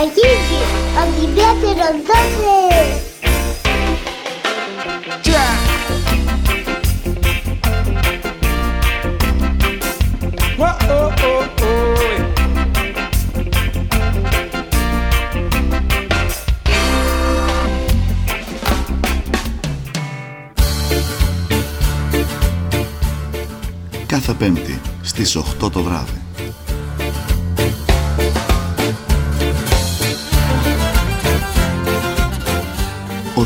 Αγίγη, αντιβιέτερο δώσε! Oh, oh, oh. κάθε Πέμπτη στις 8 το βράδυ.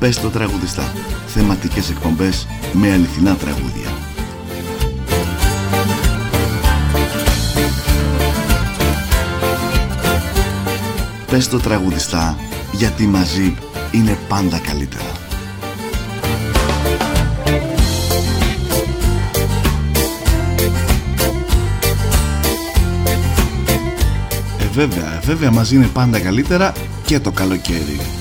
Πες το τραγουδιστά. Θεματικές εκπομπές με αληθινά τραγούδια. Πες το τραγουδιστά γιατί μαζί είναι πάντα καλύτερα. βέβαια, βέβαια μαζί είναι πάντα καλύτερα και το καλοκαίρι.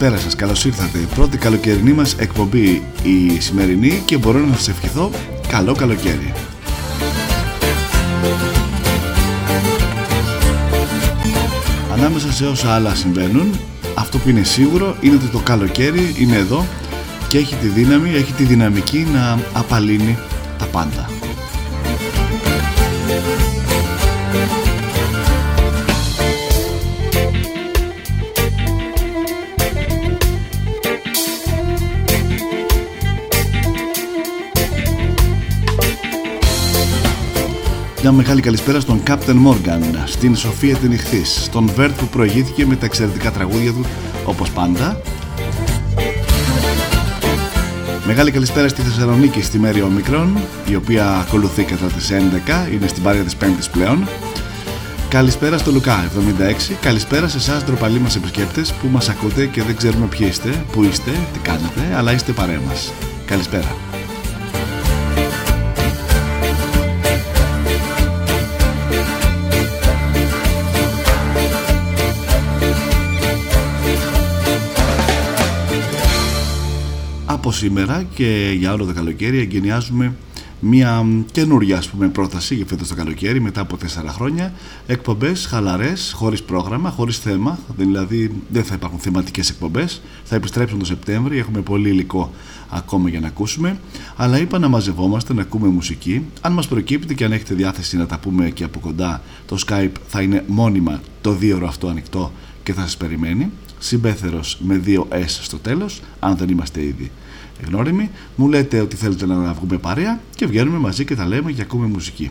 Καλησπέρα σας, καλώς ήρθατε. Πρώτη καλοκαιρινή μας εκπομπή η σημερινή και μπορώ να σας ευχηθώ καλό καλοκαίρι. Ανάμεσα σε όσα άλλα συμβαίνουν, αυτό που είναι σίγουρο είναι ότι το καλοκαίρι είναι εδώ και έχει τη δύναμη, έχει τη δυναμική να απαλύνει τα πάντα. Μια μεγάλη καλησπέρα στον Captain Morgan, στην Σοφία την Ιχθής, στον Βέρτ που προηγήθηκε με τα εξαιρετικά τραγούδια του όπως πάντα. Μεγάλη καλησπέρα στη Θεσσαλονίκη στη Μέρη Ομικρόν, η οποία ακολουθεί κατά τις 11, είναι στην πάρια της 5ης πλέον. Καλησπέρα στο Λουκά 76, καλησπέρα σε εσάς ντροπαλοί μας επισκέπτες που μας ακούτε και δεν ξέρουμε ποιοι είστε, που είστε, τι κάνετε, αλλά είστε παρέα μας. Καλησπέρα. Από σήμερα και για όλο το καλοκαίρι εγκαινιάζουμε μια καινούργια ας πούμε πρόταση για φέτος το καλοκαίρι μετά από τέσσερα χρόνια. Εκπομπές χαλαρές, χωρίς πρόγραμμα, χωρίς θέμα. Δηλαδή δεν θα υπάρχουν θεματικές εκπομπές. Θα επιστρέψουν το Σεπτέμβριο, έχουμε πολύ υλικό ακόμα για να ακούσουμε. Αλλά είπα να μαζευόμαστε, να ακούμε μουσική. Αν μας προκύπτει και αν έχετε διάθεση να τα πούμε και από κοντά το Skype θα είναι μόνιμα το δύο αυτό ανοιχτό και θα σας περιμένει. Συμπέθερος με δύο S στο τέλος αν δεν είμαστε ήδη γνώριμοι, μου λέτε ότι θέλετε να βγούμε παρέα και βγαίνουμε μαζί και τα λέμε και ακούμε μουσική.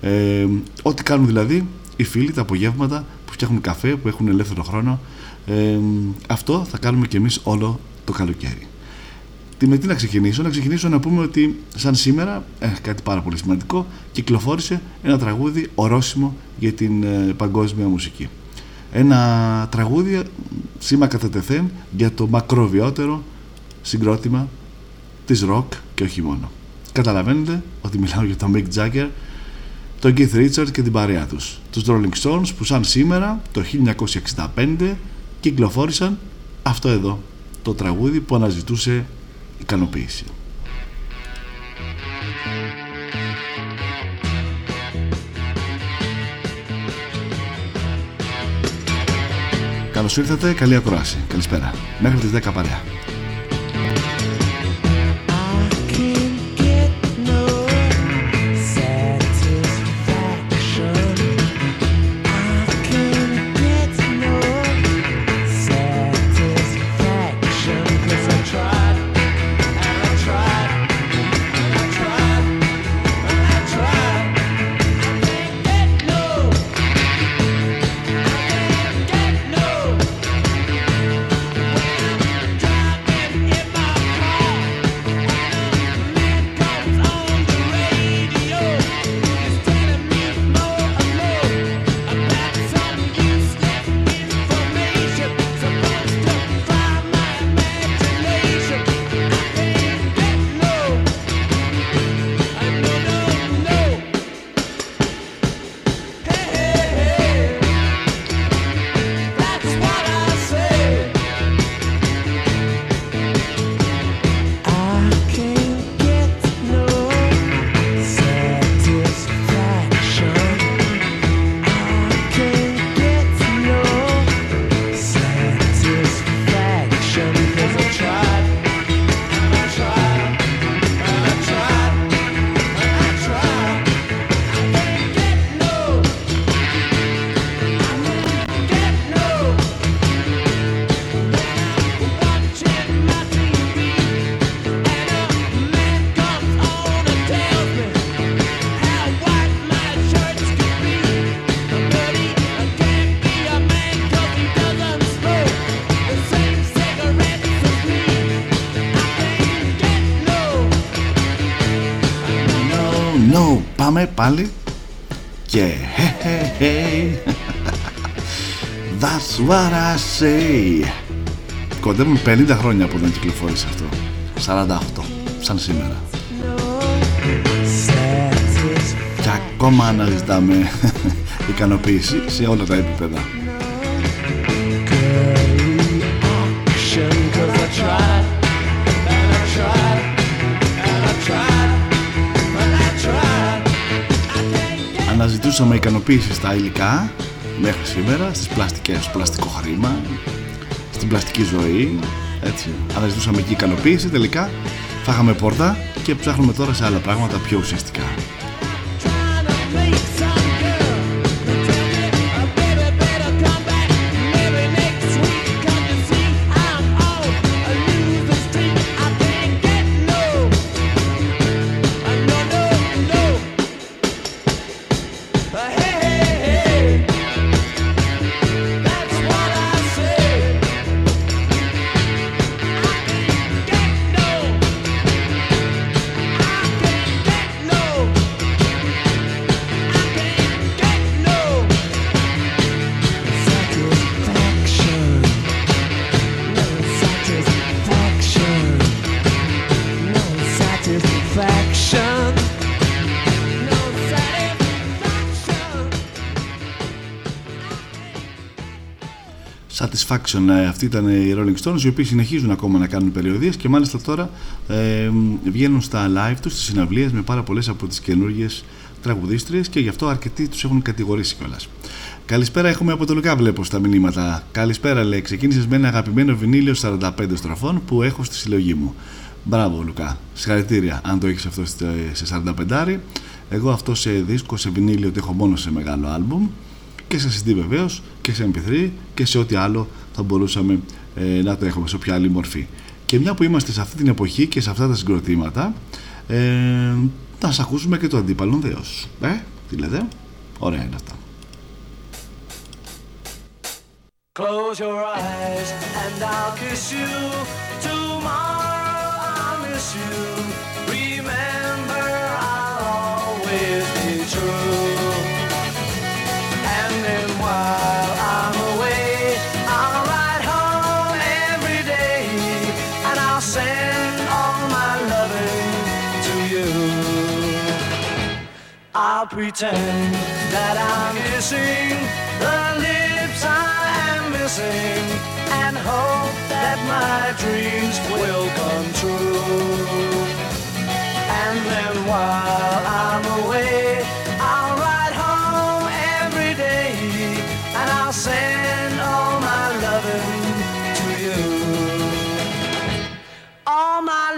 Ε, ό,τι κάνουν δηλαδή οι φίλοι τα απογεύματα που φτιάχνουν καφέ, που έχουν ελεύθερο χρόνο, ε, αυτό θα κάνουμε και εμείς όλο το καλοκαίρι. Τι με τι να ξεκινήσω, να ξεκινήσω να πούμε ότι σαν σήμερα, ε, κάτι πάρα πολύ σημαντικό, κυκλοφόρησε ένα τραγούδι ορόσημο για την ε, παγκόσμια μουσική. Ένα τραγούδι σήμα κατά τεθέν για το μακροβιότερο συγκρότημα της rock και όχι μόνο. Καταλαβαίνετε ότι μιλάω για τον Mick Jagger, τον Keith Richards και την παρέα τους. Τους Rolling Stones που σαν σήμερα το 1965 κυκλοφόρησαν αυτό εδώ, το τραγούδι που αναζητούσε ικανοποίηση. Καλώς Καλώς ήρθατε, καλή ακρόαση. Καλησπέρα. Μέχρι τις 10 παρέα. Πάλι και hey, hey, hey. That's what I say. Κοντεύουν 50 χρόνια που δεν κυκλοφόρησε αυτό. 48 σαν σήμερα. Και ακόμα αναζητάμε ικανοποίηση σε όλα τα επίπεδα αναζητούσαμε ικανοποίηση στα υλικά μέχρι σήμερα, στις πλαστικές, στο πλαστικό χρήμα, στην πλαστική ζωή, έτσι. Αναζητούσαμε εκεί ικανοποίηση, τελικά φάγαμε πόρτα και ψάχνουμε τώρα σε άλλα πράγματα πιο ουσιαστικά. Satisfaction ε, αυτή ήταν οι Rolling Stones οι οποίοι συνεχίζουν ακόμα να κάνουν περιοδίες και μάλιστα τώρα ε, βγαίνουν στα live τους στις συναυλίες με πάρα πολλές από τις καινούργιες τραγουδίστριες και γι' αυτό αρκετοί τους έχουν κατηγορήσει κιόλας. Καλησπέρα, έχουμε από το Λουκά βλέπω στα μηνύματα. Καλησπέρα λέει, ξεκίνησες με ένα αγαπημένο βινίλιο 45 στροφών που έχω στη συλλογή μου. Μπράβο Λουκά, συγχαρητήρια αν το έχεις αυτό σε 45 εγώ αυτό σε δίσκο, σε βινίλιο το έχω μόνο σε μεγάλο άλμπουμ και σε CD βεβαίως και σε MP3 και σε ό,τι άλλο θα μπορούσαμε ε, να το έχουμε σε όποια άλλη μορφή. Και μια που είμαστε σε αυτή την εποχή και σε αυτά τα συγκροτήματα, ε, να σας ακούσουμε και το αντίπαλο δέος. Ε, τι λέτε, ωραία είναι αυτά. Close your eyes and I'll kiss you. Tomorrow I'll miss you. Remember I'll always be true. while I'm I'll pretend that I'm kissing the lips I am missing and hope that my dreams will come true. And then while I'm away, I'll ride home every day and I'll send all my loving to you. All my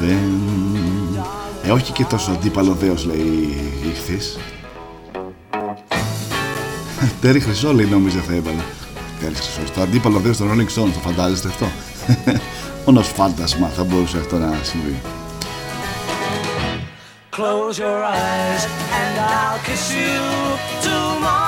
loving Ε, όχι και τόσο αντίπαλο δέος λέει η χθής Τέρι Χρυσό λέει νόμιζε θα έβαλε. Τέρι Χρυσό, το αντίπαλο δέος των Rolling Stones, το φαντάζεστε αυτό; Μόνος φάντασμα θα μπορούσε αυτό να συμβεί. Close your eyes and I'll kiss you Tomorrow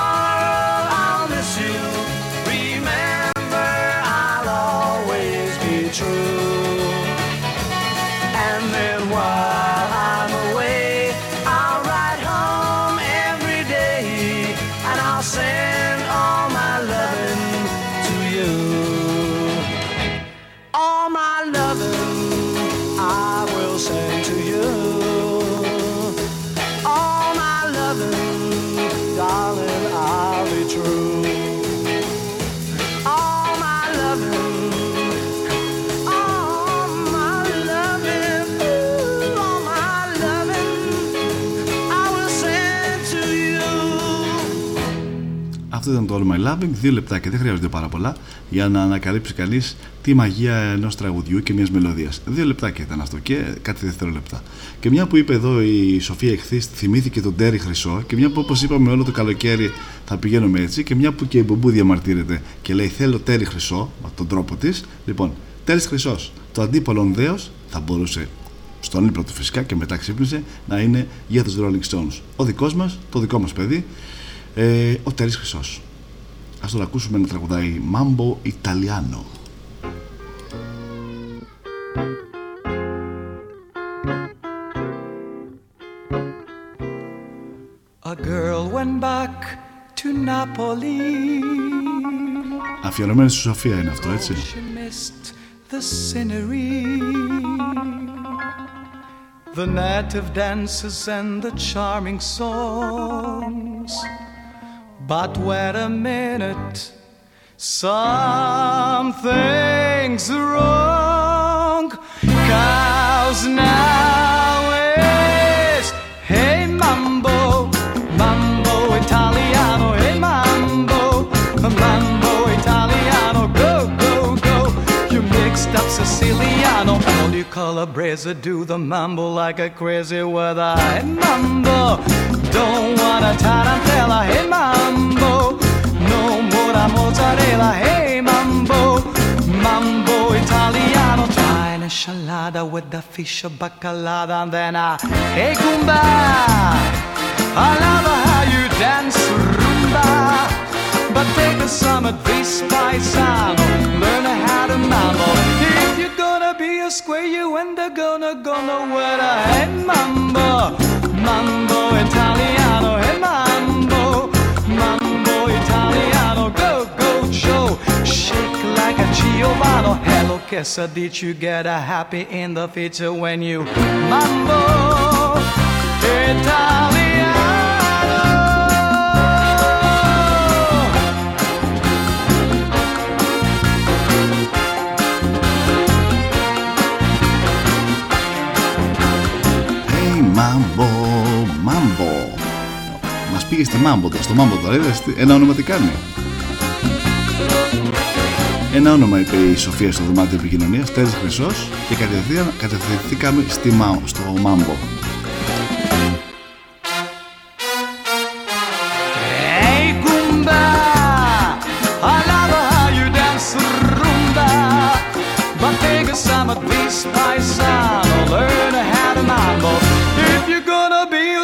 loving, darling, Αυτό ήταν το All My Loving, δύο λεπτά και δεν χρειάζονται πάρα πολλά για να ανακαλύψει κανείς τη μαγεία ενός τραγουδιού και μιας μελωδίας. Δύο λεπτάκια ήταν αυτό και κάτι δευτερόλεπτα. Και μια που είπε εδώ η Σοφία εχθή, θυμήθηκε τον Τέρι Χρυσό και μια που όπως είπαμε όλο το καλοκαίρι θα πηγαίνουμε έτσι και μια που και η Μπομπού διαμαρτύρεται και λέει θέλω Τέρι Χρυσό, με τον τρόπο της. Λοιπόν, Τέρις Χρυσός, το αντίπαλο δέο θα μπορούσε στον ύπνο του φυσικά και μετά ξύπνησε να είναι για τους Rolling Stones. Ο δικός μας, το δικό μας παιδί, ε, ο Τέρις Χρυσός. Ας τον ακούσουμε να τραγουδάει Mambo Italiano. A girl went back to Napoli. Αφιερωμένη στη Σοφία είναι αυτό, έτσι. She missed the scenery, the native dances and the charming songs. But wait a minute, something's wrong. All you do the mambo like a crazy with a hey mambo. Don't want a tarantella, hey mambo. No more a mozzarella, hey mambo, mambo Italiano. Try an with the fish of bacalada, and then a hey Goomba. I love how you dance rumba. But take some advice, paisano. Learn how to mambo. Square, you and the gonna wear a hey mambo, mambo Italiano, hey mambo, mambo Italiano. Go go Joe, shake like a Giovanni. Hello, che sa did you get a happy in the future when you mambo Italiano? Hey Mambo, Mambo. Μας πήγε στη Mambo τώρα, στο Mambo τώρα, είδες τι- ένα όνομα τι κάνει. Ένα όνομα είπε η Σοφία στο δωμάτιο επικοινωνίας, Τέρι Χρυσός και κατευθείαν κατευθυνθήκαμε στη Μα, στο Μάμπο. Hey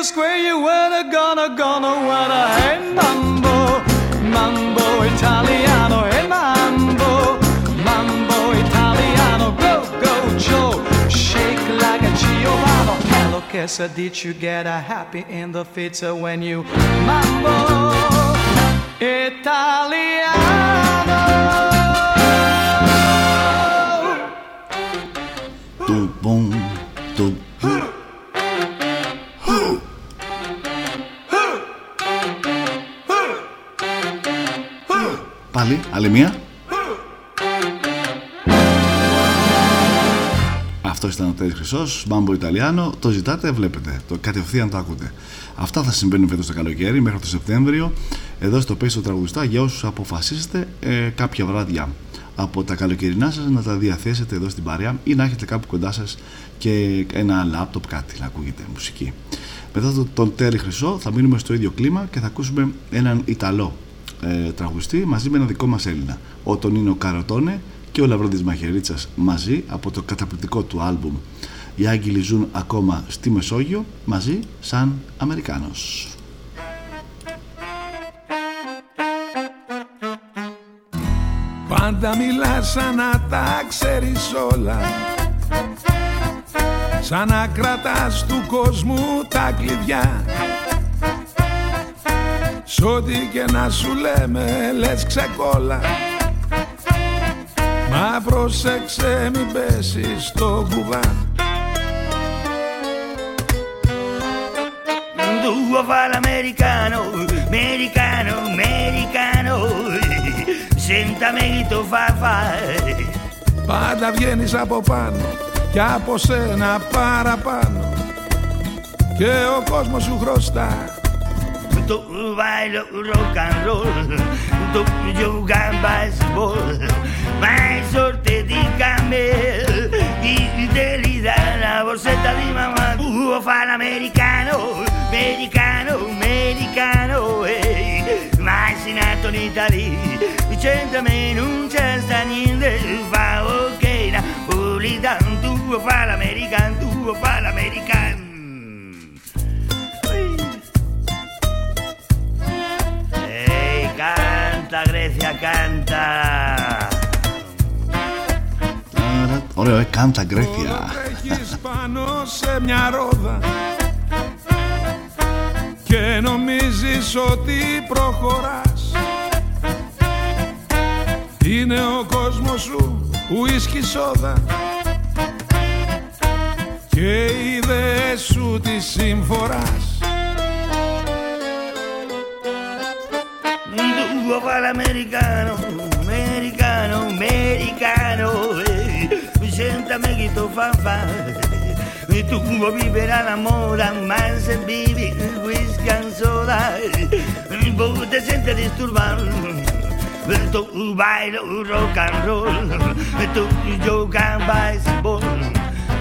square you when a gonna gonna wanna hey mambo mambo italiano hey mambo mambo italiano. Go go Joe shake like a Giovanni hello Kessa did you get a happy in the pizza when you mambo italiano? Boom, boom. do Πάλι, άλλη μία. Αυτό ήταν ο Τέρι Χρυσός, Μπάμπο Ιταλιάνο. Το ζητάτε, βλέπετε. Το κατευθείαν το ακούτε. Αυτά θα συμβαίνουν φέτος το καλοκαίρι μέχρι το Σεπτέμβριο. Εδώ στο Πέσο Τραγουδιστά για όσους αποφασίσετε ε, κάποια βράδια από τα καλοκαιρινά σας να τα διαθέσετε εδώ στην παρέα ή να έχετε κάπου κοντά σας και ένα λάπτοπ κάτι να ακούγεται μουσική. Μετά τον Τέρι Χρυσό θα μείνουμε στο ίδιο κλίμα και θα ακούσουμε έναν Ιταλό ε, τραγουδιστή μαζί με ένα δικό μας Έλληνα, ο Τονίνο Καροτόνε και ο Λαβρόντης Μαχαιρίτσας μαζί από το καταπληκτικό του άλμπουμ οι Άγγελοι ζουν ακόμα στη Μεσόγειο μαζί σαν Αμερικάνος. Πάντα μιλάς σαν να τα ξέρεις όλα. Σαν να κρατάς του κόσμου τα κλειδιά Σ' ό,τι και να σου λέμε λες ξεκόλα. Μα πρόσεξε μην πέσεις στο κουβά. Tu fa l'americano, americano, americano Senta me το fa fare Πάντα βγαίνεις από πάνω και από σένα παραπάνω. Και ο κόσμος σου χρωστά Tu vai rock and roll, tu gioca baseball, mai sorte di camel, i te li dà la borsetta di mamma, tu fa l'americano, americano, americano, ehi, mai sei nato in Italia, vicenda me non c'è sta niente, fa ok, na, pulitan, tu fa l'americano, tu fa l'americano. Canta Grecia, canta. Ωραίο, ε, κάντα Γκρέθια. Τρέχεις πάνω σε μια ρόδα και νομίζεις ότι προχωράς Είναι ο κόσμος σου ουίσκι σόδα και οι ιδέες σου τη συμφοράς vivo para el americano, americano, americano. Siéntame que tu fanfa. Eh. Y tu cubo vive la mora, más en vive whisky and soda. Eh. Vos te sientes disturbado. Eh. Tu baile rock and roll, tu yoga bicycle.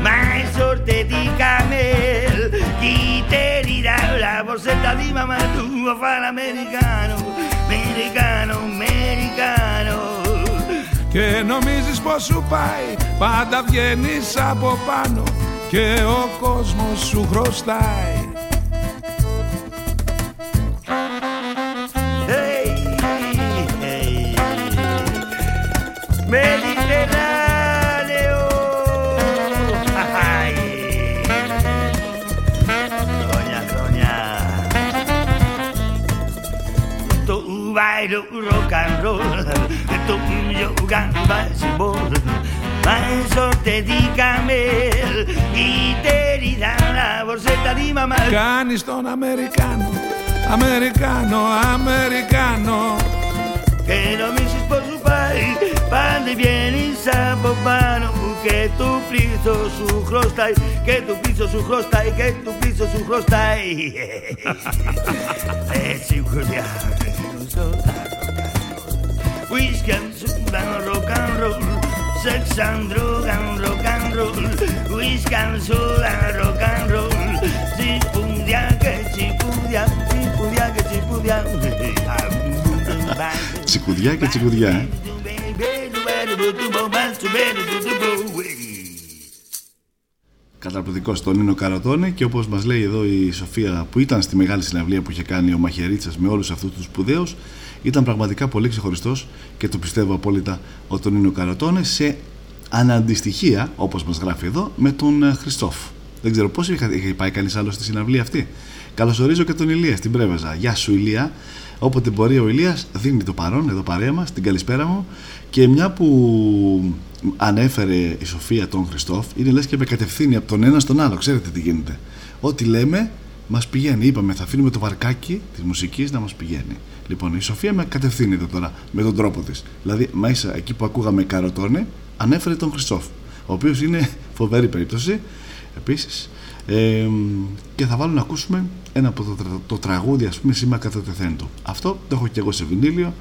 Mai sorte di camel, chi te dirà la borsetta di mamma tua fa l'americano. Americano, americano. Και νομίζεις πως σου πάει Πάντα βγαίνεις από πάνω Και ο κόσμος σου χρωστάει Hey, hey, Mediterráneo. Tu bailo rock and roll, tu yoga baseball. Ma in sorte di camel, i te li dà la borsetta di mamma. Κάνεις τον Αμερικάνο Αμερικάνο, Αμερικάνο che νομίζεις πως σου πάει Πάντα βγαίνεις από πάνω και του πίσω σου χρωστάει και του πίσω σου χρωστάει και του πίσω σου χρωστάει Έτσι χωριά Whisky and soda, rock and roll Sex and drug and rock and roll Whisky and soda, rock and roll Si pudia que si pudia Si pudia que si pudia Τσικουδιά και τσικουδιά. Ε. Καταπληκτικό στον Νίνο Καροτόνε και όπως μας λέει εδώ η Σοφία που ήταν στη μεγάλη συναυλία που είχε κάνει ο Μαχαιρίτσας με όλους αυτούς τους σπουδαίους ήταν πραγματικά πολύ ξεχωριστός και το πιστεύω απόλυτα ο τον Νίνο Καροτόνε σε αναντιστοιχεία όπως μας γράφει εδώ με τον ε, Χριστόφ. Δεν ξέρω πώς είχε, είχε πάει κανείς άλλο στη συναυλία αυτή. Καλωσορίζω και τον Ηλία στην Πρέβεζα. Γεια σου Ηλία. Όποτε μπορεί ο Ηλίας δίνει το παρόν εδώ παρέα μας, την καλησπέρα μου. Και μια που ανέφερε η Σοφία τον Χριστόφ είναι λες και με κατευθύνει από τον ένα στον άλλο, ξέρετε τι γίνεται. Ό,τι λέμε μας πηγαίνει, είπαμε θα αφήνουμε το βαρκάκι της μουσικής να μας πηγαίνει. Λοιπόν η Σοφία με κατευθύνει εδώ τώρα με τον τρόπο της. Δηλαδή μέσα εκεί που ακούγαμε καροτόνε ανέφερε τον Χριστόφ ο οποίος είναι φοβερή περίπτωση. Επίσης ε, και θα βάλω να ακούσουμε ένα από το, τρα- το τραγούδι ας πούμε σήμερα κατά τεθέντο αυτό το έχω και εγώ σε βινίλιο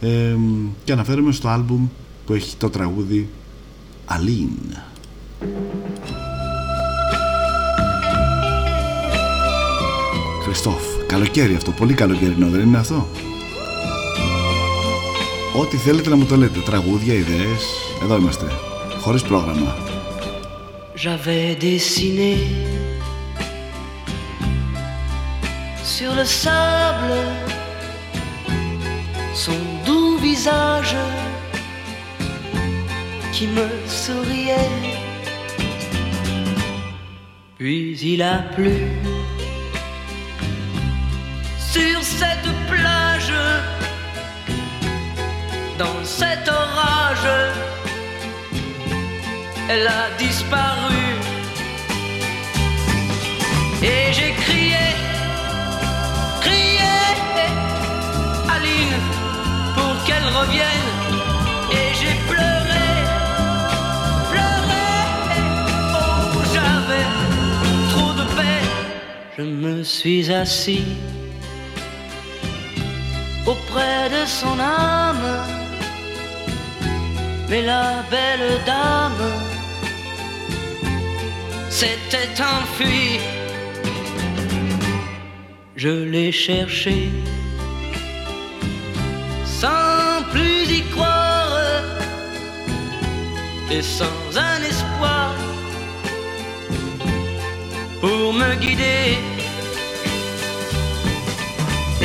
ε, και αναφέρομαι στο άλμπουμ που έχει το τραγούδι Αλήν. Χριστόφ, καλοκαίρι αυτό, πολύ καλοκαιρινό δεν είναι αυτό; Ό,τι θέλετε να μου το λέτε, τραγούδια, ιδέες, εδώ είμαστε, χωρίς πρόγραμμα. J'avais dessiné sur le sable son doux visage qui me souriait. Puis il a plu sur cette plage, dans cet orage, elle a disparu. Et j'ai crié, qu'elle revienne. Et j'ai pleuré, pleuré, oh j'avais trop de peine. Je me suis assis auprès de son âme. Mais la belle dame s'était enfuie. Je l'ai cherché sans plus y croire et sans un espoir pour me guider.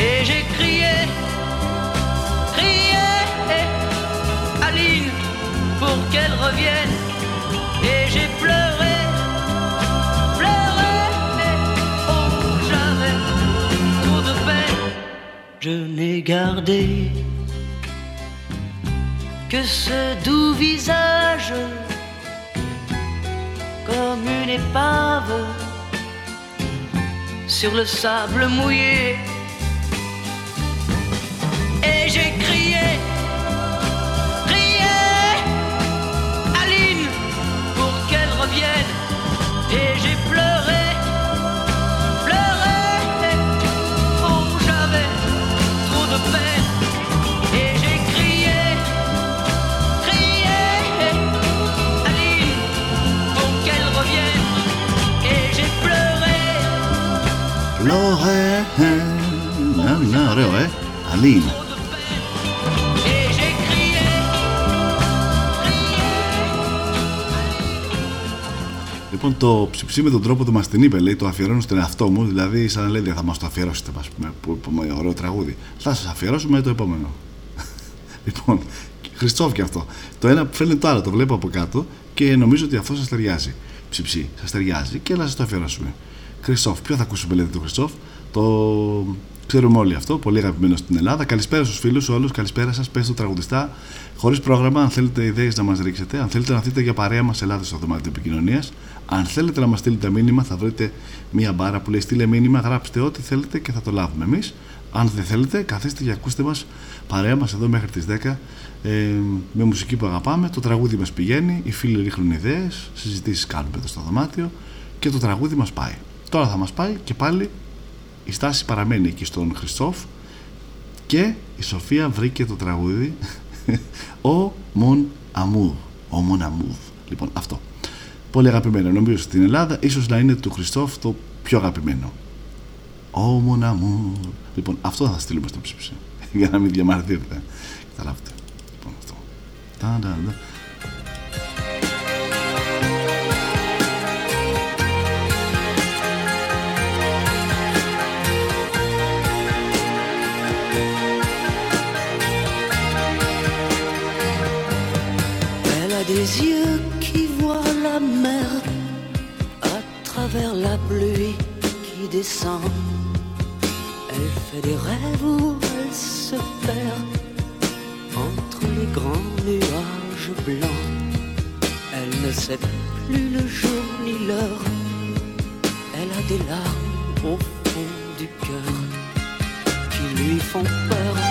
Et j'ai crié, crié, Aline, pour qu'elle revienne. Et j'ai pleuré, pleuré, oh j'avais trop de peine. Je n'ai gardé que ce doux visage comme une épave sur le sable mouillé. Et j'ai Λόρε, ναι, ναι, ωραίο, ε. Αλήν. Et j'ai crié, Λοιπόν, το ψιψί με τον τρόπο του μας την είπε, λέει, το αφιερώνω στον εαυτό μου, δηλαδή σαν να λέει, θα μας το αφιερώσετε, ας πούμε, που είπαμε ωραίο τραγούδι. Θα σας αφιερώσουμε το επόμενο. λοιπόν, Χριστόφ και αυτό. Το ένα φαίνεται το άλλο, το βλέπω από κάτω και νομίζω ότι αυτό σας ταιριάζει. Ψιψί, σας ταιριάζει και να σας το αφιερώσουμε. Χριστόφ, ποιο θα ακούσουμε, λέτε του Χριστόφ; Το ξέρουμε όλοι αυτό, πολύ αγαπημένος στην Ελλάδα. Καλησπέρα στους φίλους όλους, καλησπέρα σας. Πες στο τραγουδιστά, χωρίς πρόγραμμα. Αν θέλετε ιδέες να μας ρίξετε, αν θέλετε να έρθετε για παρέα μας, ελάτε στο δωμάτιο επικοινωνίας. Αν θέλετε να μας στείλετε μήνυμα, θα βρείτε μία μπάρα που λέει στείλε μήνυμα, γράψτε ό,τι θέλετε και θα το λάβουμε εμείς. Αν δεν θέλετε, καθίστε και ακούστε μας παρέα μας εδώ μέχρι τις 10 ε, με μουσική που αγαπάμε. Το τραγούδι μας πηγαίνει, οι φίλοι ρίχνουν ιδέες, συζητήσεις κάνουμε εδώ στο δωμάτιο και το τραγούδι μας πάει. Τώρα θα μας πάει και πάλι η στάση παραμένει εκεί στον Χριστόφ και η Σοφία βρήκε το τραγούδι Ο Μον Αμούρ. Ο Μον Αμούρ. Λοιπόν, αυτό. Πολύ αγαπημένο. Νομίζω στην Ελλάδα ίσως να είναι του Χριστόφ το πιο αγαπημένο. Ο Μον Αμούρ. Λοιπόν, αυτό θα στείλουμε στο ψήψη. Για να μην διαμαρτύρετε. Καταλάβετε. Λοιπόν, αυτό. Τα, des yeux qui voient la mer à travers la pluie qui descend. Elle fait des rêves où elle se perd entre les grands nuages blancs. Elle ne sait plus le jour ni l'heure. Elle a des larmes au fond du cœur qui lui font peur.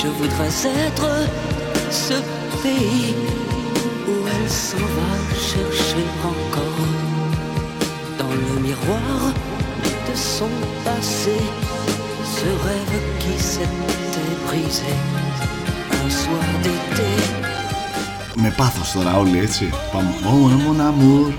Je voudrais être ce pays où elle s'en va chercher encore dans le miroir de son passé ce rêve qui s'était brisé un soir d'été. Με πάθος τώρα όλοι έτσι. Πάμε. Μόνο, μόνο, αμούρ.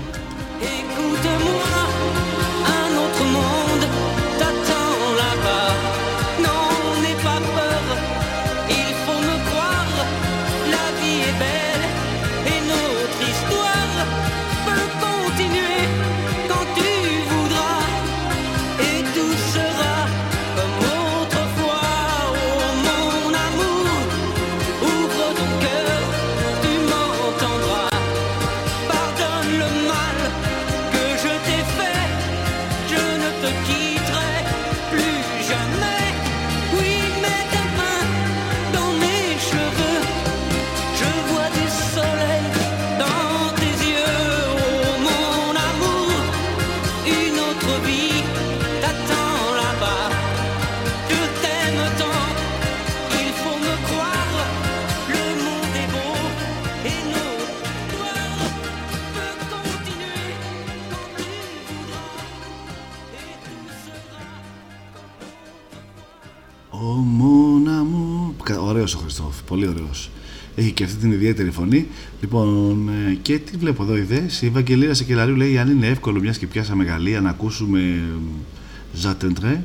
Έχει και αυτή την ιδιαίτερη φωνή. Λοιπόν, ε, και τι βλέπω εδώ ιδέες. Η Ευαγγελία Σεκελαρίου λέει: Αν είναι εύκολο, μιας και πιάσαμε Γαλλία, να ακούσουμε Ζατεντρέ,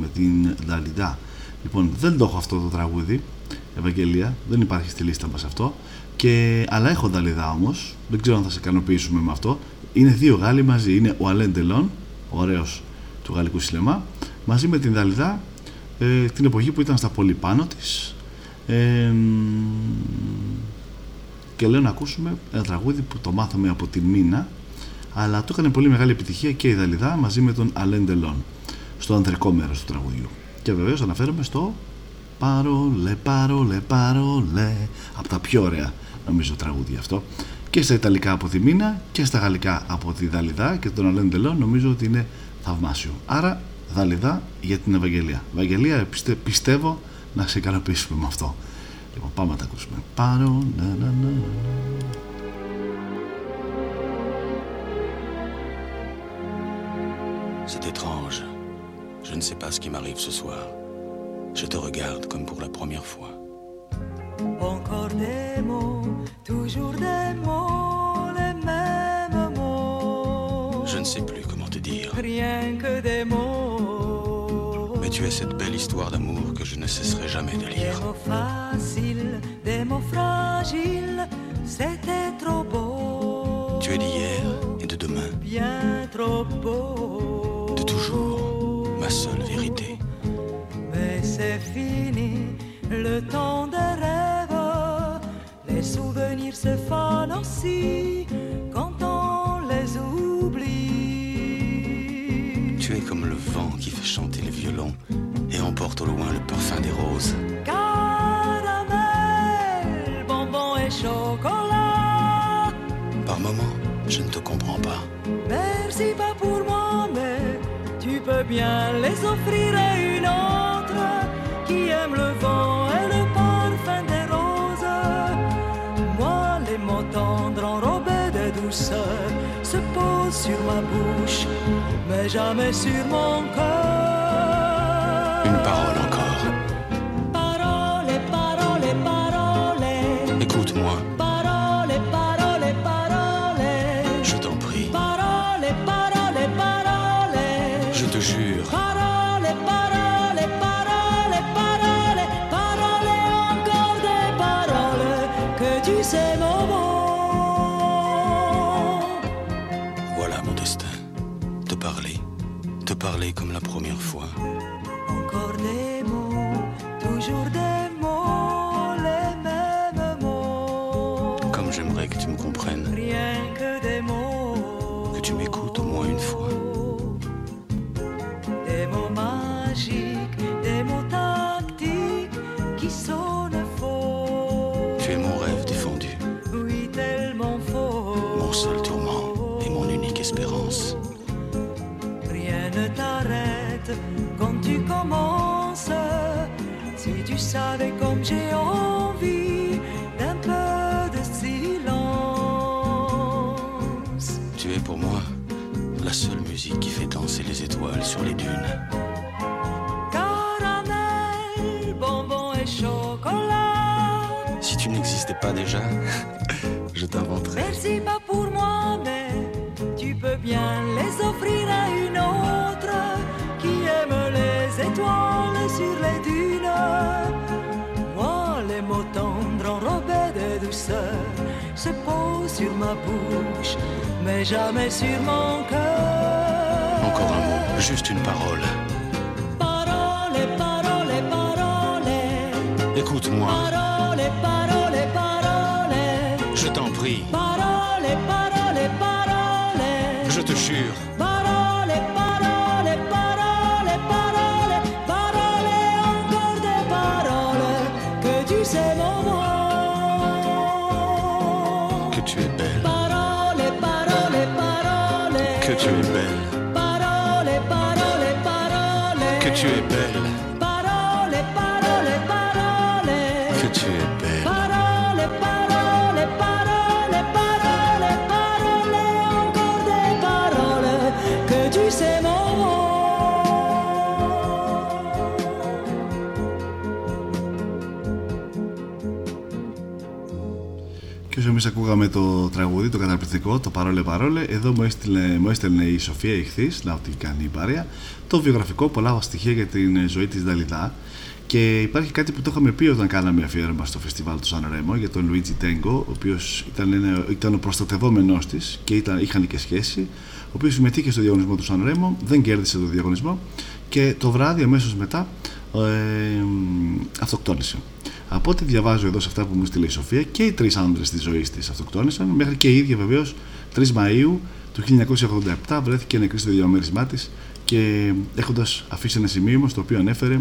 με την Δαλιδά. Λοιπόν, δεν το έχω αυτό το τραγούδι, Ευαγγελία, δεν υπάρχει στη λίστα μας αυτό. Και, αλλά έχω Δαλιδά όμως, δεν ξέρω αν θα σε ικανοποιήσουμε με αυτό. Είναι δύο Γάλλοι μαζί, είναι ο Αλέν Τελόν, ο ωραίος του γαλλικού σινεμά, μαζί με την Δαλιδά, ε, την εποχή που ήταν στα πολύ πάνω της, και λέω να ακούσουμε ένα τραγούδι που το μάθαμε από τη Μίνα αλλά το έκανε πολύ μεγάλη επιτυχία και η Δαλιδά μαζί με τον Αλέν Τελόν στο ανδρικό μέρος του τραγουδιού. Και βεβαίως αναφέρομαι στο Παρόλε, παρόλε, παρόλε από τα πιο ωραία νομίζω τραγούδια αυτό. Και στα Ιταλικά από τη Μίνα και στα Γαλλικά από τη Δαλιδά και τον Αλέν Τελόν νομίζω ότι είναι θαυμάσιο. Άρα Δαλιδά για την Ευαγγελία. Ευαγγελία πιστεύω να σε ικανοποιήσουμε με αυτό. Λοιπόν, πάμε να τα ακούσουμε. Πάρω, να, να, να. C'est étrange. Je ne sais pas ce qui m'arrive ce soir. Je te regarde comme pour la première fois. Encore des mots, toujours des mots, les mêmes mots. Je ne sais plus comment te dire. Rien que des mots mais tu es cette belle histoire d'amour que je ne cesserai jamais de lire. Des mots faciles, des mots fragiles, c'était trop beau. Tu es d'hier et de demain. Bien trop beau. De toujours, ma seule vérité. Mais c'est fini, le temps des rêves. Les souvenirs se fanent aussi quand on les oublie. Vent qui fait chanter les violons et emporte au loin le parfum des roses. Caramel, bonbons et chocolat. Par moments, je ne te comprends pas. Merci pas pour moi, mais tu peux bien les offrir à une autre qui aime le vent et le parfum des roses. Moi, les mots tendres enrobés de douceur se posent sur ma bouche, mais jamais sur mon cœur. Déjà, je t'inventerais. Merci pas pour moi, mais tu peux bien les offrir à une autre qui aime les étoiles sur les dunes. Moi, les mots tendres enrobés de douceur se posent sur ma bouche, mais jamais sur mon cœur. Encore un mot, juste une. Parole, Και όσο εμείς ακούγαμε το τραγούδι, το καταπληκτικό, το παρόλε παρόλε, εδώ μου έστειλε, μου έστελνε η Σοφία Ιχθής, να ό,τι κάνει η παρέα, το βιογραφικό, πολλά στοιχεία για την ζωή της Δαλιτά. Και υπάρχει κάτι που το είχαμε πει όταν κάναμε αφιέρωμα στο φεστιβάλ του Σαν Ρέμο για τον Λουίτζι Τέγκο, ο οποίος ήταν, ένα- ήταν ο προστατευόμενο της και ήταν, είχαν και σχέση, ο οποίος συμμετείχε στο διαγωνισμό του Σαν Ρέμο, δεν κέρδισε το διαγωνισμό και το βράδυ αμέσως μετά ε, αυτοκτόνησε. Από ό,τι διαβάζω εδώ σε αυτά που μου στείλε η Σοφία, και οι τρεις άντρε της ζωής της αυτοκτόνησαν, μέχρι και η ίδια βεβαίως 3 Μαου του 1987 βρέθηκε νεκρή στο διαμέρισμά της και έχοντας αφήσει ένα σημείωμα στο οποίο ανέφερε, ε,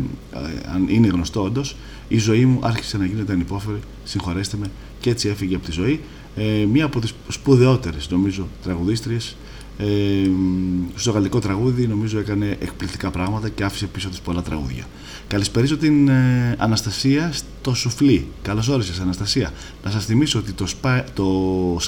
αν είναι γνωστό όντως, η ζωή μου άρχισε να γίνεται ανυπόφερη, συγχωρέστε με, και έτσι έφυγε από τη ζωή. Ε, μία από τις σπουδαιότερες, νομίζω, τραγουδίστριες ε, στο γαλλικό τραγούδι νομίζω έκανε εκπληκτικά πράγματα και άφησε πίσω της πολλά τραγούδια. Καλησπέριζω την ε, Αναστασία στο Σουφλί. Καλώς όρισες Αναστασία. Να σας θυμίσω ότι το, σπα- το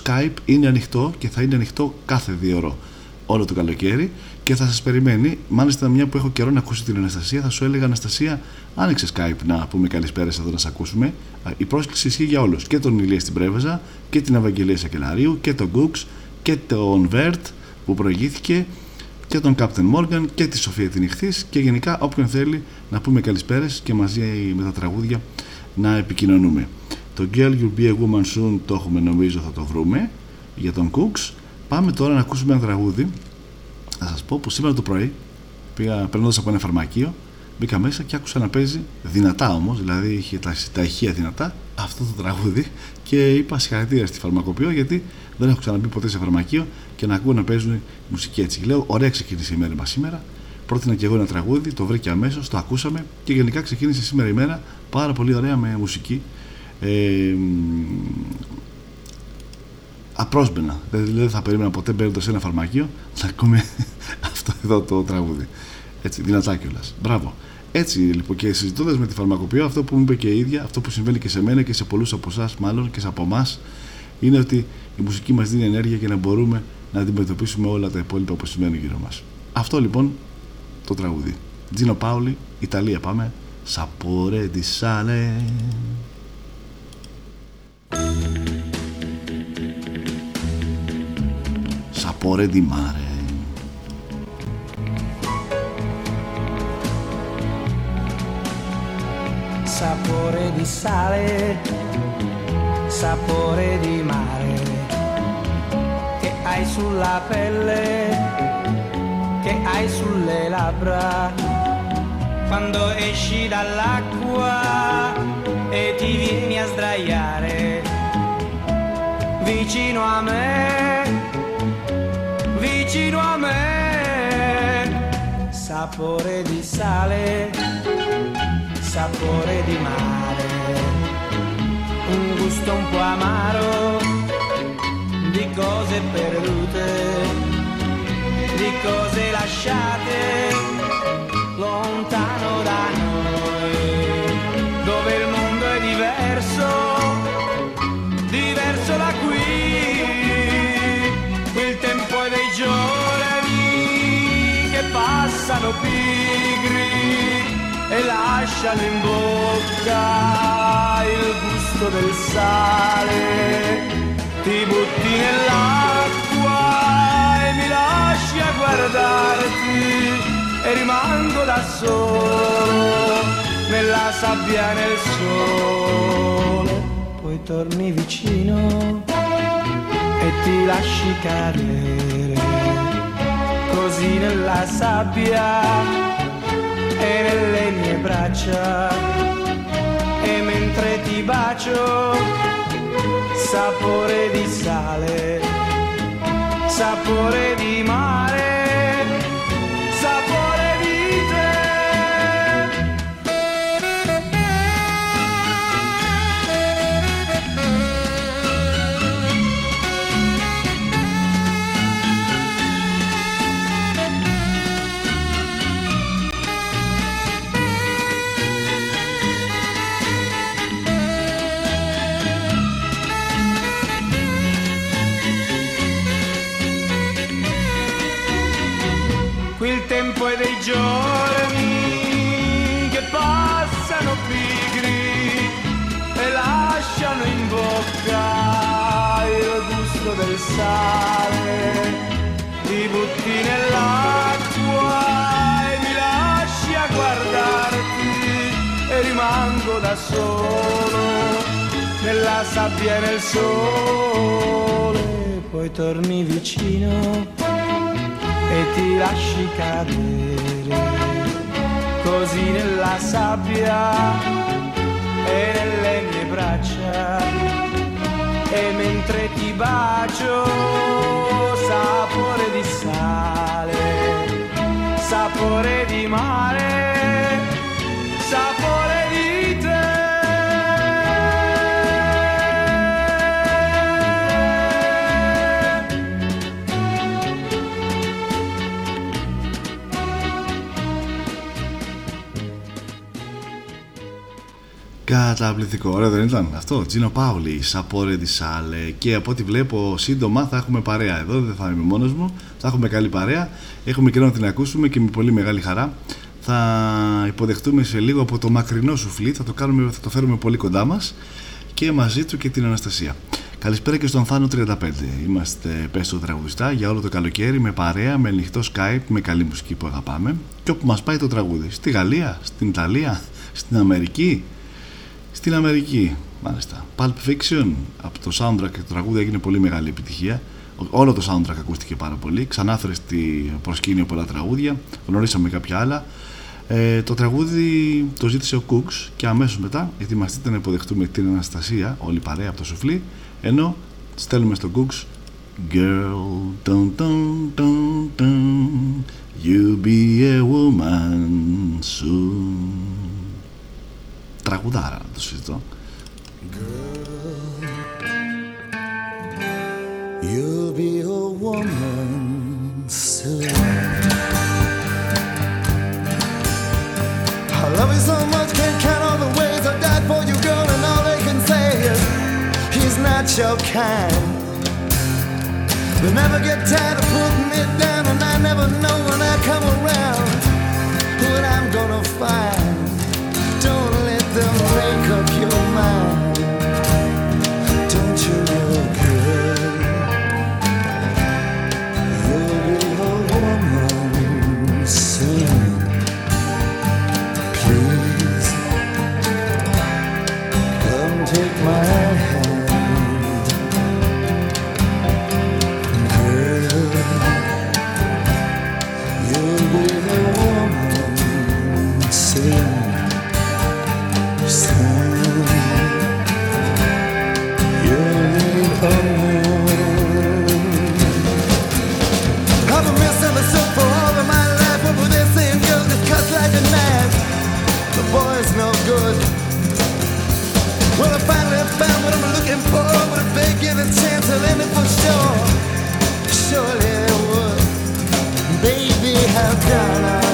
Skype είναι ανοιχτό και θα είναι ανοιχτό κάθε δύο ώρο όλο το καλοκαίρι και θα σας περιμένει. Μάλιστα μια που έχω καιρό να ακούσει την Αναστασία θα σου έλεγα Αναστασία άνοιξε Skype να πούμε καλησπέρα εδώ να σε ακούσουμε. Α, Η πρόσκληση ισχύει για όλους και τον Ηλία στην Πρέβεζα και την Ευαγγελία Σακελαρίου και τον Γκούξ και τον Βέρτ που προηγήθηκε και τον Captain Morgan και τη Σοφία την Ιχθής και γενικά όποιον θέλει να πούμε καλησπέρες και μαζί με τα τραγούδια να επικοινωνούμε. Το Girl You'll Be a Woman Soon το έχουμε νομίζω θα το βρούμε για τον Cooks. Πάμε τώρα να ακούσουμε ένα τραγούδι. Θα σας πω που σήμερα το πρωί πήγα περνώντας από ένα φαρμακείο μπήκα μέσα και άκουσα να παίζει δυνατά όμως, δηλαδή είχε τα, τα ηχεία δυνατά αυτό το τραγούδι και είπα συγχαρητήρια στη φαρμακοποιό γιατί δεν έχω ξαναμπεί ποτέ σε φαρμακείο και να ακούω να παίζουν μουσική έτσι. Και λέω, ωραία ξεκίνησε η μέρα μας σήμερα. Πρότεινα και εγώ ένα τραγούδι, το βρήκε αμέσως, το ακούσαμε και γενικά ξεκίνησε σήμερα η μέρα πάρα πολύ ωραία με μουσική. Ε, απρόσμενα. Δηλαδή δεν θα περίμενα ποτέ μπαίνοντας σε ένα φαρμακείο να ακούμε αυτό εδώ το τραγούδι. Έτσι, δυνατά κιόλας. Μπράβο. Έτσι λοιπόν και συζητώντας με τη φαρμακοποιό, αυτό που μου είπε και η ίδια, αυτό που συμβαίνει και σε μένα και σε πολλούς από εσάς, μάλλον και σε από εμάς, είναι ότι η μουσική μας δίνει ενέργεια για να μπορούμε να αντιμετωπίσουμε όλα τα υπόλοιπα που συμβαίνουν γύρω μας. Αυτό λοιπόν το τραγούδι. Τζίνο Πάουλι, Ιταλία πάμε. Σαπορέ di sale. Sapore di mare. sapore di sale, sapore di mare, che hai sulla pelle, che hai sulle labbra, quando esci dall'acqua e ti vieni a sdraiare vicino a me, vicino a me, sapore di sale sapore di mare, un gusto un po' amaro di cose perdute, di cose lasciate, lo lontano da noi, dove il mondo è diverso, diverso da qui. Qui il tempo è dei giorni che passano pigri e lasciano in bocca il gusto del sale. Ti butti nell'acqua e mi lasci a guardarti e rimango da solo nella sabbia nel sole. Poi torni vicino e ti lasci cadere così nella sabbia e nelle mie braccia e mentre ti bacio sapore di sale sapore di mare giorni che passano pigri e lasciano in bocca il gusto del sale. Ti butti nell'acqua e mi lasci a guardarti e rimango da solo nella sabbia e nel sole. Poi torni vicino e ti lasci cadere così nella sabbia e nelle mie braccia. E mentre ti bacio sapore di sale sapore di mare sapore Καταπληκτικό, ωραίο δεν ήταν αυτό. Τζίνο Πάουλη, Σαπόρε τη Σάλε. Και από ό,τι βλέπω, σύντομα θα έχουμε παρέα εδώ. Δεν θα είμαι μόνος μου. Θα έχουμε καλή παρέα. Έχουμε καιρό να την ακούσουμε και με πολύ μεγάλη χαρά θα υποδεχτούμε σε λίγο από το μακρινό σουφλί. Θα το, κάνουμε, θα το φέρουμε πολύ κοντά μας και μαζί του και την Αναστασία. Καλησπέρα και στον Θάνο 35. Είμαστε πες το τραγουδιστά για όλο το καλοκαίρι με παρέα, με ανοιχτό Skype, με καλή μουσική που αγαπάμε και όπου μας πάει το τραγούδι. Στη Γαλλία, στην Ιταλία, στην Αμερική, στην Αμερική, μάλιστα. Pulp Fiction, από το soundtrack και το τραγούδι έγινε πολύ μεγάλη επιτυχία. Όλο το soundtrack ακούστηκε πάρα πολύ. Ξανάφερε στη προσκήνιο πολλά τραγούδια. Γνωρίσαμε κάποια άλλα. Ε, το τραγούδι το ζήτησε ο Cooks και αμέσως μετά ετοιμαστείτε να υποδεχτούμε την Αναστασία, όλη παρέα από το σουφλί, ενώ στέλνουμε στο Cooks Girl, dun, dun, dun, dun, you'll be a woman soon. Τραγουδάρα να το συζητώ. You'll be a woman soon. I love you so much, can't count all the ways I died for you, girl, and all they can say is he's not your kind. They never get tired of putting me down, and I never know when I come around what I'm gonna find. My Surely it would. Baby, how can I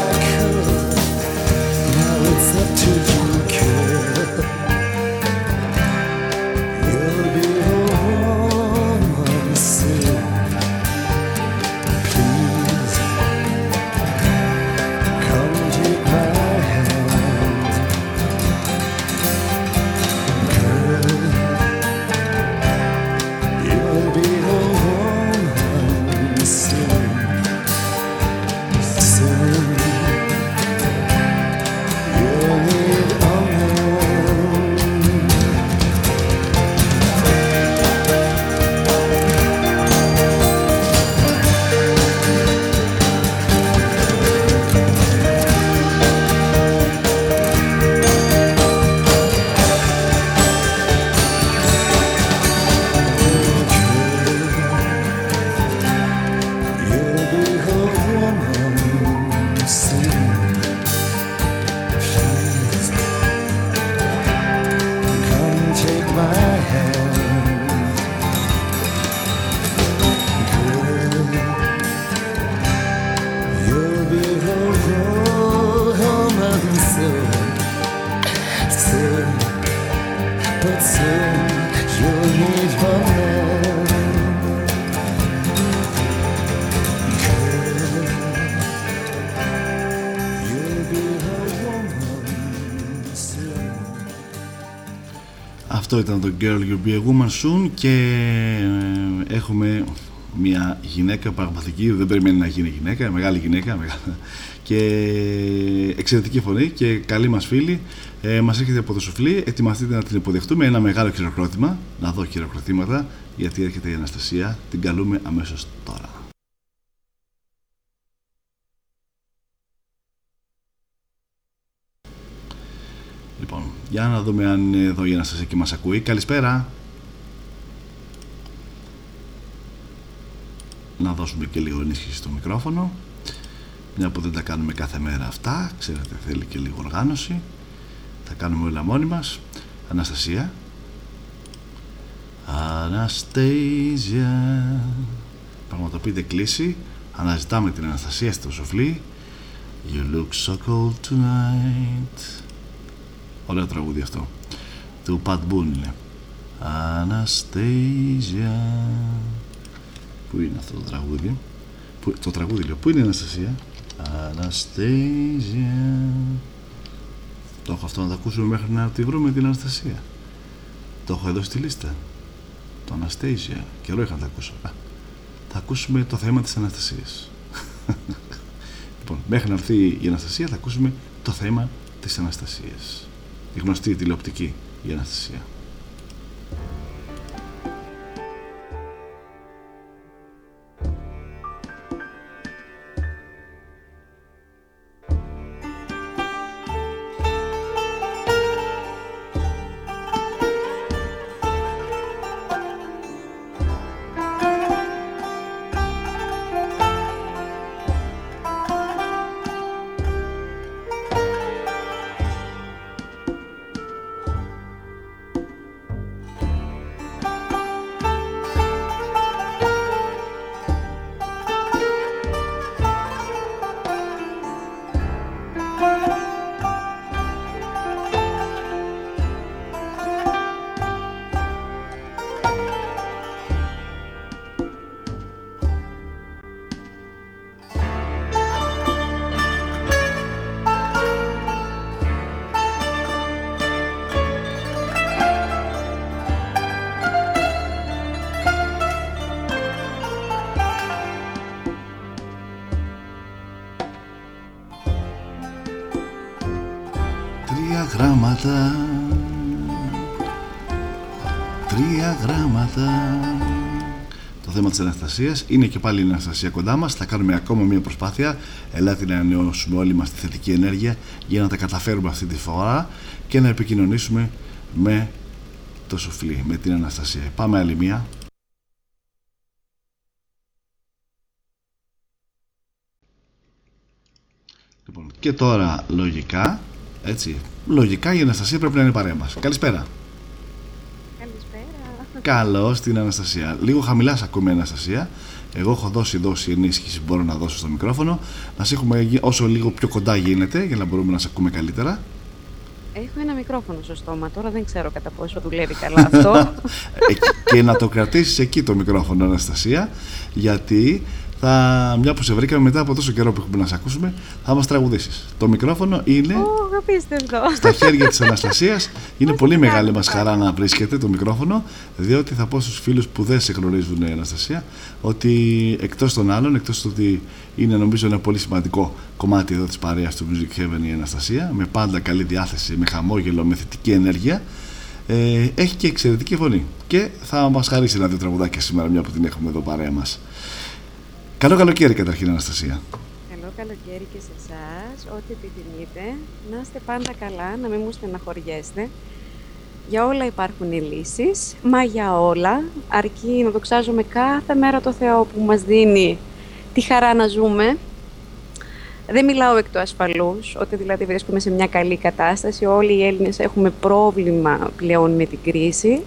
ήταν το Girl You'll Be a Woman Soon και ε, έχουμε μια γυναίκα πραγματική, δεν περιμένει να γίνει γυναίκα, μεγάλη γυναίκα μεγάλη, και εξαιρετική φωνή και καλή μας φίλη. Ε, μας έρχεται από το σουφλί, ετοιμαστείτε να την υποδεχτούμε. Ένα μεγάλο χειροκρότημα, να δω χειροκροτήματα γιατί έρχεται η Αναστασία, την καλούμε αμέσως τώρα. Λοιπόν, για να δούμε αν είναι εδώ η Αναστασία και μας ακούει. Καλησπέρα. Να δώσουμε και λίγο ενίσχυση στο μικρόφωνο. Μια που δεν τα κάνουμε κάθε μέρα αυτά, ξέρετε θέλει και λίγο οργάνωση. Θα κάνουμε όλα μόνοι μας. Αναστασία. Αναστασία. Πραγματοποιείται κλίση. Αναζητάμε την Αναστασία στο σοφλί. You look so cold tonight. Ωραίο τραγούδι αυτό. Του Pat Boone είναι. Αναστασία. Πού είναι αυτό το τραγούδι; Που, το τραγούδι λέω. Πού είναι η Αναστασία; Αναστασία. Το έχω αυτό να το ακούσουμε μέχρι να τη βρούμε την Αναστασία. Το έχω εδώ στη λίστα. Το Αναστασία. Καιρό είχα να το ακούσω. Α, θα ακούσουμε το θέμα της Αναστασίας. λοιπόν, μέχρι να έρθει η Αναστασία θα ακούσουμε το θέμα της Αναστασίας. Η γνωστή τηλεοπτική η Αναστασία. Γράμματα. Τρία γράμματα. Το θέμα της Αναστασίας είναι και πάλι η Αναστασία κοντά μας. Θα κάνουμε ακόμα μια προσπάθεια. Ελάτε να ανανεώσουμε όλοι μας τη θετική ενέργεια Για να τα καταφέρουμε αυτή τη φορά Και να επικοινωνήσουμε με το σουφλί Με την Αναστασία. Πάμε άλλη μία. Λοιπόν, και τώρα λογικά, έτσι, λογικά η Αναστασία πρέπει να είναι παρέα μας. Καλησπέρα. Καλησπέρα. Καλώς την Αναστασία. Λίγο χαμηλάς σε ακούμε, Αναστασία. Εγώ έχω δώσει δόση ενίσχυση που μπορώ να δώσω στο μικρόφωνο. Να σε έχουμε γι- όσο λίγο πιο κοντά γίνεται για να μπορούμε να σε ακούμε καλύτερα. Έχω ένα μικρόφωνο στο στόμα. Τώρα δεν ξέρω κατά πόσο δουλεύει καλά αυτό. Ε, και να το κρατήσεις εκεί το μικρόφωνο Αναστασία γιατί θα, μια που σε βρήκαμε μετά από τόσο καιρό που έχουμε να σε ακούσουμε θα μας τραγουδήσεις. Το μικρόφωνο είναι Ω, απίστευτο. στα χέρια της Αναστασίας. Είναι πολύ μεγάλη μας χαρά να βρίσκεται το μικρόφωνο διότι θα πω στους φίλους που δεν σε γνωρίζουν Αναστασία ότι εκτός των άλλων εκτός του ότι είναι νομίζω ένα πολύ σημαντικό κομμάτι εδώ της παρέας του Music Heaven η Αναστασία με πάντα καλή διάθεση, με χαμόγελο, με θετική ενέργεια ε, έχει και εξαιρετική φωνή. Και θα μας χαρίσει ένα δύο τραγουδάκια σήμερα μια που την έχουμε εδώ παρέα μας Καλό καλοκαίρι καταρχήν Αναστασία Καλό καλοκαίρι και σε εσάς, ό,τι επιθυμείτε. Να είστε πάντα καλά, να μην μου στεναχωριέστε. Για όλα υπάρχουν οι λύσεις, μα για όλα, αρκεί να δοξάζουμε κάθε μέρα το Θεό που μας δίνει τη χαρά να ζούμε. Δεν μιλάω εκ του ασφαλούς, ότι δηλαδή βρίσκομαι σε μια καλή κατάσταση. Όλοι οι Έλληνες έχουμε πρόβλημα πλέον με την κρίση.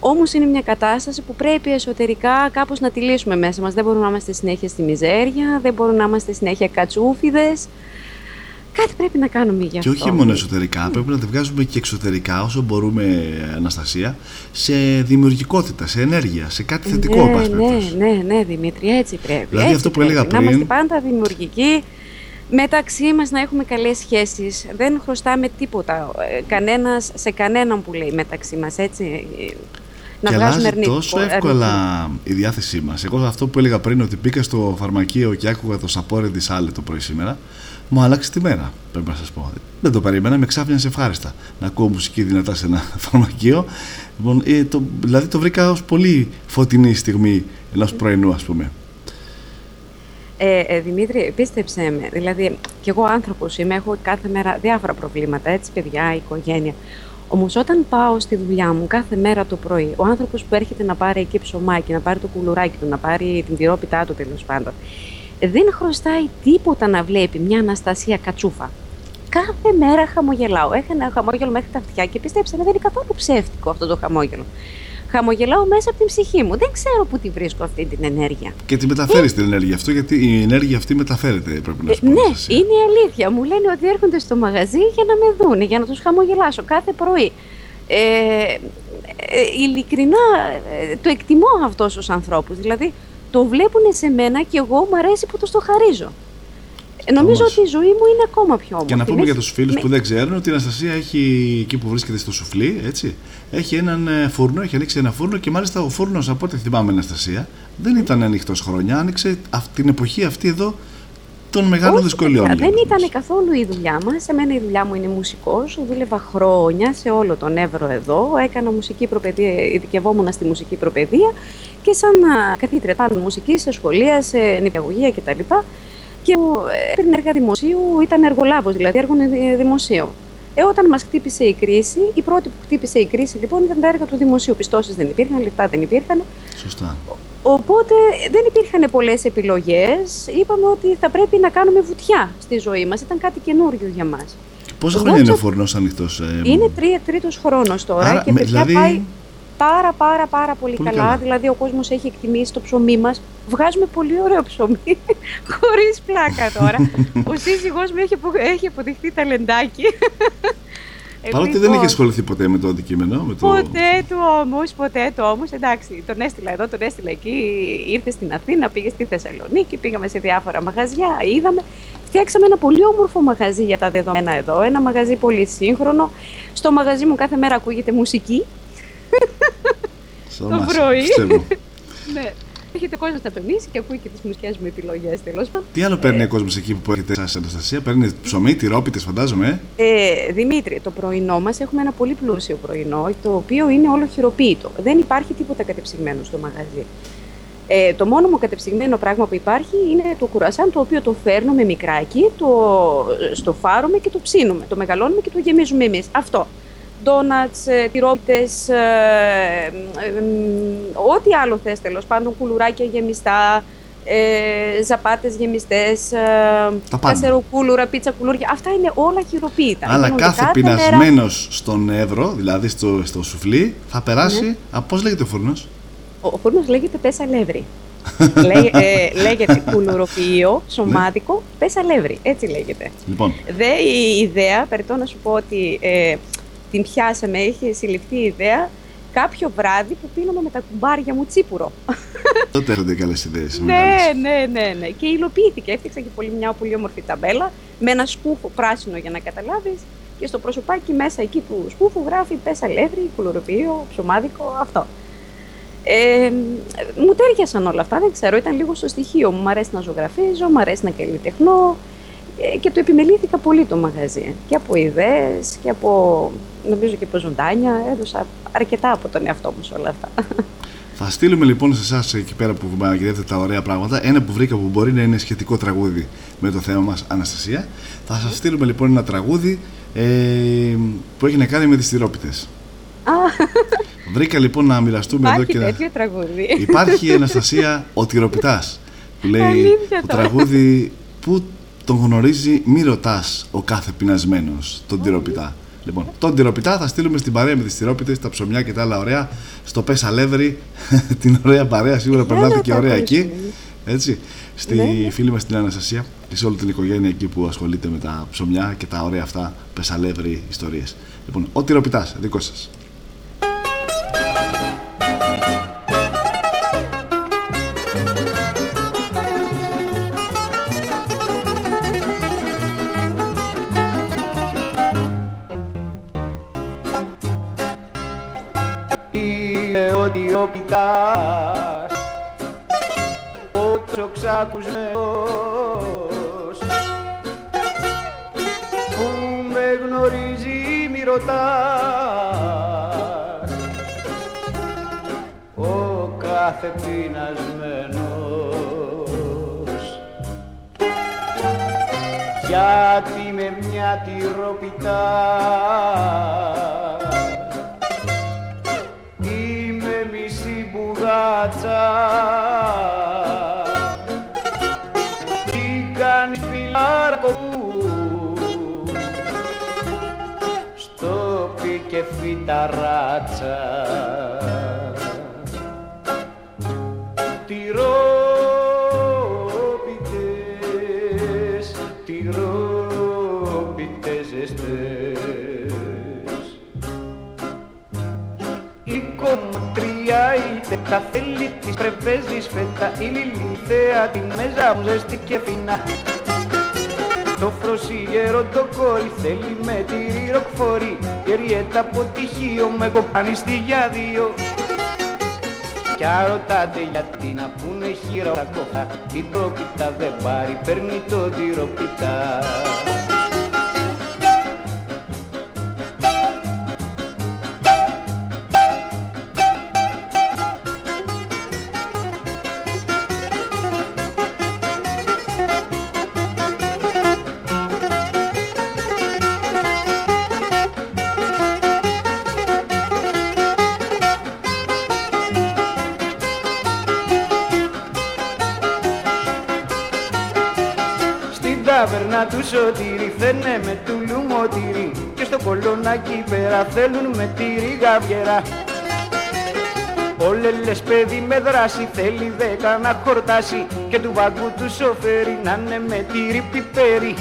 Όμως είναι μια κατάσταση που πρέπει εσωτερικά κάπως να τη λύσουμε μέσα μας. Δεν μπορούμε να είμαστε συνέχεια στη μιζέρια, δεν μπορούμε να είμαστε συνέχεια κατσούφιδες. Κάτι πρέπει να κάνουμε γι' Και αυτό. όχι μόνο εσωτερικά, πρέπει να τη βγάζουμε και εξωτερικά όσο μπορούμε, Αναστασία, σε δημιουργικότητα, σε ενέργεια, σε κάτι θετικό, εν ναι, πάση ναι, περιπτώσει. ναι, ναι, Δημήτρη, έτσι πρέπει. Δηλαδή έτσι αυτό που πρέπει. έλεγα Να είμαστε πριν- πάντα δημιουργικοί, μεταξύ μας να έχουμε καλές σχέσεις. Δεν χρωστάμε τίποτα, ε, κανένας σε κανέναν που λέει μεταξύ μας, έτσι. Ε, Να και βγάζουμε αλλάζει αρνητικό. τόσο εύκολα η διάθεσή μας. Εγώ αυτό που έλεγα πριν ότι μπήκα στο φαρμακείο και άκουγα το σαπόρι της άλλη το πρωί σήμερα, μου άλλαξε τη μέρα, πρέπει να σας πω. Δεν το περίμενα, με ξάφνιασε ευχάριστα να ακούω μουσική δυνατά σε ένα φαρμακείο. Λοιπόν, ε, το, δηλαδή το βρήκα ως πολύ φωτεινή στιγμή ενός πρωινού ας πούμε. Ε, ε, Δημήτρη, πίστεψέ με. Δηλαδή, κι εγώ άνθρωπος είμαι, έχω κάθε μέρα διάφορα προβλήματα, έτσι, παιδιά, οικογένεια. Όμως, όταν πάω στη δουλειά μου κάθε μέρα το πρωί, ο άνθρωπος που έρχεται να πάρει εκεί ψωμάκι, να πάρει το κουλουράκι του, να πάρει την τυρόπιτά του τέλος πάντων, δεν χρωστάει τίποτα να βλέπει μια Αναστασία κατσούφα. Κάθε μέρα χαμογελάω. Έχω ένα χαμόγελο μέχρι τα αυτιά και πιστέψτε με, δεν είναι καθόλου ψεύτικο αυτό το χαμόγελο. Χαμογελάω μέσα από την ψυχή μου. Δεν ξέρω πού τη βρίσκω αυτή την ενέργεια. Και τη μεταφέρεις την ενέργεια αυτό, γιατί η ενέργεια αυτή μεταφέρεται, πρέπει να Ε, σου πω. ναι, είναι η αλήθεια. Μου λένε ότι έρχονται στο μαγαζί για να με δούνε, για να τους χαμογελάσω κάθε πρωί. Ε, ε, ειλικρινά ε, το εκτιμώ αυτό στους ανθρώπους. Δηλαδή το βλέπουν σε μένα και εγώ μου αρέσει που τους το χαρίζω. Ε, Νομίζω Όμως- ότι η ζωή μου είναι ακόμα πιο όμορφη. Και να πούμε Με- για τους φίλους με- που δεν ξέρουν ότι η Αναστασία έχει εκεί που βρίσκεται στο σουφλί, έτσι. Έχει έναν ε, φούρνο, έχει ανοίξει ένα φούρνο και μάλιστα ο φούρνος, από ό,τι θυμάμαι, Αναστασία, δεν ήταν ανοιχτός χρόνια. Άνοιξε αυ- την εποχή αυτή εδώ των μεγάλων Όχι, δυσκολιών. παιδιά, για δεν να ήταν καθόλου η δουλειά μας. Εμένα η δουλειά μου είναι μουσικός. Δούλευα χρόνια σε όλο τον Εύρο εδώ. Έκανα μουσική προπαιδεία, ειδικευόμουν στη μουσική προπαιδεία και σαν α, καθήτρια πάνω μουσική σε σχολεία, σε νηπιαγωγεία κτλ. Και ε, έπαιρνε έργα δημοσίου, ήταν εργολάβος, δηλαδή έργο ε, δημοσίου. Ε, όταν μας χτύπησε η κρίση, η πρώτη που χτύπησε η κρίση λοιπόν ήταν τα έργα του δημοσίου. Πιστώσεις δεν υπήρχαν, λεφτά δεν υπήρχαν. Σωστά. Οπότε δεν υπήρχαν πολλές επιλογές. Είπαμε ότι θα πρέπει να κάνουμε βουτιά στη ζωή μας. Ήταν κάτι καινούριο για μας. Πόσα Εγώ χρόνια είναι ο το- φούρνος ανοιχτός, ε, Είναι τρία, τρίτος χρόνος τώρα Άρα, και με- παιδιά δηλαδή- πάει πάρα πάρα πάρα πολύ, Πολύ καλά. καλά. Δηλαδή ο κόσμος έχει εκτιμήσει το ψωμί μας. Βγάζουμε πολύ ωραίο ψωμί, χωρίς πλάκα τώρα. ο σύζυγός μου έχει, απο- έχει αποδειχθεί ταλεντάκι. Παρότι δεν Λοιπόν, είχε ασχοληθεί ποτέ με το αντικείμενο. Με το... Ποτέ του όμως, ποτέ του όμως. Εντάξει, τον έστειλα εδώ, τον έστειλα εκεί. Ήρθε στην Αθήνα, πήγε στη Θεσσαλονίκη, πήγαμε σε διάφορα μαγαζιά. Είδαμε, φτιάξαμε ένα πολύ όμορφο μαγαζί για τα δεδομένα εδώ. Ένα μαγαζί πολύ σύγχρονο. Στο μαγαζί μου κάθε μέρα ακούγεται μουσική. Σαν το μας, πρωί. πιστεύω. ναι. Έχετε κόσμο να τονίσει και ακούει και τις μουσικές μου επιλογές τέλος πάντων. Τι άλλο παίρνει ο κόσμος εκεί που έρχεται σε Αναστασία, παίρνει ψωμί, τυρόπιτες, φαντάζομαι; Ε. Ε, Δημήτρη, το πρωινό μας έχουμε ένα πολύ πλούσιο πρωινό, το οποίο είναι όλο χειροποίητο. Δεν υπάρχει τίποτα κατεψυγμένο στο μαγαζί. Ε, το μόνο μου κατεψυγμένο πράγμα που υπάρχει είναι το κουρασάν, το οποίο το φέρνουμε μικράκι, το στοφάρουμε και το ψήνουμε. Το μεγαλώνουμε και το γεμίζουμε εμείς. Αυτό. Ντόνατς, ε, τυρόπιτες, ε, ε, ε, ό,τι άλλο θες τέλος πάντων, κουλουράκια γεμιστά, ε, ζαπάτες γεμιστές, ε, Τα πάντα. κασεροκούλουρα, πίτσα κουλούρια. Αυτά είναι όλα χειροποίητα. Αλλά Γίνονται κάθε μέρα. πεινασμένος στον Εύρο, δηλαδή στο, στο σουφλί, θα περάσει. Ναι. Από πώς λέγεται ο φούρνος; Ο, ο φούρνος λέγεται Πέσα Λεύρη. Λέει, ε, λέγεται κουλουροποιείο σωμάτικο πέσα λεύρη. Έτσι λέγεται. Λοιπόν, Δε η ιδέα, περιττώ να σου πω ότι ε, την πιάσαμε, είχε συλληφθεί η ιδέα κάποιο βράδυ που πίναμε με τα κουμπάρια μου τσίπουρο. τότε έρχονται καλές ιδέες. ναι, ναι, ναι, ναι. Και υλοποιήθηκε. Έφτιαξα και πολύ, μια πολύ όμορφη ταμπέλα με ένα σκούφο πράσινο για να καταλάβεις. Και στο προσωπάκι μέσα εκεί του σκούφου γράφει πέσα λεύρη, κουλουροποιείο, ψωμάδικο, αυτό. Ε, μου τέριασαν όλα αυτά, δεν ξέρω, ήταν λίγο στο στοιχείο μου. Μ' αρέσει να ζωγραφίζω, μ' αρέσει να καλλιτεχνώ ε, και το επιμελήθηκα πολύ το μαγαζί. Και από ιδέες και από, νομίζω και από ζωντάνια, έδωσα αρκετά από τον εαυτό μου σε όλα αυτά. Θα στείλουμε λοιπόν σε εσάς εκεί πέρα που μαγειρεύετε τα ωραία πράγματα ένα που βρήκα που μπορεί να είναι σχετικό τραγούδι με το θέμα μας, Αναστασία. Θα σας στείλουμε λοιπόν ένα τραγούδι ε, που έχει να κάνει με τις τυρόπιτες. Βρήκα λοιπόν να μοιραστούμε εδώ Υπάρχει και να... τέτοιο τραγούδι. Υπάρχει η Αναστασία ο τυροπιτάς που λέει Αλήθεια το τώρα. τραγούδι που τον γνωρίζει μη ρωτάς ο κάθε πεινασμένος τον τυροπιτά. Λοιπόν, τον τυροπιτά θα στείλουμε στην παρέα με τις τυρόπιτες, τα ψωμιά και τα άλλα ωραία στο Πέσα Λεύρη. την ωραία παρέα, σίγουρα περνάτε να και τα ωραία ακούσουμε. εκεί. Έτσι. Στη Ναι, ναι. φίλη μας την Αναστασία και σε όλη την οικογένεια εκεί που ασχολείται με τα ψωμιά και τα ωραία αυτά πεσαλεύρη ιστορίες. Λοιπόν, ο τυροπιτά, δικός σας. Ότι ο πιτάς ο ξοξάκουσμένος που με γνωρίζει μη ρωτάς. Ο κάθε πεινασμένος. Γιατί με μια τυροπιτά μπουγάτσα Τι κάνεις φιλάρκο μου Στο πήκε φυταράτσα τα θέλει της πρεβέζεις φέτα η λιλιθέα τη μέζα μου ζέστη και φινά. Το φροσίγερο το κόρη θέλει με τυρί ροκφορή γεριέτα από τυχείο με κοπάνιστη για δύο κι αν ρωτάτε γιατί να πούνε χείρα τα κόχα την τρόπιτα δεν πάρει παίρνει το τυροπιτά σωτήρι φέρνε με του λουμοτήρι Και στο κολονάκι πέρα θέλουν με τύρι γαβιέρα Ο λελες παιδί με δράση θέλει δέκα να χορτάσει. Και του βαγκού του σοφέρι να είναι με τύρι πιπέρι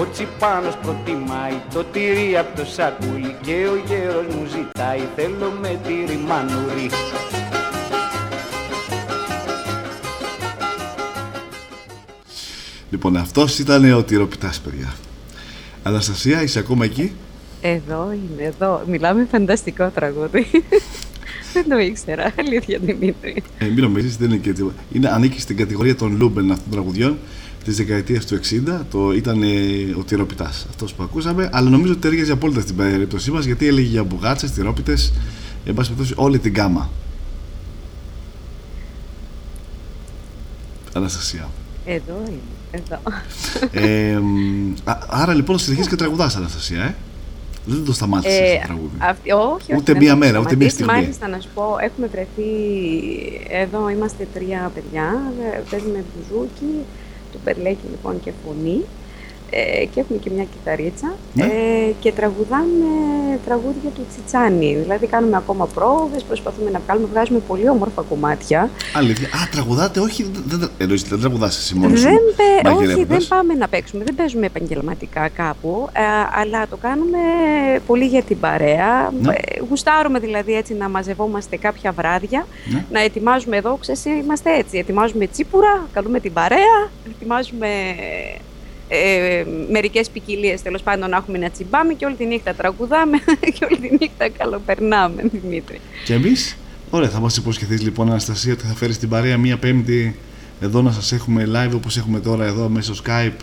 ο Τσιπάνος προτιμάει το τυρί από το σακούλι Και ο γέρος μου ζητάει θέλω με τύρι μανούρι Λοιπόν, αυτός ήταν ο τυροπιτάς, παιδιά. Αναστασία, είσαι ακόμα εκεί; Εδώ είμαι, εδώ. Μιλάμε φανταστικό τραγούδι. δεν το ήξερα, αλήθεια Δημήτρη. Ε, μην νομίζεις, δεν είναι και τίποτα. Είναι, ανήκει στην κατηγορία των Λούμπεν αυτών των τραγουδιών της δεκαετίας του 60. Το, ήταν ε, ο τυροπιτάς, αυτός που ακούσαμε. Αλλά νομίζω ότι ταιριάζει απόλυτα στην περίπτωσή μας γιατί έλεγε για μπουγάτσες, τυρόπιτες, εν πάση περιπτώσει όλη την γκάμα. Αναστασία. Εδώ είμαι, εδώ. Ε, μ, α- άρα λοιπόν συνεχίζει και τραγουδάς, Αναστασία, ε; Δεν το σταμάτησες Ε, το τραγούδι. αυτή- όχι, όχι, Ούτε δεν μία το έχω μέρα, ούτε μία σταματήσει. στιγμή. Μάλιστα, να σου πω, έχουμε βρεθεί. Εδώ είμαστε τρία παιδιά. ε, Παίζουμε μπουζούκι, το περλέκι λοιπόν και φωνή. Ε, και έχουμε και μια κιθαρίτσα Ναι. ε, και τραγουδάμε τραγούδια του Τσιτσάνι. Δηλαδή κάνουμε ακόμα πρόοδες, προσπαθούμε να βγάλουμε, βγάζουμε πολύ όμορφα κομμάτια. Αλήθεια. Α, τραγουδάτε, όχι. Δεν, δεν, εννοείς, δεν τραγουδάς εσύ μόνος σου. Δεν, πε- όχι, μαγειρεύοντας. δεν πάμε να παίξουμε, δεν παίζουμε επαγγελματικά κάπου, ε, αλλά το κάνουμε πολύ για την παρέα. Ναι. Ε, γουστάρουμε δηλαδή έτσι να μαζευόμαστε κάποια βράδια, Ναι. να ετοιμάζουμε εδώ, ξέρεις, είμαστε έτσι, ετοιμάζουμε τσίπουρα, καλούμε την παρέα, ετοιμάζουμε ε, μερικές ποικιλίες τέλος πάντων να έχουμε να τσιμπάμε και όλη τη νύχτα τραγουδάμε και όλη τη νύχτα καλοπερνάμε, Δημήτρη. Και εμείς, ωραία, θα μας υποσχεθείς λοιπόν, Αναστασία, ότι θα φέρεις την παρέα μία Πέμπτη εδώ να σας έχουμε live όπως έχουμε τώρα εδώ μέσω Skype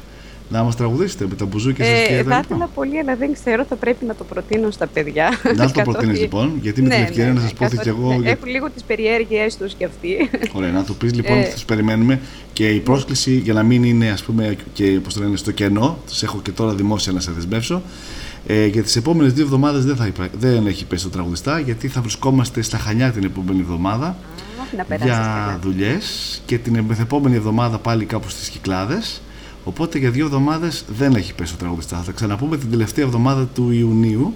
να μας τραγουδήσετε με τα μπουζούκια σας και Ε, τα θα λοιπά. ήθελα πολύ, αλλά δεν ξέρω, θα πρέπει να το προτείνω στα παιδιά. Να το Καθότι- προτείνεις λοιπόν, γιατί με Ναι, την ευκαιρία ναι, να ναι, σας πω ότι και καθότι, εγώ. ναι, για- Έχουν λίγο τις περιέργειές τους κι αυτοί. Ωραία, να το πεις λοιπόν Ε. ότι τους περιμένουμε και η πρόσκληση για να μην είναι ας πούμε και πώς το λένε στο κενό, του έχω και τώρα δημόσια να σε δεσμεύσω. Ε, για τις επόμενες δύο εβδομάδες δεν, θα υπά- δεν έχει πέσει το τραγουδιστά γιατί θα βρισκόμαστε στα Χανιά την επόμενη εβδομάδα να περάσεις για καλά. δουλειές και την μεθεπόμενη εβδομάδα πάλι κάπου στις Κυκλάδες. Οπότε για δύο εβδομάδες δεν έχει πέσει το τραγουδιστά. Θα τα ξαναπούμε την τελευταία εβδομάδα του Ιουνίου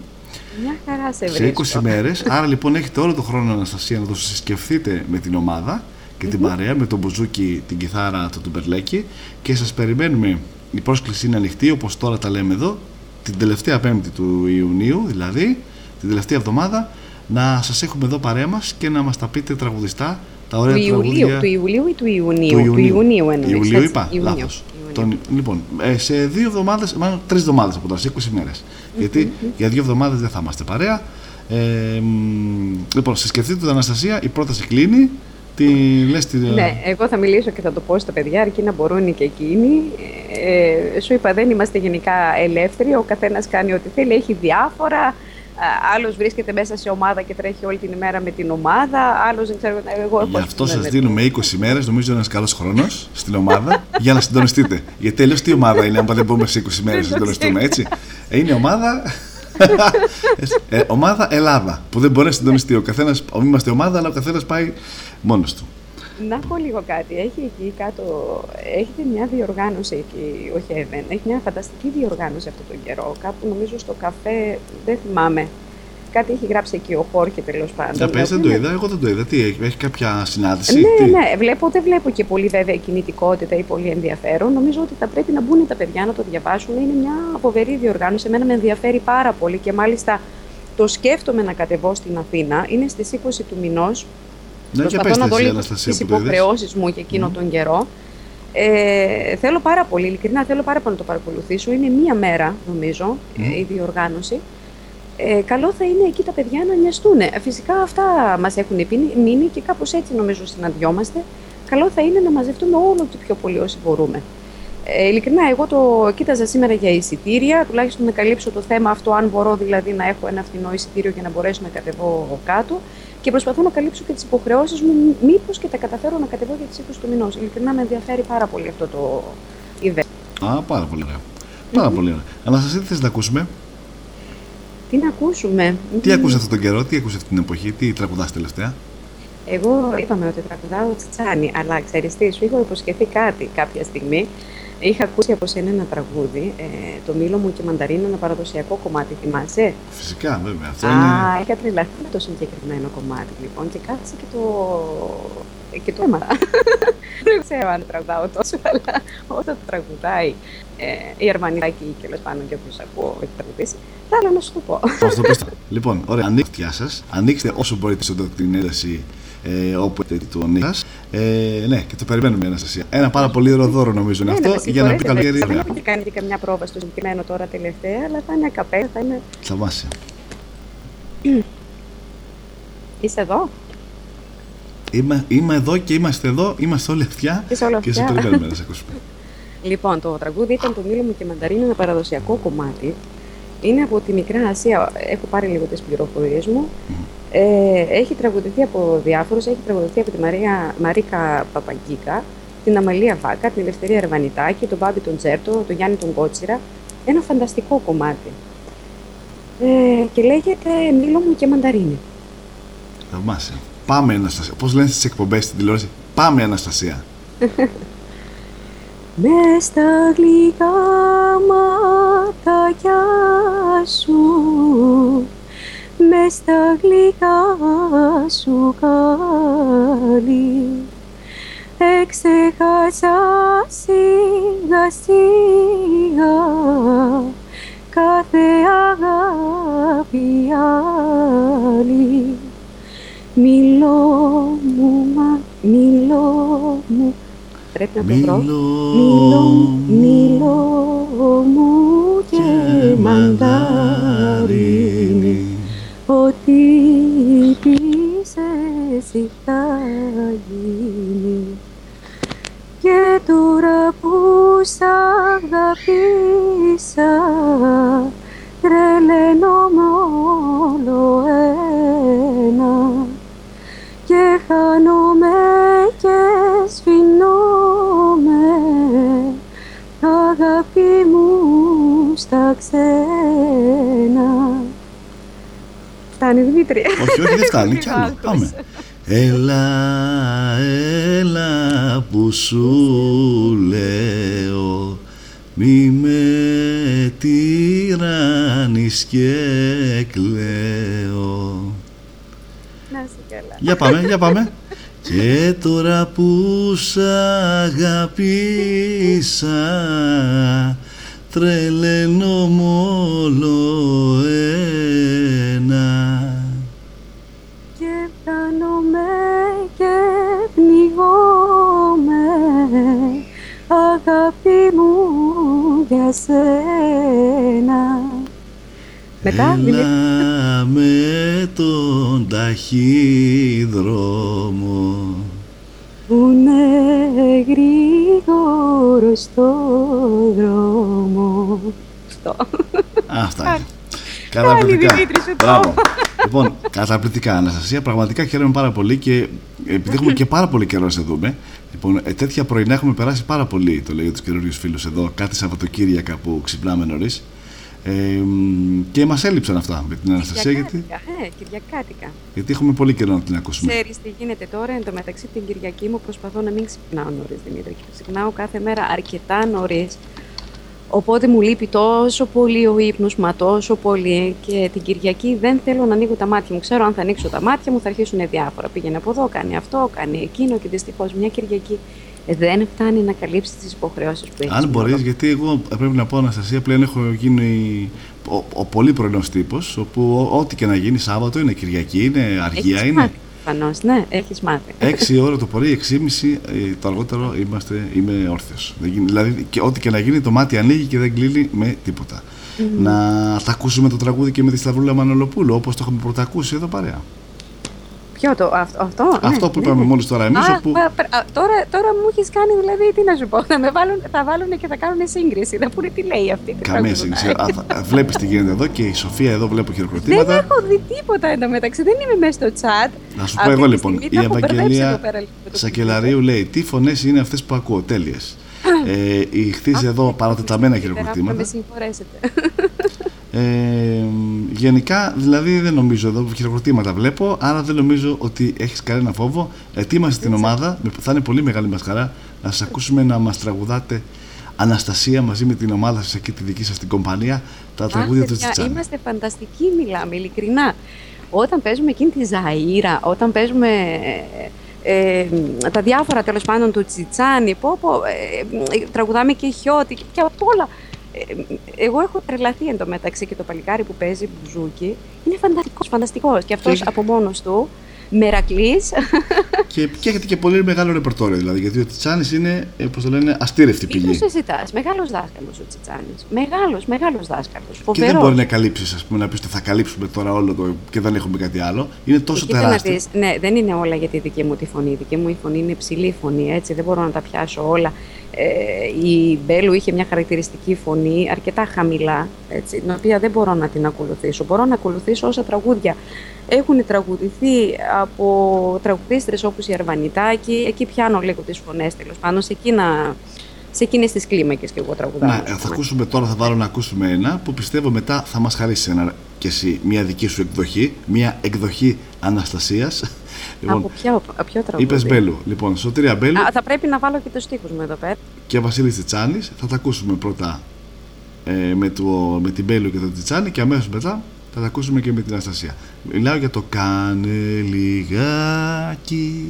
Μια χαρά σε σε βρίσκω. 20 μέρες. Άρα λοιπόν έχετε όλο τον χρόνο, Αναστασία, να το συσκεφτείτε με την ομάδα και την παρέα, με τον Μπουζούκι, την κιθάρα, το Τουμπερλέκι και σας περιμένουμε. Η πρόσκληση είναι ανοιχτή, όπως τώρα τα λέμε εδώ, την τελευταία Πέμπτη του Ιουνίου, δηλαδή την τελευταία εβδομάδα, να σας έχουμε εδώ παρέα μας και να μας τα πείτε τραγουδιστά τα ωραία Του Ιουλίου, τραγούδια. του Ιουλίου ή του Ιουνίου; Του Ιουνίου. Ιουνίου εννοείς, Ιουλίου έτσι, είπα, Ιουνίου. λάθος. Τον, λοιπόν, ε, σε δύο εβδομάδες, μάλλον τρεις εβδομάδες από τώρα, σε 20 μέρες. Γιατί για δύο εβδομάδες δεν θα είμαστε παρέα. Ε, μ, λοιπόν, σε σκεφτείτε την Αναστασία, η πρόταση κλείνει. Τη λες τη. Ναι, εγώ θα μιλήσω και θα το πω στα παιδιά, αρκεί να μπορούν και εκείνοι. Ε, σου είπα, δεν είμαστε γενικά ελεύθεροι. Ο καθένας κάνει ό,τι θέλει, έχει διάφορα. Άλλος βρίσκεται μέσα σε ομάδα και τρέχει όλη την ημέρα με την ομάδα. Άλλος δεν ξέρω. Εγώ έχω Γι' αυτό ας σας πούμε, δίνουμε 20 μέρες, νομίζω ένας καλός χρόνος στην ομάδα για να συντονιστείτε. Γιατί τελείω τι ομάδα είναι, αν δεν πούμε σε 20 μέρες να συντονιστούμε, έτσι; Ε, Είναι ομάδα. ε, ομάδα Ελλάδα που δεν μπορεί να συντονιστεί. Ο καθένας, είμαστε ομάδα, αλλά ο καθένας πάει μόνος του. Να πω λίγο κάτι. Έχει εκεί κάτω, έχετε μια διοργάνωση εκεί, ο Heaven. Έχει μια φανταστική διοργάνωση αυτόν τον καιρό. Κάπου νομίζω στο καφέ, δεν θυμάμαι. Κάτι έχει γράψει εκεί ο Χόρχε τέλος πάντων. Για πες, δεν το είδα, εγώ δεν το είδα. Τι έχει, έχει κάποια συνάντηση. Ναι, τι; ναι, βλέπω, δεν βλέπω και πολύ βέβαια κινητικότητα ή πολύ ενδιαφέρον. Νομίζω ότι θα πρέπει να μπουν τα παιδιά να το διαβάσουν. Είναι μια φοβερή διοργάνωση. Εμένα με ενδιαφέρει πάρα πολύ και μάλιστα το σκέφτομαι να κατεβώ στην Αθήνα. Είναι στις 20 του μηνός. Ναι, για πες να τα δω εσύ, λίγο Αναστασία, τις που το είδες. υποχρεώσεις μου για εκείνο τον καιρό. Ε, θέλω πάρα πολύ, ειλικρινά θέλω πάρα πολύ να το παρακολουθήσω. Είναι μία μέρα, νομίζω, ε, η διοργάνωση. Ε, καλό θα είναι εκεί τα παιδιά να νοιαστούν. Ε, Φυσικά αυτά μας έχουν επίνει- μείνει και κάπως έτσι νομίζω συναντιόμαστε. Καλό θα είναι να μαζευτούμε όλο και πιο πολύ όσοι μπορούμε. Ε, ειλικρινά, εγώ το κοίταζα σήμερα για εισιτήρια, τουλάχιστον να καλύψω το θέμα αυτό, αν μπορώ δηλαδή να έχω ένα φθηνό εισιτήριο για να μπορέσω να κατεβώ κάτω. Και προσπαθώ να καλύψω και τις υποχρεώσεις μου, μήπως και τα καταφέρω να κατεβώ για τις 20 του μηνός. Ειλικρινά με ενδιαφέρει πάρα πολύ αυτό το event. Α, πάρα πολύ ωραία. Πάρα πολύ ωραία. Αναστασία, τι θες να ακούσουμε; Τι να ακούσουμε; Τι Μμμ. ακούσες αυτόν τον καιρό, τι ακούσες αυτή την εποχή, τι τραγουδάς τελευταία; Εγώ είπαμε ότι τραγουδάω τσιτσάνι, αλλά ξέρεις τι, σου είχα υποσχεθεί κάτι κάποια στιγμή. Είχα ακούσει από σένα ένα τραγούδι, ε, το Μήλο μου και Μανταρίνα, ένα παραδοσιακό κομμάτι, θυμάσαι; Φυσικά, βέβαια. Αυτό Α, είναι. είχα τρελαθεί με το συγκεκριμένο κομμάτι, λοιπόν, και κάθισα και το... και το έμαθα. Δεν ξέρω αν τραγουδάω τόσο, αλλά όταν το τραγουδάει ε, η Αρμανιδάκη και τέλος πάντων και όπως ακούω έχει τραγουδήσει, θα ήθελα να σου το πω. Θα σου το πεις. λοιπόν, ωραία, ανοίξτε τη αυτιά σας. Ανοίξτε όσο μπορείτε σε την ένταση ε, όπου έχετε το νύχτα σας. Ε, ναι, και το περιμένουμε, Αναστασία. Ένα πάρα πολύ ωραίο δώρο νομίζω είναι Ναι, αυτό με για να πει συγχωρείτε, καλοκαίρι. Δεν έχω και κάνει και καμιά πρόβα στο συγκεκριμένο τώρα τελευταία, αλλά θα είναι ακαπέλα, θα είναι... Θαυμάσια. Είσαι εδώ; Είμαι, είμαι εδώ και είμαστε εδώ, είμαστε όλοι αυτιά Είσαι όλα και σε αυτιά. περιμένουμε να σε ακούσουμε. Λοιπόν, το τραγούδι ήταν το Μήλο μου και Μανταρίνα, ένα παραδοσιακό κομμάτι. Είναι από τη Μικρά Ασία, έχω πάρει λίγο τις πληροφορίες μου. Ε, έχει τραγουδηθεί από διάφορους, έχει τραγουδηθεί από τη Μαρία, Μαρίκα Παπαγκίκα, την Αμαλία Βάκα, την Ελευθερία Ερβανιτάκη, τον Μπάμπη τον Τζέρτο, τον Γιάννη τον Κότσιρα. Ένα φανταστικό κομμάτι. Ε, και λέγεται Μήλο μου και Μανταρίνη. Θαυμάσια. Πάμε, Αναστασία. Πώς λένε στις εκπομπές στην τηλεόραση, Πάμε, Αναστασία. με στα γλυκά ματάκια σου μες στα γλυκά σου καλή. Εξέχασα σιγά σιγά κάθε αγάπη άλλη. Μιλώ μου, μα, μιλώ μου. Πρέπει να το βρω. Μιλώ, μιλώ μου και μαντάρι Ό,τι πεις εσύ θα γίνει. Και τώρα που σ' αγαπήσα Τρελαίνω όλο ένα. Και χάνομαι και σφινόμαι. Αγάπη μου στα ξένα Φτάνει Δημήτρη. Όχι, όχι, δεν φτάνει. Κι άλλο. Πάμε. Έλα, έλα που σου λέω μη με τυράννεις και κλαίω Να είσαι καλά. Για πάμε, για πάμε Και τώρα που σ' αγαπήσα τρελαίνω μόνο ένα. Και φτάνομαι και πνιγόμαι. Αγάπη μου για σένα. Μετά, Έλα με τον ταχύδρομο. Που είναι γρήγορο στο δρόμο. Αυτό. Αυτά είναι. Πάλι, Καταπληκτικά. Δημήτρης, σου το. Μπράβο. λοιπόν, καταπληκτικά Αναστασία. Πραγματικά χαίρομαι πάρα πολύ και επειδή έχουμε και πάρα πολύ καιρό να σε δούμε. Λοιπόν, ε, τέτοια πρωινά έχουμε περάσει πάρα πολύ, το λέει τους καινούριους φίλους εδώ, κάτι Σαββατοκύριακα που ξυπνάμε νωρίς. Ε, μ, και μας έλειψαν αυτά με την Αναστασία γιατί, Κυριακάτικα, ε, Κυριακάτικα. γιατί έχουμε πολύ καιρό να την ακούσουμε. Ξέρεις τι γίνεται τώρα, εν τω μεταξύ την Κυριακή μου προσπαθώ να μην ξυπνάω νωρίς Δημήτρη και ξυπνάω κάθε μέρα αρκετά νωρίς Οπότε μου λείπει τόσο πολύ ο ύπνος, μα τόσο πολύ και την Κυριακή δεν θέλω να ανοίγω τα μάτια μου. Ξέρω αν θα ανοίξω τα μάτια μου θα αρχίσουν διάφορα. Πήγαινε από εδώ, κάνει αυτό, κάνει εκείνο και δυστυχώς μια Κυριακή δεν φτάνει να καλύψεις τις υποχρεώσεις που έχεις. Αν μπορείς, γιατί εγώ πρέπει να πω Αναστασία πλέον έχω γίνει ο, ο πολύ πρωινό τύπος, όπου ό- ό,τι και να γίνει Σάββατο είναι Κυριακή, είναι αργία, Έχεις είναι. μάθει, προφανώς, ναι, έχεις μάθει. 6 ώρα το πρωί, 6.30 ε, το αργότερο είμαστε, είμαι όρθιος. Δηλαδή, και ό,τι και να γίνει, το μάτι ανοίγει και δεν κλείνει με τίποτα. Μμμ. Να τα ακούσουμε το τραγούδι και με τη Σταυρούλα Μανολοπούλου, όπως το έχουμε πρωτακούσει εδώ παρέα. Ποιο το, αυτό, αυτό, Αυτό ναι, που ναι. είπαμε μόλις τώρα εμείς, Α, όπου- μα, πρα- α, τώρα, τώρα μου έχεις κάνει δηλαδή, τι να σου πω, θα με βάλουν, θα βάλουν και θα κάνουν σύγκριση. Θα πούνε τι λέει αυτή. τι Καμία τραγουδάει. σύγκριση. Βλέπεις τι γίνεται εδώ και η Σοφία εδώ βλέπω Δεν χειροκροτήματα. έχω δει τίποτα εντωμεταξύ, δεν είμαι μέσα στο chat. Να σου πω Αυτή εγώ τη λοιπόν, στιγμή η τα έχω μπερδέψει εδώ Ευαγγελία πέρα λίγο με το Σακελαρίου λέει τι φωνές είναι αυτές που ακούω, τέλειες. ε, η χθες εδώ παρατεταμένα Με χειροκροτήματα. συγχωρέσετε. Ε, γενικά, δηλαδή δεν νομίζω εδώ χειροκροτήματα βλέπω, άρα δεν νομίζω ότι έχεις κανένα φόβο. Ετοίμασε την ομάδα, με- θα είναι πολύ μεγάλη μας χαρά να σας ακούσουμε να μας τραγουδάτε Αναστασία μαζί με την ομάδα σας εκεί τη δική σας την κομπανία τα Αχ, τραγούδια του παιδιά, Τσιτσάνη. Είμαστε φανταστικοί, μιλάμε ειλικρινά. Όταν παίζουμε εκείνη τη Ζαΐρα, όταν παίζουμε ε, ε, τα διάφορα τέλος πάντων του Τσιτσάνι, πω, πω, ε, ε, τραγουδάμε και χιώτη και, και απ' όλα. Ε, εγώ έχω τρελαθεί εν τω μεταξύ και το παλικάρι που παίζει μπουζούκι είναι φανταστικός, φανταστικός και αυτός Και- από μόνος του, μερακλής, Και, και έχετε και πολύ μεγάλο ρεπερτόριο δηλαδή, γιατί ο Τσιτσάνης είναι, ε, πώς το λένε, αστήρευτη τι το πηγή. συζητάς, μεγάλος δάσκαλος ο Τσιτσάνης, μεγάλος, μεγάλος δάσκαλος, Και φοβερός. δεν μπορεί να καλύψεις, ας πούμε, να πεις ότι θα καλύψουμε τώρα όλο το και δεν έχουμε κάτι άλλο. Είναι τόσο Κοίτα να τεράστιο. δεις, ναι, δεν είναι όλα για τη δική μου τη φωνή. Η δική μου η φωνή είναι υψηλή φωνή, έτσι, δεν μπορώ να τα πιάσω όλα. Ε, η Μπέλου είχε μια χαρακτηριστική φωνή, αρκετά χαμηλά, έτσι, την οποία δεν μπορώ να την ακολουθήσω. Μπορώ να ακολουθήσω όσα τραγούδια έχουν τραγουδηθεί από τραγουδίστρες όπως η Αρβανιτάκη, εκεί πιάνω λίγο τις φωνές τέλος πάντων, σε, εκείνα, σε εκείνες τις κλίμακες και εγώ τραγουδάω. Να, ε, θα ακούσουμε τώρα, θα βάλω να ακούσουμε ένα που πιστεύω μετά θα μας χαρίσει ένα και εσύ μια δική σου εκδοχή, μια εκδοχή Αναστασίας Από ποιο, από ποιο τραγούδι. Είπες Μπέλου. Λοιπόν, Σωτήρια Μπέλου Α, θα πρέπει να βάλω και τους στίχους μου εδώ πέρα. και Βασίλης Τσιτσάνης. Θα τα ακούσουμε πρώτα ε, με, το, με την Μπέλου και τον Τσιτσάνη και αμέσως μετά θα τα ακούσουμε και με την Αναστασία. Μιλάω για το κάνε λιγάκι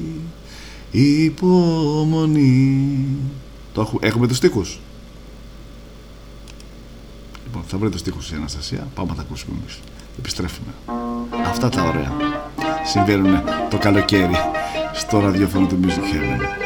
υπομονή. Το έχουμε, έχουμε τους στίχους; Λοιπόν, θα βρει τους στίχους η Αναστασία. Πάμε να τα ακούσουμε εμείς. Επιστρέφουμε. Αυτά τα ωραία συμβαίνουν το καλοκαίρι στο ραδιόφωνο του Music Heaven.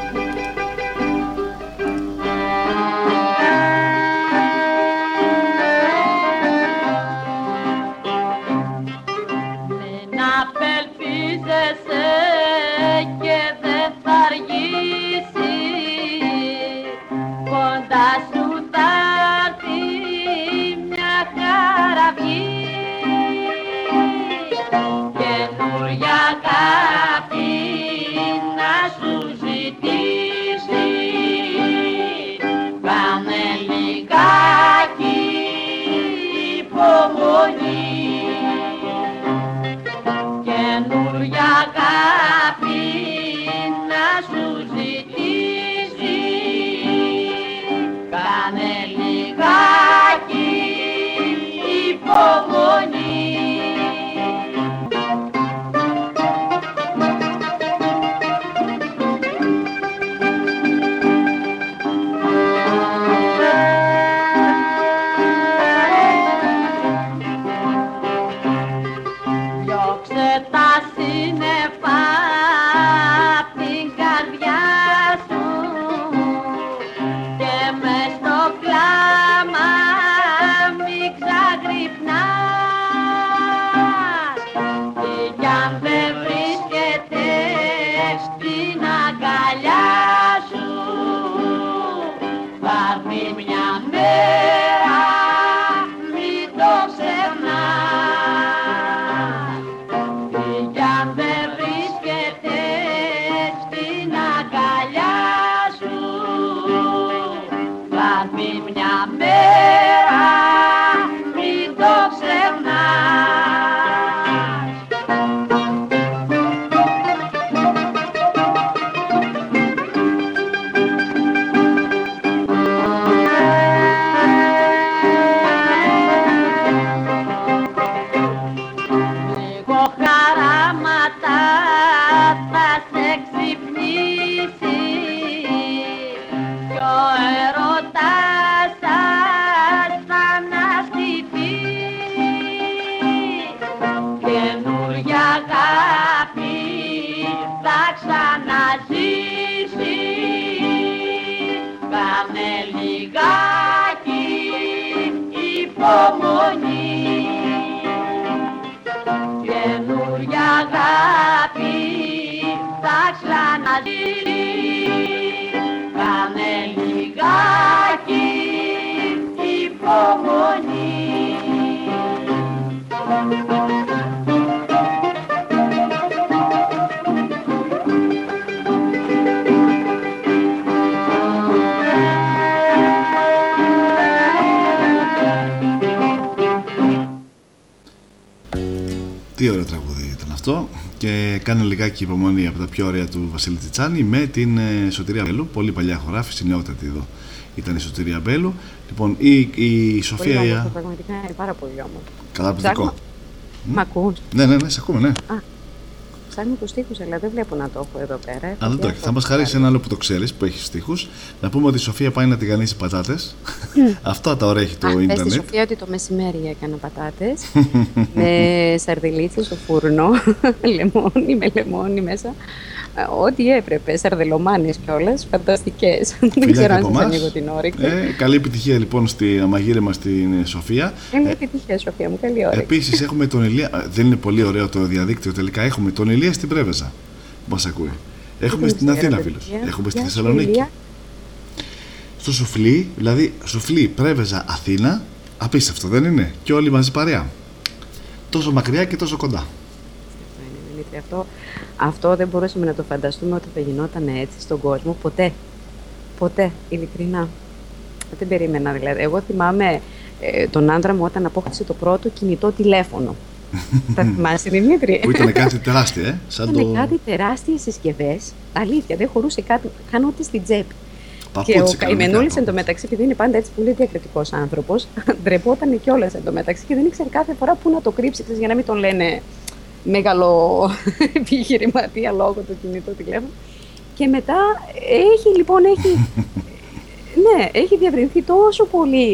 Λιγάκι υπομονή Διώξε κάνει λιγάκι υπομονή από τα πιο ωραία του Βασίλη Τσιτσάνη με την ε, Σωτηρία Μπέλου, πολύ παλιά χωράφηση, νεότατη εδώ ήταν η Σωτηρία Μπέλου. Λοιπόν, η, η Σοφία... Πολύ όμορφο, πραγματικά είναι πάρα πολύ όμορφο. Καταπληκτικό. Ψάχνω- Μ' ακούς; Ναι, ναι, ναι, σε ακούμε, ναι. Α, ψάχνω τους στίχους, αλλά δεν βλέπω να το έχω εδώ πέρα. Έχω Α, δεν το έχεις. Θα μας χαρίσει ένα άλλο που το ξέρεις, που έχει στίχους. Να πούμε ότι η Σοφία πάει να τηγανίσει πατάτες. Αυτά τα ωραία έχει το Α, πες στη ίντερνετ. Σοφία ότι το μεσημέρι έκανα πατάτες με σαρδελίτσες στο φούρνο, λεμόνι με λεμόνι μέσα. Ε, Ό,τι έπρεπε, σαρδελομάνες κιόλας, φανταστικές. Δεν Φιλιά ξέρω και αν από σας εμάς. ανοίγω την όρεξη. Ε, καλή επιτυχία λοιπόν στη μαγείρεμα στην ε, Σοφία. Καλή επιτυχία, Σοφία μου, καλή όρεξη. Επίσης έχουμε τον Ηλία. α, Δεν είναι πολύ ωραίο το διαδίκτυο τελικά. Έχουμε τον Ηλία στην Πρέβεζα. Που μας ακούει. Έχουμε Δεν στην ξέρω, Αθήνα παιδιά. φίλου. Έχουμε στη Γεια σου, Θεσσαλονίκη. Ηλία. Στο Σουφλί, δηλαδή Σουφλί, Πρέβεζα, Αθήνα. Απίστευτο δεν είναι; Και όλοι μαζί παρέα. Τόσο μακριά και τόσο κοντά. Δημήτρη, αυτό, αυτό δεν μπορούσαμε να το φανταστούμε ότι θα γινόταν έτσι στον κόσμο ποτέ. Ποτέ, ειλικρινά. Δεν περίμενα δηλαδή. Εγώ θυμάμαι ε, τον άντρα μου όταν απόκτησε το πρώτο κινητό τηλέφωνο. Τα θυμάσαι, Δημήτρη; Που ήταν κάτι τεράστιο, ε. Σαν Ήταν το κάτι τεράστιες συσκευές. Αλήθεια, δεν χωρούσε κάτι. Καν ούτε στην τσέπη. Παπούτσι. και ο κανονικά, Καημενούλης παπούτσι. εντωμεταξύ, επειδή είναι πάντα έτσι πολύ διακριτικός άνθρωπος, ντρεπόταν κιόλας εντωμεταξύ και δεν ήξερε κάθε φορά πού να το κρύψει ξέρεις, για να μην τον λένε μεγάλο επιχειρηματία λόγω του κινητού τηλέφωνου. Και μετά έχει λοιπόν, έχει, ναι, έχει διαβρινθεί τόσο πολύ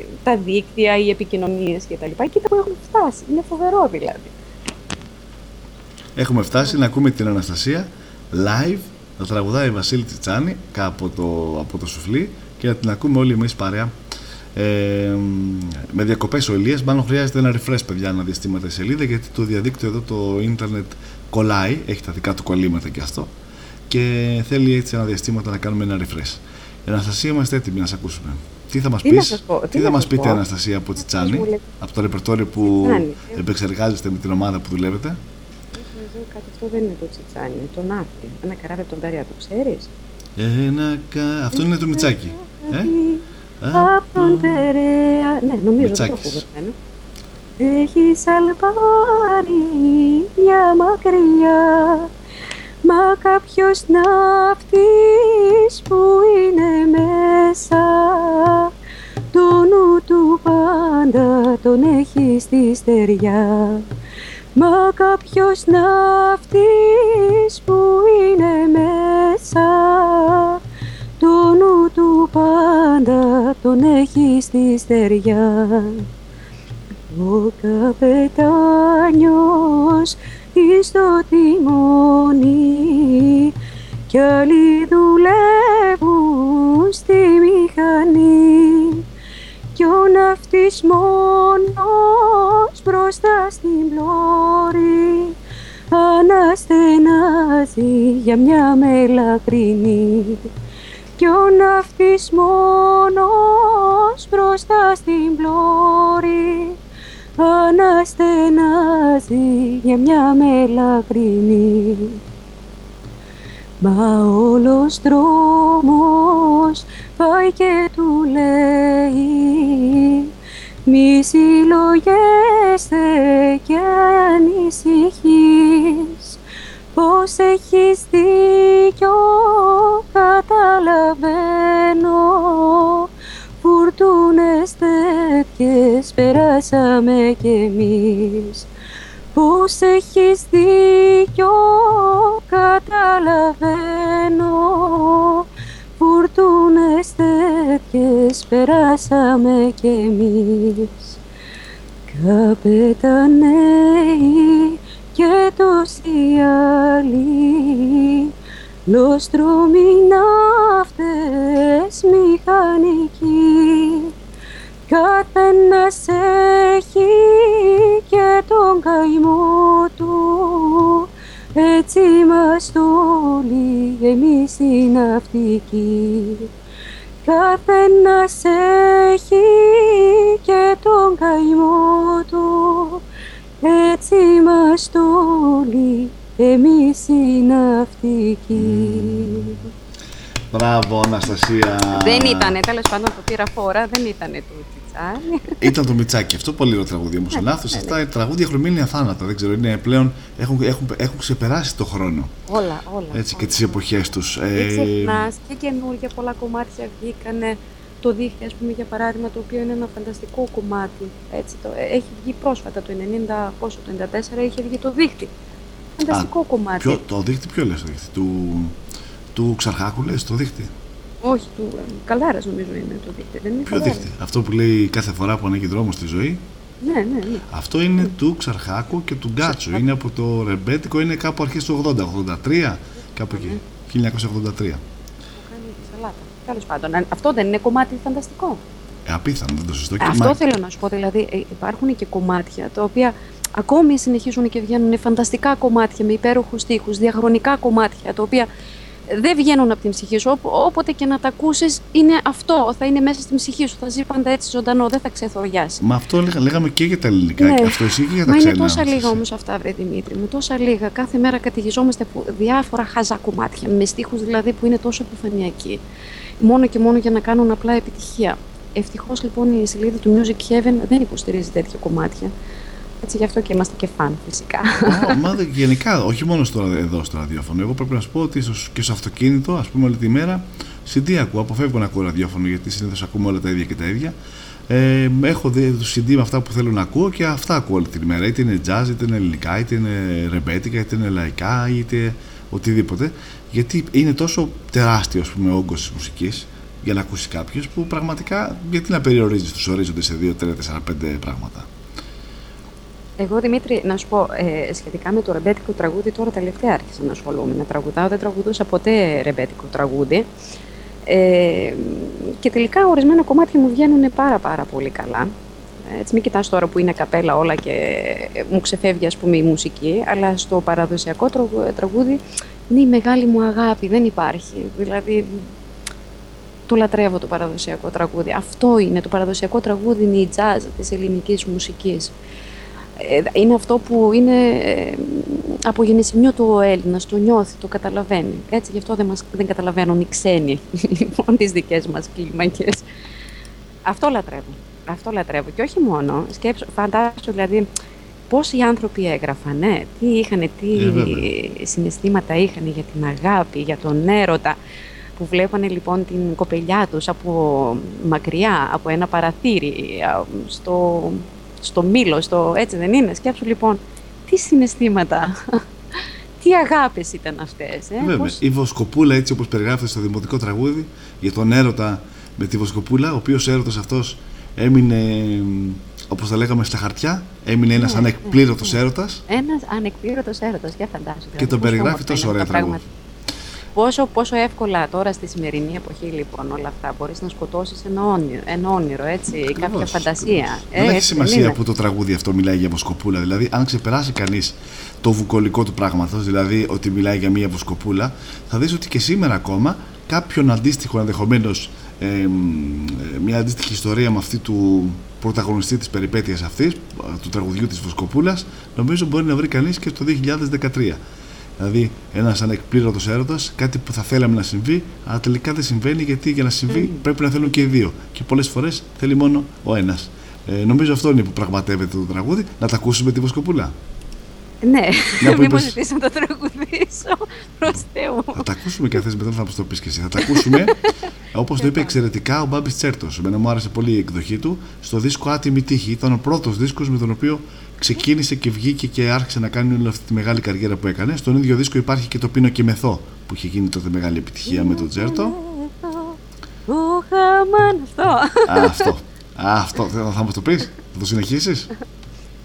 ε, τα δίκτυα, οι επικοινωνίες και τα λοιπά. Κοίτα που έχουν φτάσει. Είναι φοβερό δηλαδή. Έχουμε φτάσει να ακούμε την Αναστασία live να τραγουδάει η Βασίλη Τσιτσάνη από το, από το σουφλί και να την ακούμε όλοι εμείς παρέα ε, με διακοπές ο Ηλίας μάλλον χρειάζεται ένα refresh παιδιά να διαστήματα η σελίδα γιατί το διαδίκτυο εδώ το ίντερνετ κολλάει έχει τα δικά του κολλήματα και αυτό και θέλει έτσι ένα διαστήματα να κάνουμε ένα refresh η Αναστασία είμαστε έτοιμοι να σε ακούσουμε τι θα μας Τι να πεις, σας πω, τι τι να θα μας σας πείτε πω; Αναστασία από Τσιτσάνη μου λέτε. από το ρεπερτόριο που Τσιτσάνη. επεξεργάζεστε με την ομάδα που δουλεύετε; Εδώ κάτι αυτό δεν είναι το τσιτσάνι, είναι το ναύτη. Ένα καράβι από τον Ταριά, το ξέρεις; Ένα κα... Αυτό είναι το Μιτσάκι. Ε; Από τον Περέα. Ναι, νομίζω δεν το έχω Μητσάκης. βρεμένο. Έχεις σαλπάρει μια μακριά Μα κάποιος ναύτης που είναι μέσα Το νου του πάντα τον έχει στη στεριά Μα κάποιος ναύτης που είναι μέσα Το νου του πάντα τον έχει στη στεριά. Ο καπετάνιος εις το τιμόνι κι άλλοι δουλεύουν στη μηχανή κι ο ναυτής μόνος μπροστά στην πλώρη. Αναστενάζει για μια μελαχρινή κι ο ναυτής μόνος μπροστά στην πλώρη. Αναστενάζει για μια μελαχρινή Μα όλος δρόμος πάει και του λέει Μη συλλογέστε και ανησυχείς Πως έχεις δίκιο καταλαβαίνω. Φουρτούνες τέτοιες περάσαμε κι εμείς Πως έχεις δίκιο καταλαβαίνω Φουρτούνες τέτοιες περάσαμε κι εμείς. Καπεταναίοι και τόσοι άλλοι. Λοστρόμοι ναύτες μηχανικοί Καθένας έχει και τον καημό του Έτσι είμαστε όλοι εμείς οι ναυτικοί Καθένας έχει και τον καημό του. Έτσι είμαστε όλοι εμείς οι ναυτικοί Μπράβο Αναστασία. Δεν ήταν, τέλος πάντων το πήρα φορά, δεν ήταν το τσιτσάνι. Ήταν το Μιτσάκι, αυτό πολύ ωραίο τραγούδι όμως ο λάθος, αυτά οι τραγούδια έχουν μείνει αθάνατα, δεν ξέρω, είναι πλέον, έχουν, έχουν, έχουν ξεπεράσει το χρόνο Όλα, όλα. έτσι, και τις εποχές τους Μην Ε, ξεχνάς και καινούργια πολλά κομμάτια βγήκανε. Το δίχτυ, ας πούμε, για παράδειγμα, το οποίο είναι ένα φανταστικό κομμάτι. Έτσι, το, έχει βγει πρόσφατα, το 90, πόσο, το 94 είχε βγει το δίχτυ. Φανταστικό κομμάτι. ποιο, το δίχτυ ποιο λες το δίχτυ, του, του Ξαρχάκου λες το δίχτυ; Όχι, του Καλάρας νομίζω είναι το δίχτυ. Δεν είναι Ποιο Καλάρας. δίχτυ, αυτό που λέει κάθε φορά που ανοίγει δρόμος στη ζωή Ναι, ναι, ναι. Αυτό είναι του Ξαρχάκου και του Γκάτσου. Είναι από το ρεμπέτικο, είναι κάπου αρχές του 80, 83, κάπου εκεί. 1983. Κάνει σαλάτα. Τέλος πάντων, αν- αυτό δεν είναι κομμάτι φανταστικό. Ε, απίθανο, δεν το σωστό. Ε, Αυτό θέλω να σου πω. Δηλαδή, ε, υπάρχουν και κομμάτια τα οποία ακόμη συνεχίζουν και βγαίνουν. Είναι φανταστικά κομμάτια με υπέροχους τοίχου, διαχρονικά κομμάτια τα οποία δεν βγαίνουν από την ψυχή σου. Όπο- Όποτε και να τα ακούσεις, είναι αυτό. Θα είναι μέσα στην ψυχή σου. Θα ζει πάντα έτσι ζωντανό. Δεν θα ξεθοριάσει. Μα αυτό λέγα- λέγαμε και για τα ελληνικά. Ναι. και Αυτό ισχύει και για τα Μα ξένα. είναι τόσα λίγα όμως αυτά, βρε Δημήτρη μου. Τόσα λίγα. Κάθε μέρα κατηγιζόμαστε από διάφορα χαζά κομμάτια. Με στίχους δηλαδή που είναι τόσο επιφανειακοί. Μόνο και μόνο για να κάνουν απλά επιτυχία. Ευτυχώς λοιπόν η σελίδα του Music Heaven δεν υποστηρίζει τέτοια κομμάτια. Έτσι γι' αυτό και είμαστε και φαν φυσικά. Ω, Μα δεν- γενικά, όχι μόνο στο, εδώ στο ραδιόφωνο. Εγώ πρέπει να σου πω ότι στο, και στο αυτοκίνητο, ας πούμε, όλη τη μέρα CD ακούω. Αποφεύγω να ακούω ραδιόφωνο γιατί συνήθως ακούμε όλα τα ίδια και τα ίδια. Ε, έχω δει το CD με αυτά που θέλω να ακούω και αυτά ακούω όλη την ημέρα. Είτε είναι jazz, είτε είναι ελληνικά, είτε είναι ρεμπέτικα, είτε είναι λαϊκά, είτε οτιδήποτε. Γιατί είναι τόσο τεράστιο ας πούμε, όγκος της μουσικής για να ακούσει κάποιος που πραγματικά γιατί να περιορίζεις τους ορίζοντες σε 2, 3, 4, 5 πράγματα; Εγώ, Δημήτρη, να σου πω, ε, σχετικά με το ρεμπέτικο τραγούδι, τώρα τελευταία άρχισα να ασχολούμαι να τραγουδάω. Δεν τραγουδούσα ποτέ ρεμπέτικο τραγούδι. Ε, και τελικά ορισμένα κομμάτια μου βγαίνουν πάρα πάρα πολύ καλά. Έτσι, μην κοιτάς τώρα που είναι καπέλα όλα και ε, μου ξεφεύγει ας πούμε η μουσική, αλλά στο παραδοσιακό τραγου- τραγούδι είναι η μεγάλη μου αγάπη, δεν υπάρχει. Δηλαδή, το λατρεύω το παραδοσιακό τραγούδι. Αυτό είναι, το παραδοσιακό τραγούδι είναι η jazz της ελληνικής μουσικής. Ε, Είναι αυτό που είναι ε, από γεννησιμιό του ο Έλληνας, το νιώθει, το καταλαβαίνει. Έτσι, γι' αυτό δεν, μας, δεν καταλαβαίνουν οι ξένοι, λοιπόν, τις δικές μας κλίμακες. Αυτό λατρεύω. Αυτό λατρεύω. Και όχι μόνο. Σκέψου, φαντάσου δηλαδή πόσοι άνθρωποι έγραφαν, ναι, τι είχαν, τι Ε, βέβαια. συναισθήματα είχαν για την αγάπη, για τον έρωτα, που βλέπανε λοιπόν την κοπελιά τους από μακριά, από ένα παραθύρι, α, στο, στο μήλο, στο, έτσι δεν είναι. Σκέψου λοιπόν, τι συναισθήματα, τι αγάπες ήταν αυτές. Ε, Βέβαια. πώς- Η Βοσκοπούλα, έτσι όπως περιγράφεται στο δημοτικό τραγούδι, για τον έρωτα με τη Βοσκοπούλα, ο οποίος έρωτας αυτός έμεινε, όπως τα λέγαμε, στα χαρτιά, έμεινε ένας Ναι, ανεκπλήρωτος ναι. έρωτας. Ένας ανεκπλήρωτος έρωτας, για φαντάσου. Και τον περιγράφει τόσο ωραία τραγούδι. Πόσο, πόσο εύκολα τώρα στη σημερινή εποχή λοιπόν όλα αυτά μπορείς να σκοτώσεις ένα όνειρο, ένα όνειρο έτσι, κάποια Ακριβώς, φαντασία. Δεν έχει έτσι σημασία είναι. που το τραγούδι αυτό μιλάει για Βοσκοπούλα. Δηλαδή, αν ξεπεράσει κανείς το βουκολικό του πράγματος, δηλαδή ότι μιλάει για μία Βοσκοπούλα, θα δεις ότι και σήμερα ακόμα κάποιον αντίστοιχο ενδεχομένως μια αντίστοιχη ιστορία με αυτή του πρωταγωνιστή της περιπέτειας αυτής, του τραγουδιού της Βοσκοπούλας, νομίζω μπορεί να βρει κανείς και το 2013. Δηλαδή, ένας ανεκπλήρωτος έρωτας, κάτι που θα θέλαμε να συμβεί, αλλά τελικά δεν συμβαίνει γιατί για να συμβεί πρέπει να θέλουν και οι δύο. Και πολλές φορές θέλει μόνο ο ένας. Ε, νομίζω αυτό είναι που πραγματεύεται το τραγούδι. Να τα ακούσουμε τη Βοσκοπούλα. Ναι, Μια που μην μου είπες- ζητήσω να το τραγουδήσω, προς Θεού. Θα τα ακούσουμε και θες μετά θα μας το πεις και εσύ. Θα τα ακούσουμε όπως το είπε εξαιρετικά ο Μπάμπης Τσέρτος. Εμένα μου άρεσε πολύ η εκδοχή του στο δίσκο Άτιμη Τύχη. Ήταν ο πρώτος δίσκος με τον οποίο ξεκίνησε και βγήκε και άρχισε να κάνει όλη αυτή τη μεγάλη καριέρα που έκανε. Στον ίδιο δίσκο υπάρχει και το Πίνο και Μεθό που είχε γίνει τότε μεγάλη επιτυχία με τον Τσέρτο. Ο χαμάν αυτό. Α, αυτό. Α, αυτό. Θα, θα μου το πεις, θα το συνεχίσεις.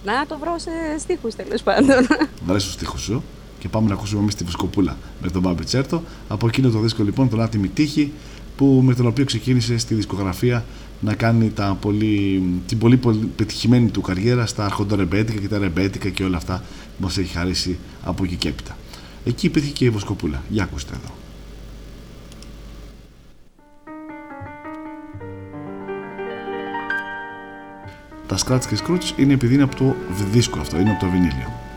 Να το βρω σε στίχους τέλος πάντων. Βρε τους στίχους σου και πάμε να ακούσουμε εμείς τη Βοσκοπούλα με τον Μπάμπη Τσέρτο. Από εκείνο το δίσκο λοιπόν, τον Άτιμη Τύχη, που, με τον οποίο ξεκίνησε στη δισκογραφία να κάνει τα πολύ, την πολύ, πολύ πετυχημένη του καριέρα στα αρχοντορεμπέτικα και τα ρεμπέτικα και όλα αυτά που μας έχει χαρίσει από εκεί και έπειτα. Εκεί υπήρχε και η Βοσκοπούλα. Για ακούστε εδώ. Τα scratch και scrooge είναι επειδή είναι από το δίσκο αυτό, είναι από το βινίλιο.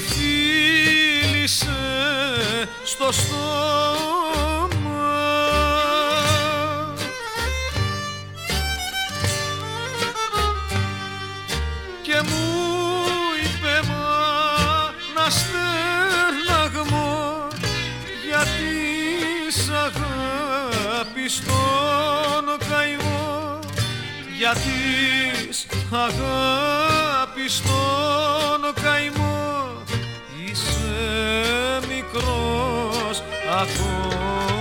Με φίλησε στο στόμα. Και μου είπε μα να στέρναγμο γιατί σ' αγάπη στον καημό. Γιατί σ' αγάπη στον καημό coração.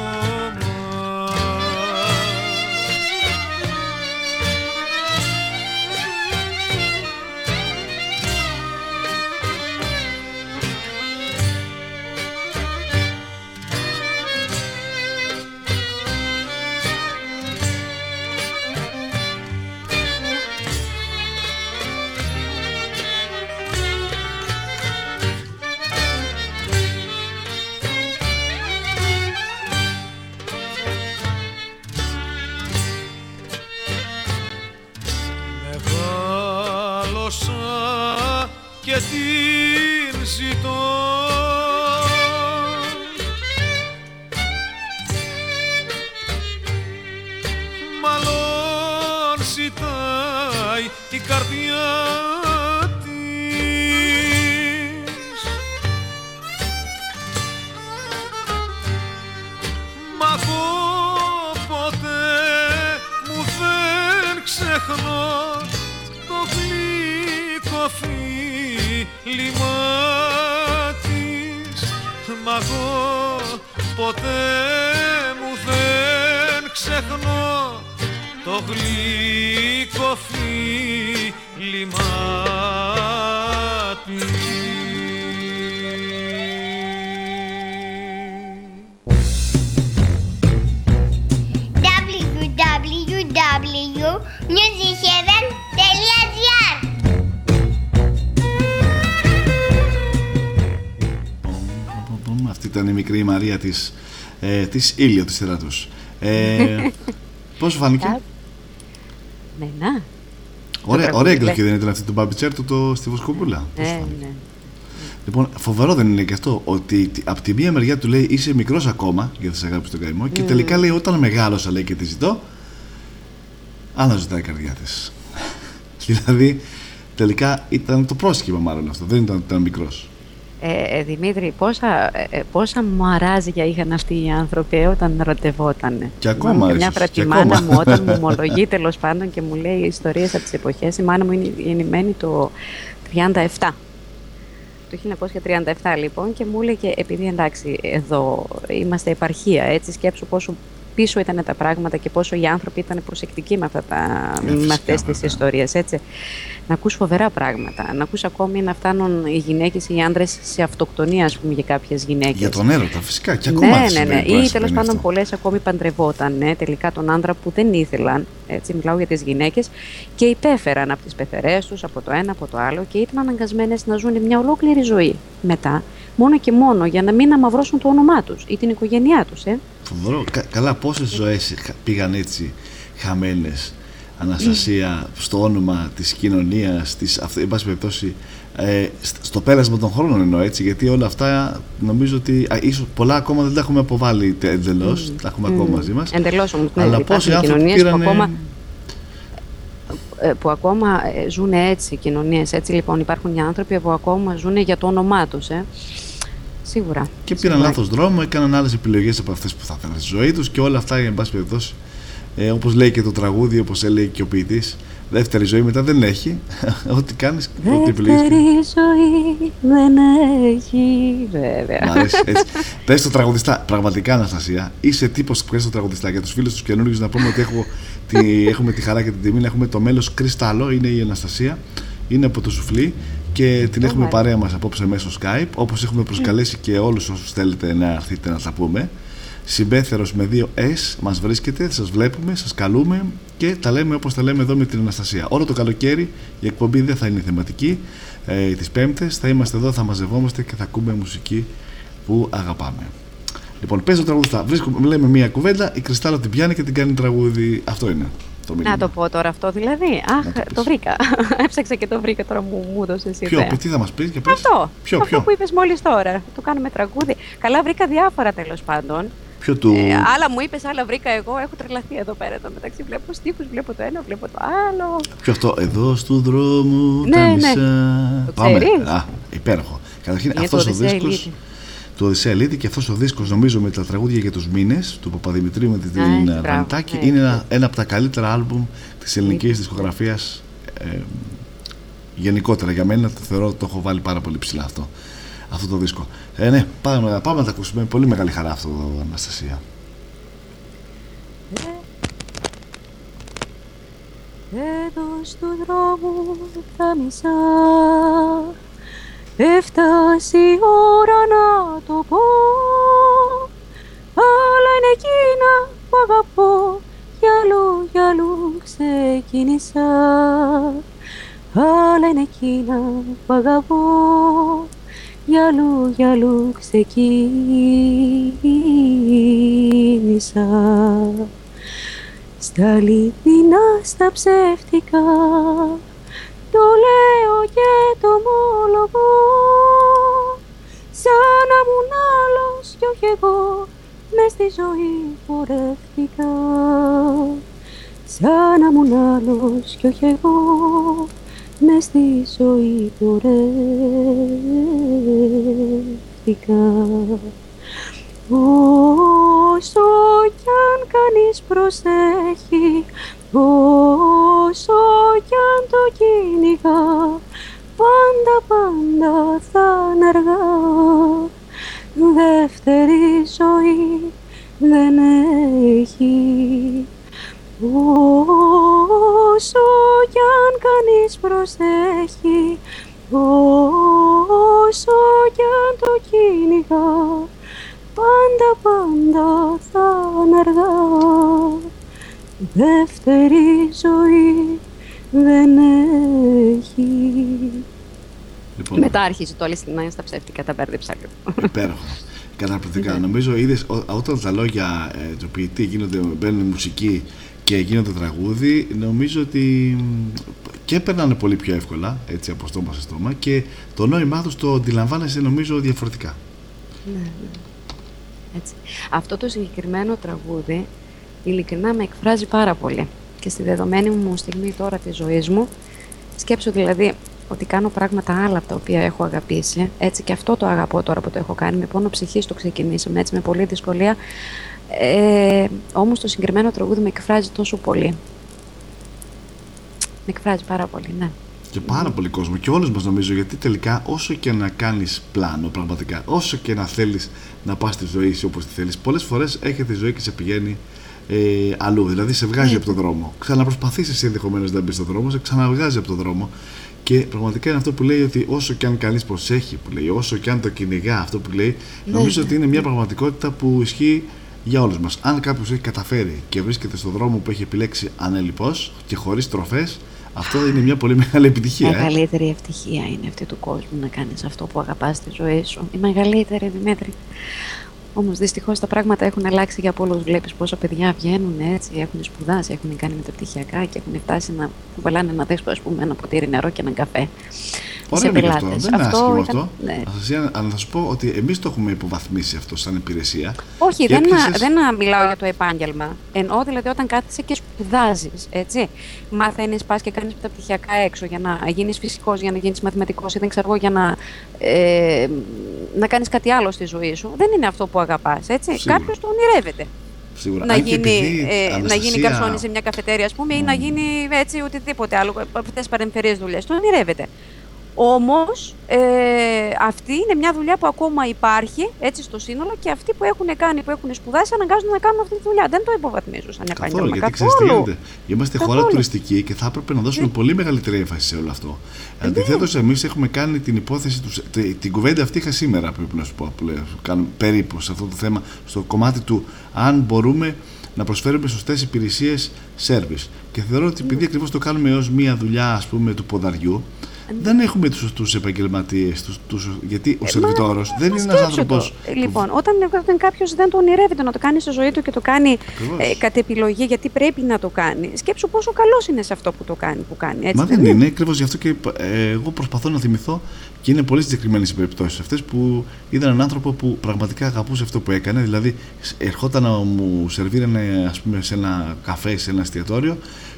Της Ήλιο της Τεράτους. Ε, πώς σου φάνηκε; Ναι, να. Ωραία, τραγούδι, ωραία λέει. εκδοχή δεν ήταν αυτή του Μπάμπη Τσέρτου το στη Βοσκοπούλα. Ε, ναι. Λοιπόν, φοβερό δεν είναι και αυτό ότι τι- από τη μία μεριά του λέει είσαι μικρός ακόμα για της αγάπης τον καημό και Μμμ. τελικά λέει όταν μεγάλωσα λέει και τη ζητώ άλλα ζητάει η καρδιά της. δηλαδή τελικά ήταν το πρόσχημα μάλλον αυτό, δεν ήταν ότι ήταν μικρός. Ε, ε, Δημήτρη, πόσα, ε, ε, πόσα μαράζια είχαν αυτοί οι άνθρωποι ε, όταν ερωτευόταν. Και ακόμα, Μια ίσως, φορά και τη μάνα ακόμα. μου όταν μου ομολογεί τέλος πάντων και μου λέει ιστορίες από τις εποχές. Η μάνα μου είναι γεννημένη το 37. Το 1937 λοιπόν και μου έλεγε επειδή εντάξει εδώ είμαστε επαρχία έτσι σκέψου πόσο πίσω ήταν τα πράγματα και πόσο οι άνθρωποι ήταν προσεκτικοί με, αυτά τα, Ε, φυσικά, με αυτές τις βέβαια. ιστορίες έτσι. Να ακούς φοβερά πράγματα, να ακούς ακόμη να φτάνουν οι γυναίκες ή οι άντρες σε αυτοκτονία ας πούμε για κάποιες γυναίκες. Για τον έρωτα φυσικά και ακόμα Ναι, ναι, συμβαίνει, ναι. μπορεί να Ή τέλος συμβαίνει πάντων αυτό. πολλές ακόμη παντρευόταν ναι, τελικά τον άντρα που δεν ήθελαν. Έτσι, μιλάω για τις γυναίκες και υπέφεραν από τις πεθερές τους, από το ένα, από το άλλο και ήταν αναγκασμένες να ζουν μια ολόκληρη ζωή μετά μόνο και μόνο για να μην αμαυρώσουν το όνομά τους ή την οικογένειά τους. Ε. Φοβερό. Κα- καλά, πόσες ζωές πήγαν έτσι χαμένες. Αναστασία στο όνομα της κοινωνίας, της. Εν πάση περιπτώσει, ε, σ- στο πέρασμα των χρόνων εννοώ έτσι, γιατί όλα αυτά νομίζω ότι α, ίσως πολλά ακόμα δεν τα έχουμε αποβάλει εντελώς, τα έχουμε ακόμα μαζί μας. Εντελώς όμως, ναι, Αλλά υπάρχουν πόσοι άνθρωποι κοινωνίες που πήραν. ακόμα- ε, που ακόμα ε, ζουν έτσι, κοινωνίες έτσι λοιπόν υπάρχουν οι άνθρωποι που ακόμα ζουν για το όνομά τους. Ε. Σίγουρα. Και πήραν Σίγουρα. λάθος δρόμο, έκαναν άλλες επιλογές από αυτές που θα θέλανε στη ζωή τους και όλα αυτά, εν πάση περιπτώσει, ε, όπως λέει και το τραγούδι, όπως έλεγε και ο ποιητής, δεύτερη ζωή μετά δεν έχει. Ό,τι κάνεις, ό,τι επιλογές. Δεύτερη ζωή δεν έχει βέβαια. Μ' αρέσει έτσι. Πες το τραγουδιστά, πραγματικά Αναστασία, είσαι τύπος που πες το τραγουδιστά. Για τους φίλους τους καινούριου να πούμε ότι έχω τη, έχουμε τη χαρά και την τιμή να έχουμε το μέλος Κρυστάλλο, είναι η Αναστασία, είναι από το Σουφλί και την έχουμε μάλιστα. παρέα μας απόψε μέσω Skype. Όπως έχουμε προσκαλέσει και όλους όσους θέλετε να έρθετε να τα πούμε. Συμπέθερος με δύο S μας βρίσκεται, σας βλέπουμε, σας καλούμε και τα λέμε όπως τα λέμε εδώ με την Αναστασία. Όλο το καλοκαίρι η εκπομπή δεν θα είναι θεματική. Ε, τις Πέμπτες θα είμαστε εδώ, θα μαζευόμαστε και θα ακούμε μουσική που αγαπάμε. Λοιπόν, παίζω τραγουδιστά. Βρίσκουμε, λέμε μία κουβέντα, η Κρυστάλλα την πιάνει και την κάνει τραγούδι. Αυτό είναι το μήνυμα. Να το πω τώρα αυτό δηλαδή. Αχ, το, βρήκα. Έψαξα και το βρήκα τώρα μου, μου έδωσες Ποιο, ιδέα. τι θα μας πεις και πες. Αυτό. Ποιο, αυτό ποιο. που είπες μόλις τώρα. Το κάνουμε τραγούδι. Καλά βρήκα διάφορα τέλος πάντων. Ποιο του. Ε, άλλα μου είπες, άλλα βρήκα εγώ. Έχω τρελαθεί εδώ πέρα. Εδώ μεταξύ βλέπω στίχους, βλέπω το ένα, βλέπω το άλλο. Ποιο αυτό, εδώ στου δρόμου Ναι, τα ναι. μισά. Το Πάμε. ξέρεις; Α, υπέροχο. Καταρχήν Είναι αυτός του ο Οδυσσέα δίσκος. Ελίτη. Του Οδυσσέα Ελίτη και αυτό ο δίσκο, νομίζω με τα τραγούδια για του μήνε του Παπαδημητρίου με την Α, έχει, Βανιτάκη μπράβο, ναι. είναι ένα, ένα από τα καλύτερα άλμπουμ τη ελληνική δισκογραφία. Ε, γενικότερα για μένα το θεωρώ ότι το έχω βάλει πάρα πολύ ψηλά αυτό, αυτό το δίσκο. Ε, ναι, πάμε, πάμε να τα ακούσουμε. Πολύ μεγάλη χαρά αυτό, Αναστασία. Εδώ στου δρόμου τα μισά Έφτασε η ώρα να το πω. Αλλά είναι εκείνα που αγαπώ. Κι αλλού, κι αλλού ξεκίνησα. Άλλα είναι εκείνα που αγαπώ. Κι αλλού, κι αλλού ξεκίνησα. Στα αληθινά, στα ψεύτικα Το λέω και το ομολογώ. Σαν να ήμουν άλλος κι όχι εγώ Μες στη ζωή πορεύτηκα. Σαν να ήμουν άλλος κι όχι εγώ Μες στη ζωή πορεύτηκα. Όσο κι αν κανείς προσέχει Όσο κι αν το κυνηγά Πάντα πάντα θα είναι αργά. Δεύτερη ζωή δεν έχει. Όσο κι αν κανείς προσέχει Όσο κι αν το κυνηγά Πάντα πάντα θα είναι αργά Δεύτερη ζωή δεν έχει Λοιπόν, Μετά άρχισε το αληθινά στα ψεύτικα, τα μπέρδεψα λίγο. Υπέροχο. Καταπληκτικά. Νομίζω είδες, ό- όταν τα λόγια ε, του ποιητή γίνονται, μπαίνουν μουσική και γίνονται τραγούδι, νομίζω ότι μ, και περνάνε πολύ πιο εύκολα, έτσι από στόμα σε στόμα και το νόημά τους το αντιλαμβάνεσαι νομίζω διαφορετικά. Ναι, ναι. Έτσι. Αυτό το συγκεκριμένο τραγούδι ειλικρινά με εκφράζει πάρα πολύ. Και στη δεδομένη μου στιγμή τώρα της ζωής μου, σκέψω δηλαδή ότι κάνω πράγματα άλλα από τα οποία έχω αγαπήσει. Έτσι και αυτό το αγαπώ τώρα που το έχω κάνει. Με πόνο ψυχής το ξεκινήσαμε έτσι με πολλή δυσκολία. Ε, όμως το συγκεκριμένο τραγούδι με εκφράζει τόσο πολύ. Με εκφράζει πάρα πολύ, ναι. Και πάρα πολύ κόσμο και όλους μας νομίζω γιατί τελικά όσο και να κάνεις πλάνο πραγματικά, όσο και να θέλεις να πας τη ζωή σου όπως τη θέλεις, πολλές φορές έρχεται η ζωή και σε πηγαίνει ε, αλλού, δηλαδή σε βγάζει από τον δρόμο. Ξαναπροσπαθείς εσύ ενδεχομένως να μπεις στον δρόμο, σε ξαναβγάζει από τον δρόμο και πραγματικά είναι αυτό που λέει ότι όσο και αν κανείς προσέχει που λέει, όσο και αν το κυνηγά αυτό που λέει, Ναι, νομίζω ναι. ότι είναι μια πραγματικότητα που ισχύει για όλους μας. Αν κάποιος έχει καταφέρει και βρίσκεται στον δρόμο που έχει επιλέξει ανελιπώς και χωρίς τροφές, Αυτό είναι μια πολύ μεγάλη επιτυχία. Η Ε. μεγαλύτερη ευτυχία είναι αυτή του κόσμου να κάνεις αυτό που αγαπάς στη ζωή σου. Η μεγαλύτερη, Δημήτρη. Όμως δυστυχώς τα πράγματα έχουν αλλάξει για πολλούς. Βλέπεις πόσα παιδιά βγαίνουν έτσι, έχουν σπουδάσει, έχουν κάνει μεταπτυχιακά και έχουν φτάσει να κουβαλάνε ένα δέσκο, ας πούμε, ένα ποτήρι νερό και έναν καφέ. Ωραία σε είναι και αυτό. πελάτες. Δεν είναι άσχημο ήταν- αυτό. ναι. Αναστασία, αλλά θα σου πω ότι εμείς το έχουμε υποβαθμίσει αυτό σαν υπηρεσία. Όχι, Και δεν, έπιασες- δεν μιλάω για το επάγγελμα. Εννοώ δηλαδή όταν κάθεσαι και σπουδάζεις, έτσι. Μαθαίνεις, πας και κάνεις μεταπτυχιακά έξω για να γίνεις φυσικός, για να γίνεις μαθηματικός ή δεν ξέρω εγώ, για να, ε, να κάνεις κάτι άλλο στη ζωή σου. Δεν είναι αυτό που αγαπάς, έτσι. Σίγουρα. Κάποιος το ονειρεύεται. Σίγουρα. Να Αν και γίνει, επειδή, ε, να Αναστασία, γίνει καρσόνι σε μια καφετέρια, ας πούμε, ή να γίνει έτσι οτιδήποτε άλλο, αυτές τις παρεμφερεί δουλειές. Το ονειρεύεται. Όμως, ε, αυτή είναι μια δουλειά που ακόμα υπάρχει έτσι στο σύνολο και αυτοί που έχουν κάνει, που έχουν σπουδάσει, αναγκάζονται να κάνουν αυτή τη δουλειά. Δεν το υποβαθμίζουν σαν Καθόλου, επάγγελμα. γιατί ξέρει τι γίνεται. Είμαστε χώρα Καθόλου. τουριστική και θα έπρεπε να δώσουμε πολύ μεγαλύτερη έμφαση σε όλο αυτό. Αντιθέτως, εμείς έχουμε κάνει την υπόθεση του. τη- Την κουβέντα αυτή είχα σήμερα, πρέπει να σου πω, που λέω, κάνουμε περίπου σε αυτό το θέμα, στο κομμάτι του αν μπορούμε να προσφέρουμε σωστές υπηρεσίες service. Και θεωρώ ότι επειδή ακριβώς το κάνουμε ως μία δουλειά, ας πούμε, του ποδαριού, δεν έχουμε τους σωστούς επαγγελματίες. Τους, τους, γιατί ο σερβιτόρος δεν είναι ένας Σκέψου άνθρωπος. το. Ε, Λοιπόν, όταν, όταν κάποιος δεν το ονειρεύεται να το κάνει στη ζωή του και το κάνει Ακριβώς. ε, κατ' επιλογή γιατί πρέπει να το κάνει, σκέψου πόσο καλός είναι σε αυτό που το κάνει. Που κάνει έτσι, Μα δεν είναι, ακριβώς γι' αυτό και ε, εγώ προσπαθώ να θυμηθώ και είναι πολύ συγκεκριμένες οι περιπτώσεις αυτές που είδα έναν άνθρωπο που πραγματικά αγαπούσε αυτό που έκανε. Δηλαδή, σ- ερχόταν να μου σερβίρανε, ας πούμε, σε ένα καφέ, σε ένα εστιατόριο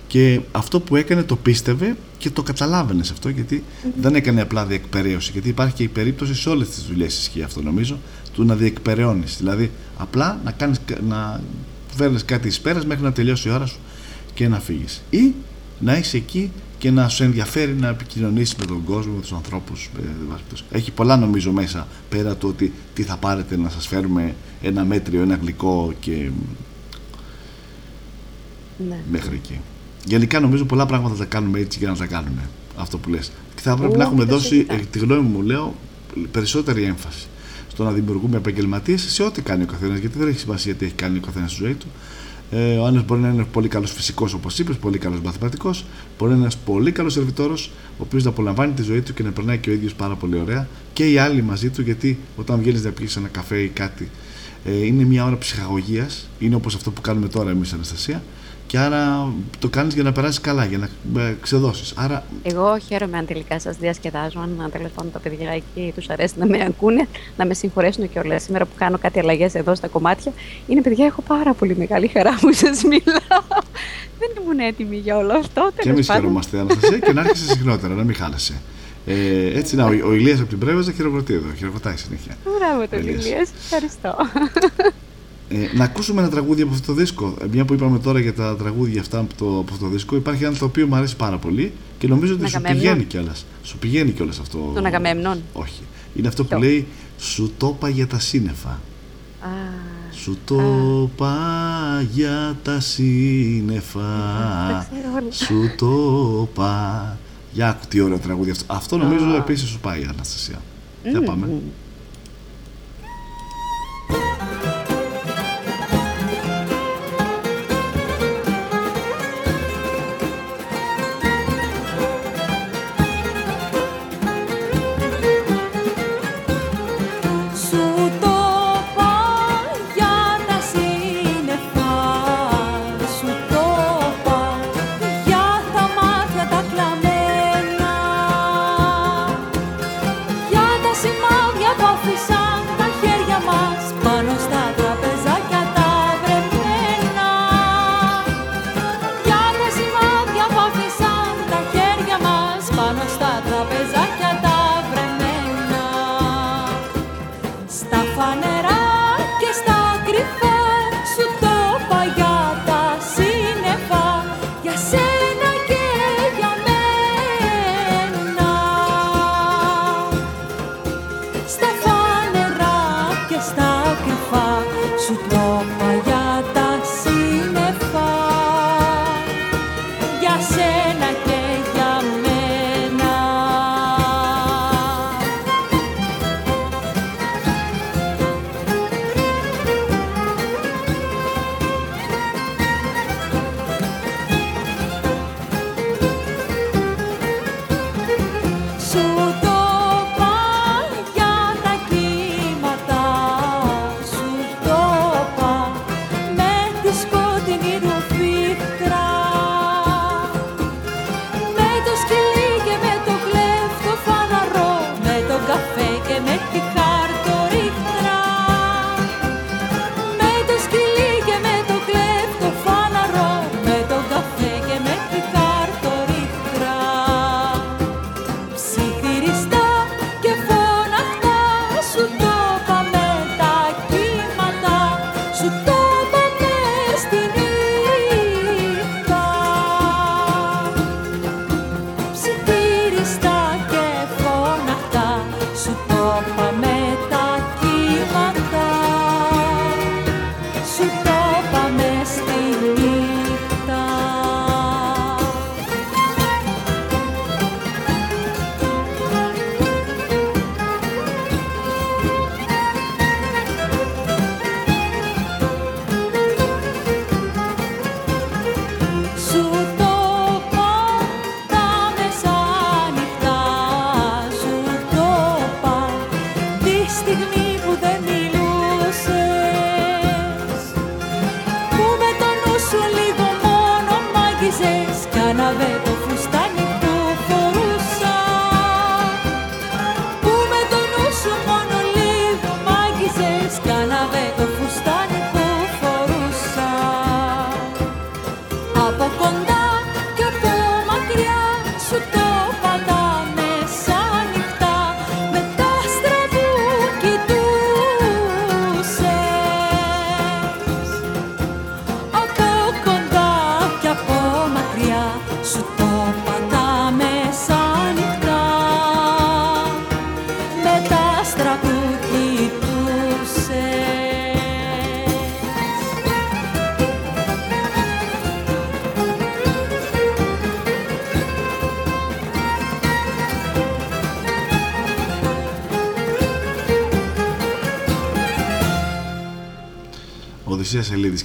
και αυτό που έκανε το πίστευε και το καταλάβαινε σε αυτό γιατί δεν έκανε απλά διεκπαιρέωση. Γιατί υπάρχει και η περίπτωση σε όλες τις δουλειές ισχύει αυτό νομίζω, του να διεκπαιρεώνει. Δηλαδή, απλά να, κάνεις, κα- να φέρνει κάτι εις πέρας μέχρι να τελειώσει η ώρα σου και να φύγεις. Ή να είσαι εκεί και να σου ενδιαφέρει να επικοινωνήσεις με τον κόσμο, με τους ανθρώπους. Έχει πολλά νομίζω μέσα πέρα του ότι τι θα πάρετε να σας φέρουμε ένα μέτριο, ένα γλυκό και Ναι. μέχρι εκεί. Γενικά νομίζω πολλά πράγματα τα κάνουμε έτσι για να τα κάνουμε. Αυτό που λες. Και θα πρέπει Ου, να έχουμε αυτό δώσει, σίγουρα. ε, τη γνώμη μου λέω, περισσότερη έμφαση στο να δημιουργούμε επαγγελματίες σε ό,τι κάνει ο καθένας. Γιατί δεν έχει σημασία τι έχει κάνει ο καθένας στη ζωή του. Ε, ο άλλο μπορεί να είναι πολύ καλός φυσικός, όπως είπες, πολύ καλός μαθηματικός. Μπορεί να είναι ένας πολύ καλός σερβιτόρος, ο οποίος να απολαμβάνει τη ζωή του και να περνάει και ο ίδιος πάρα πολύ ωραία. Και οι άλλοι μαζί του, γιατί όταν βγαίνεις να πιεις ένα καφέ ή κάτι, ε, είναι μια ώρα ψυχαγωγίας. Είναι όπως αυτό που κάνουμε τώρα εμείς, Αναστασία. Και άρα το κάνεις για να περάσεις καλά, για να ε, ξεδώσεις. Άρα Εγώ χαίρομαι αν τελικά σας διασκεδάζω, αν τέλο πάντων τα παιδιά εκεί τους αρέσει να με ακούνε, να με συγχωρέσουν κιόλας. Σήμερα που κάνω κάτι αλλαγές εδώ στα κομμάτια, είναι παιδιά, έχω πάρα πολύ μεγάλη χαρά που σας μιλάω. Δεν ήμουν έτοιμη για όλο αυτό. Και τέλος εμείς πάντων. χαιρόμαστε, Αναστασία, και να έρχεσαι συχνότερα, να μην χάνεσαι. Ε, έτσι, να, ο, ο Ηλίας από την Πρέβεζα χειροκροτεί εδώ, χειροκροτάει συνέχεια. Μπράβο, τον Ηλίας. Ηλίας. Ευχαριστώ. Ε, να ακούσουμε ένα τραγούδι από αυτό το δίσκο. Ε, μια που είπαμε τώρα για τα τραγούδια αυτά από, το, από αυτό το δίσκο, υπάρχει ένα το οποίο μου αρέσει πάρα πολύ και νομίζω ότι Τον σου Αγαμέμνον. πηγαίνει κιόλας. Σου πηγαίνει κιόλας αυτό. Τον Αγαμέμνον. Όχι. Είναι αυτό που Ποιο; λέει Σου το είπα για τα σύννεφα. Α, Σου το είπα για τα σύννεφα. τα ξέρω όλα. Σου το είπα. Για άκου τι ωραίο τραγούδι αυτό. Αυτό νομίζω Α. επίσης σου πάει, Αναστασία. Για Μμμ. πάμε. Σου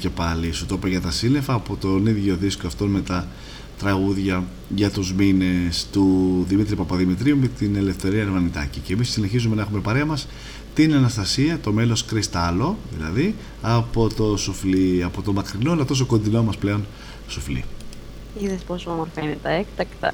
και πάλι σου το είπε για τα σύννεφα από τον ίδιο δίσκο αυτόν με τα τραγούδια για τους μήνες του Δημήτρη Παπαδημητρίου με την Ελευθερία Ερβανιτάκη και εμείς συνεχίζουμε να έχουμε παρέα μας την Αναστασία, το μέλος Κρυστάλλο δηλαδή από το σουφλί, από το μακρινό αλλά τόσο κοντινό μας πλέον σουφλί. Είδες πόσο όμορφα είναι τα έκτακτα.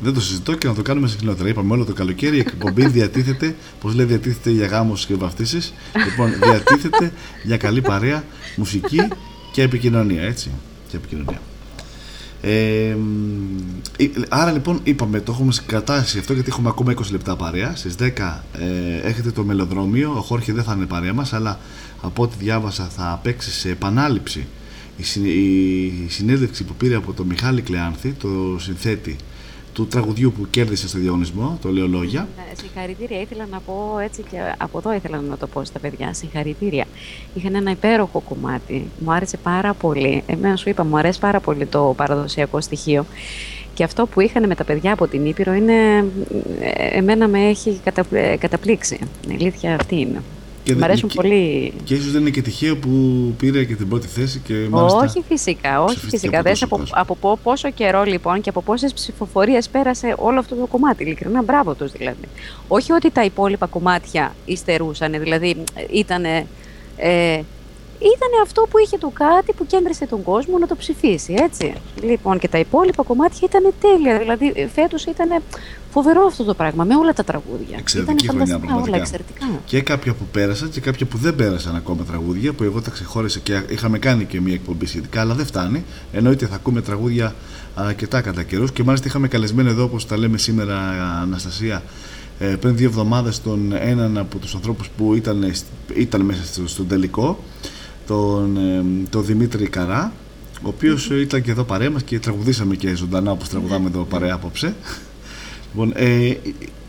Δεν το συζητώ και να το κάνουμε συχνότερα. Είπαμε όλο το καλοκαίρι η εκπομπή διατίθεται, πώς λέει, διατίθεται για γάμους και βαφτίσεις. λοιπόν, διατίθεται για καλή παρέα, μουσική και επικοινωνία, έτσι. Και επικοινωνία. Ε, άρα λοιπόν είπαμε, το έχουμε κατάσει αυτό γιατί έχουμε ακόμα 20 λεπτά παρέα. Στις 10 ε, έχετε το μελοδρόμιο. Ο Χόρχε δεν θα είναι παρέα μας, αλλά από ό,τι διάβασα θα παίξει σε επανάληψη η, η συνέντευξη που πήρε από τον Μιχάλη Κλεάνθη, το συνθέτη του τραγουδιού που κέρδισε στο διαγωνισμό, το λέω λόγια. Ναι, συγχαρητήρια. Ήθελα να πω έτσι και από εδώ ήθελα να το πω στα παιδιά. Συγχαρητήρια. Είχαν ένα υπέροχο κομμάτι. Μου άρεσε πάρα πολύ. Εμένα σου είπα, μου αρέσει πάρα πολύ το παραδοσιακό στοιχείο. Και αυτό που είχαν με τα παιδιά από την Ήπειρο είναι. Ε, εμένα με έχει καταπλήξει. Η αλήθεια αυτή είναι. Και Μ' αρέσουν και, πολύ. Και ίσως δεν είναι και τυχαίο που πήρε και την πρώτη θέση και μάλιστα. Όχι φυσικά, όχι φυσικά. Από, από, από, από, πόσο καιρό λοιπόν και από πόσες ψηφοφορίες πέρασε όλο αυτό το κομμάτι. Ειλικρινά, μπράβο τους δηλαδή. Όχι ότι τα υπόλοιπα κομμάτια υστερούσαν, δηλαδή ήταν. Ε, ήταν αυτό που είχε το κάτι που κέντρισε τον κόσμο να το ψηφίσει, έτσι. Λοιπόν, και τα υπόλοιπα κομμάτια ήταν τέλεια. Δηλαδή, φέτος ήταν φοβερό αυτό το πράγμα με όλα τα τραγούδια. Εξαιρετική ήταν χρονιά, πραγματικά. όλα εξαιρετικά. Και κάποια που πέρασαν και κάποια που δεν πέρασαν ακόμα τραγούδια που εγώ τα ξεχώρισα και είχαμε κάνει και μια εκπομπή σχετικά, αλλά δεν φτάνει. Εννοείται θα ακούμε τραγούδια αρκετά κατά καιρούς και μάλιστα είχαμε καλεσμένο εδώ, όπως τα λέμε σήμερα, Αναστασία, ε, πριν δύο εβδομάδες τον έναν από τους ανθρώπους που ήταν, ήταν μέσα στο, στον τελικό τον, τον Δημήτρη Καρά ο οποίος ήταν και εδώ παρέα μας και τραγουδήσαμε και ζωντανά όπως τραγουδάμε εδώ παρέα απόψε. Λοιπόν, ε,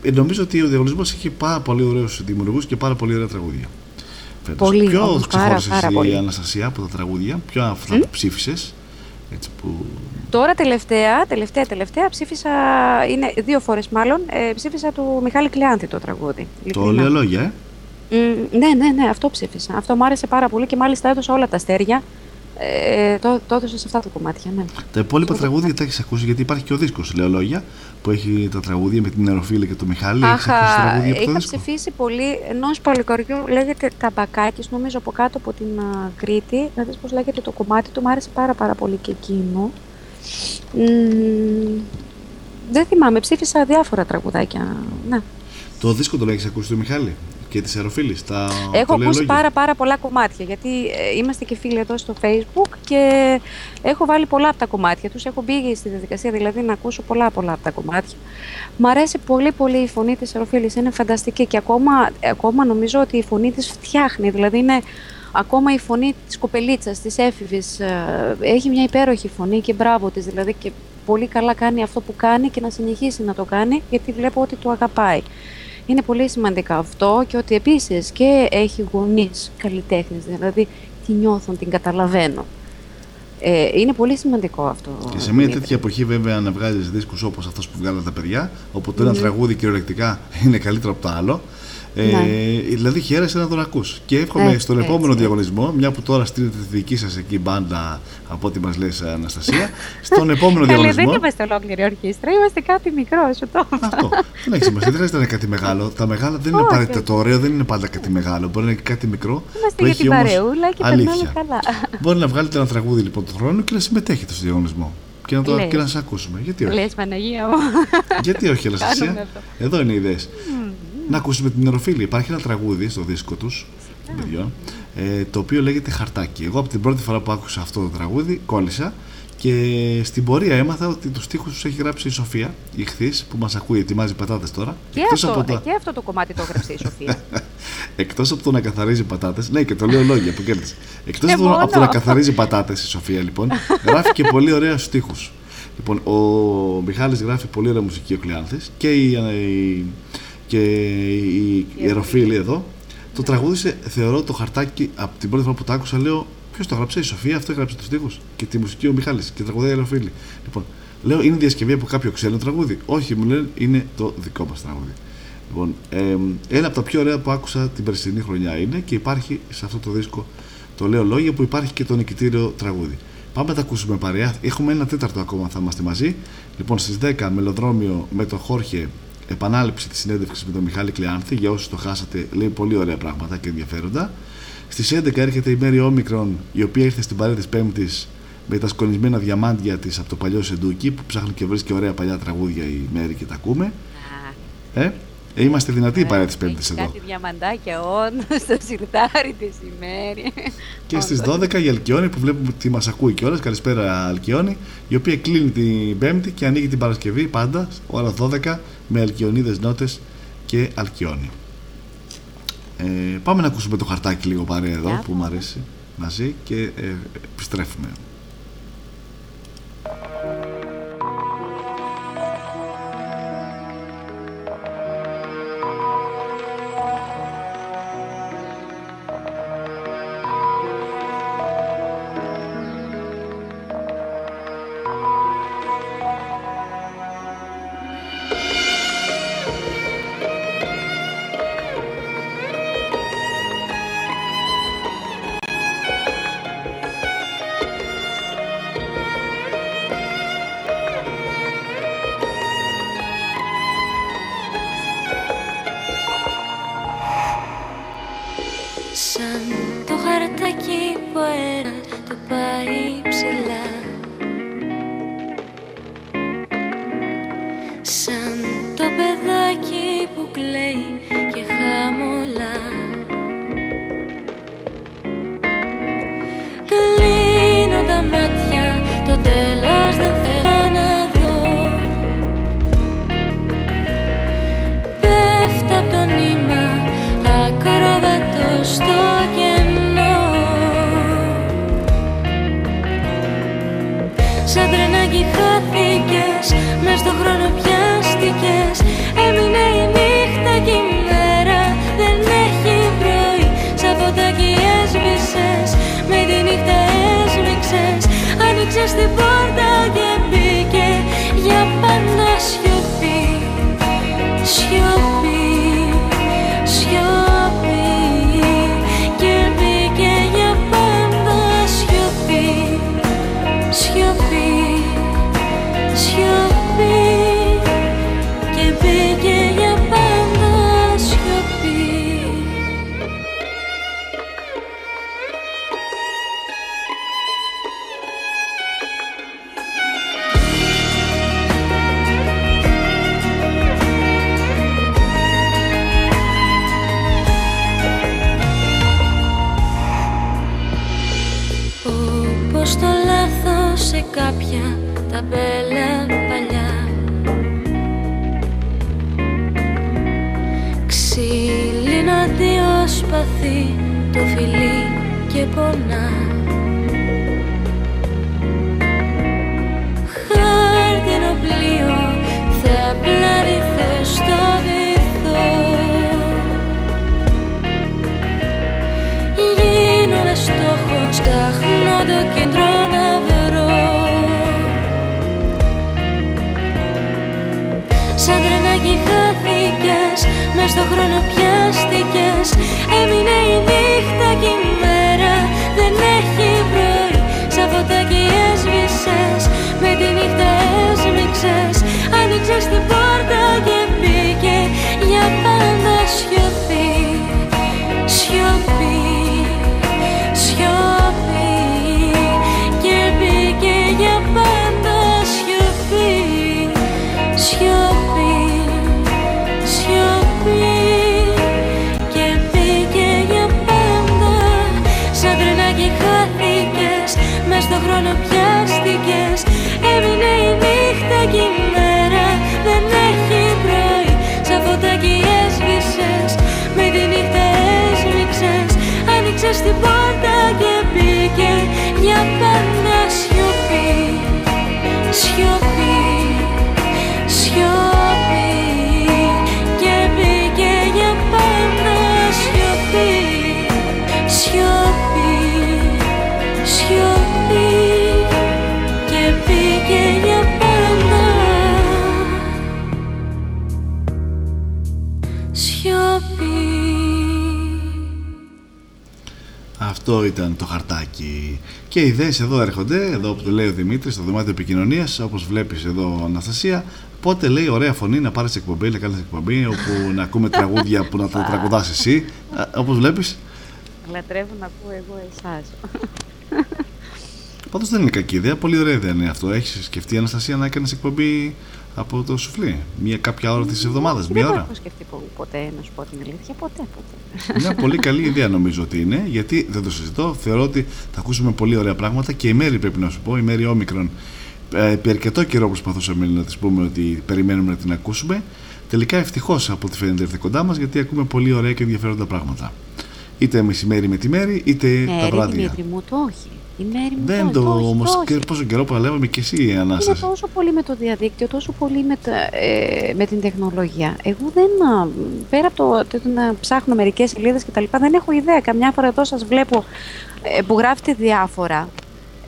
ε, νομίζω ότι ο διαγωνισμός έχει πάρα πολύ ωραίους δημιουργούς και πάρα πολύ ωραία τραγούδια. Πολύ, ποιο ξεχώρισες η Αναστασία από τα τραγούδια, ποιο αυτά mm? ψήφισες. Που... Τώρα τελευταία, τελευταία, τελευταία ψήφισα, είναι δύο φορές μάλλον, ε, ψήφισα του Μιχάλη Κλεάνθη το τραγούδι. Το λέω λόγια, ε. Ναι, ναι, ναι, αυτό ψήφισα. Αυτό μου άρεσε πάρα πολύ και μάλιστα έδωσα όλα τα αστέρια. Ε, το, το έδωσα σε αυτά τα κομμάτια, ναι. Τα υπόλοιπα τραγούδια τα έχεις ακούσει γιατί υπάρχει και ο δίσκος, λέω λόγια, που έχει τα τραγούδια με την Νεροφίλη και το Μιχάλη. Αχ, είχα ψηφίσει πολύ ενός παλικοριού, λέγεται Ταμπακάκης, νομίζω από κάτω από την uh, Κρήτη. Να δεις πώς λέγεται το κομμάτι του, μου άρεσε πάρα, πάρα πολύ και εκείνο. Mm, δεν θυμάμαι, ψήφισα διάφορα τραγουδάκια. Ναι. Το δίσκο το έχεις ακούσει το Μιχάλη; Και της Αεροφίλης. Τα... Έχω ακούσει πάρα, πάρα πολλά κομμάτια γιατί ε, είμαστε και φίλοι εδώ στο Facebook και έχω βάλει πολλά από τα κομμάτια τους. Έχω μπει στη διαδικασία δηλαδή να ακούσω πολλά, πολλά από τα κομμάτια. Μ' αρέσει πολύ, πολύ η φωνή της Αεροφίλης. Είναι φανταστική και ακόμα, ακόμα νομίζω ότι η φωνή της φτιάχνει. Δηλαδή είναι ακόμα η φωνή της κοπελίτσας, της έφηβης. Ε, έχει μια υπέροχη φωνή και μπράβο της. Δηλαδή και πολύ καλά κάνει αυτό που κάνει και να συνεχίσει να το κάνει γιατί βλέπω ότι το αγαπάει. Είναι πολύ σημαντικό αυτό και ότι επίσης και έχει γονείς καλλιτέχνες, δηλαδή τη νιώθουν, την καταλαβαίνω. Ε, είναι πολύ σημαντικό αυτό. Και σε μια τέτοια εποχή, βέβαια, να βγάζει δίσκους όπως αυτός που βγάλαν τα παιδιά, όπου το ένα mm. τραγούδι κυριολεκτικά είναι καλύτερο από το άλλο, ε, ναι. δηλαδή χαίρεσαι να τον ακούς. Και εύχομαι έτσι, στον επόμενο έτσι. διαγωνισμό, μια που τώρα στείλετε τη δική σας εκεί μπάντα από ό,τι μας λες, Αναστασία, στον επόμενο διαγωνισμό. δεν είμαστε ολόκληρη ορχήστρα, είμαστε κάτι μικρό, σου το Αυτό. δεν έχει σημασία, δεν χρειάζεται να είναι κάτι μεγάλο. Τα μεγάλα δεν είναι πάντα το ωραίο, δεν είναι πάντα κάτι μεγάλο. Μπορεί να είναι κάτι μικρό. Είμαστε για την παρεούλα και περνάμε καλά. Μπορεί να βγάλετε ένα τραγούδι λοιπόν του χρόνου και να συμμετέχετε στο διαγωνισμό και να, το, και να σας ακούσουμε. Γιατί όχι; Λες Παναγία μου. Γιατί όχι, Αναστασία; Εδώ είναι οι ιδέες. Mm. Να ακούσουμε την Νεροφίλη. Υπάρχει ένα τραγούδι στο δίσκο τους, ε, το οποίο λέγεται Χαρτάκι. Εγώ από την πρώτη φορά που άκουσα αυτό το τραγούδι, κόλλησα και στην πορεία έμαθα ότι τους στίχους τους έχει γράψει η Σοφία, η χθή, που μας ακούει, ετοιμάζει πατάτες τώρα. Και αυτό, από τα... και αυτό το κομμάτι το έγραψε η Σοφία. Εκτός από το να καθαρίζει πατάτες. Ναι, και το λέω λόγια που κέρδισε. Εκτός από, από το να καθαρίζει πατάτες η Σοφία, λοιπόν, γράφει και πολύ ωραία στίχους. Λοιπόν, ο Μιχάλης γράφει πολύ ωραία μουσική ο Κλειάνθης και η, η, και η, η Εροφίλη εδώ το τραγούδισε, θεωρώ το χαρτάκι από την πρώτη φορά που το άκουσα, λέω Ποιος το έγραψε, η Σοφία, αυτό έγραψε τους στίχους και τη μουσική ο Μιχάλης και τραγουδάει η Εροφίλη. Λοιπόν, λέω είναι διασκευή από κάποιο ξένο τραγούδι. Όχι, μου λένε είναι το δικό μας τραγούδι. Λοιπόν, ε, ένα από τα πιο ωραία που άκουσα την περσινή χρονιά είναι και υπάρχει σε αυτό το δίσκο Το λέω λόγια που υπάρχει και το νικητήριο τραγούδι. Πάμε να τα ακούσουμε παρέα. Έχουμε ένα τέταρτο ακόμα, θα είμαστε μαζί. Λοιπόν, στις 10 μελοδρόμιο με τον Χόρχε, επανάληψη της συνέντευξης με τον Μιχάλη Κλεάνθη. Για όσους το χάσατε, λέει πολύ ωραία πράγματα και ενδιαφέροντα. Στις 11 έρχεται η Μέρη Όμικρον, η οποία ήρθε στην παρέα της Πέμπτης με τα σκονισμένα διαμάντια της από το παλιό Σεντούκι, που ψάχνει και βρίσκει ωραία παλιά τραγούδια η Μέρη και τα ακούμε. Ε, ε, είμαστε δυνατοί η παρέα της Πέμπτης εδώ. Κάτι διαμαντάκια όντω στο σιρτάρι της ημέρη. Και στις 12 η Αλκιόνη που βλέπουμε ότι μας ακούει κιόλας. Καλησπέρα, Αλκιόνη. Η οποία κλείνει την Πέμπτη και ανοίγει την Παρασκευή πάντα, ώρα 12, με Αλκιονίδες νότες και Αλκιόνη. Ε, πάμε να ακούσουμε το χαρτάκι λίγο παρέα εδώ που μου αρέσει μαζί και ε, επιστρέφουμε. bye το φιλί και πονά. Χάρτινο πλοίο θα πλαριθώ στο βυθό. Γίνομαι στόχος, ψάχνω το κέντρο να βρω Σαν τρενάκι χάθηκες, μες στο χρόνο πιάστηκες έσμιξες Άνοιξες την πόρτα Αυτό ήταν το χαρτάκι. Και οι ιδέες εδώ έρχονται, εδώ που το λέει ο Δημήτρης, στο δωμάτιο επικοινωνίας, όπως βλέπεις εδώ, Αναστασία. Πότε λέει ωραία φωνή να πάρεις εκπομπή, να κάνεις εκπομπή, όπου να ακούμε τραγούδια που να τα τραγουδάς εσύ. Όπως βλέπεις. Λατρεύω να ακούω εγώ εσάς. Πάντως δεν είναι κακή ιδέα, πολύ ωραία ιδέα είναι αυτό. Έχεις σκεφτεί, Αναστασία, να έκανες εκπομπή; Από το σουφλί. Μια κάποια ώρα της εβδομάδας, μία Δεν ώρα. έχω σκεφτεί πο- ποτέ να σου πω την αλήθεια. Ποτέ, ποτέ. Μια πολύ καλή ιδέα νομίζω ότι είναι, γιατί δεν το συζητώ. Θεωρώ ότι θα ακούσουμε πολύ ωραία πράγματα και η Μέρη πρέπει να σου πω, η Μέρη Όμικρον. Ε, επί αρκετό καιρό προσπαθούσαμε να της πούμε ότι περιμένουμε να την ακούσουμε. Τελικά ευτυχώς από ό,τι φαίνεται ήρθε κοντά μας, γιατί ακούμε πολύ ωραία και ενδιαφέροντα πράγματα. Είτε μεσημέρι με τη Μέρη, είτε τα Μέρη, βράδια. Δημήτρη μου, το όχι. Η Μέρη μου Δεν το, το όχι, όμως, το όχι. πόσο καιρό παλεύαμε και εσύ, Είναι Ανάσταση. τόσο πολύ με το διαδίκτυο, τόσο πολύ με, τα- ε, με την τεχνολογία. Εγώ δεν, α, πέρα από το, το να ψάχνω μερικές σελίδες και τα λοιπά, δεν έχω ιδέα. Καμιά φορά εδώ σας βλέπω ε, που γράφετε διάφορα,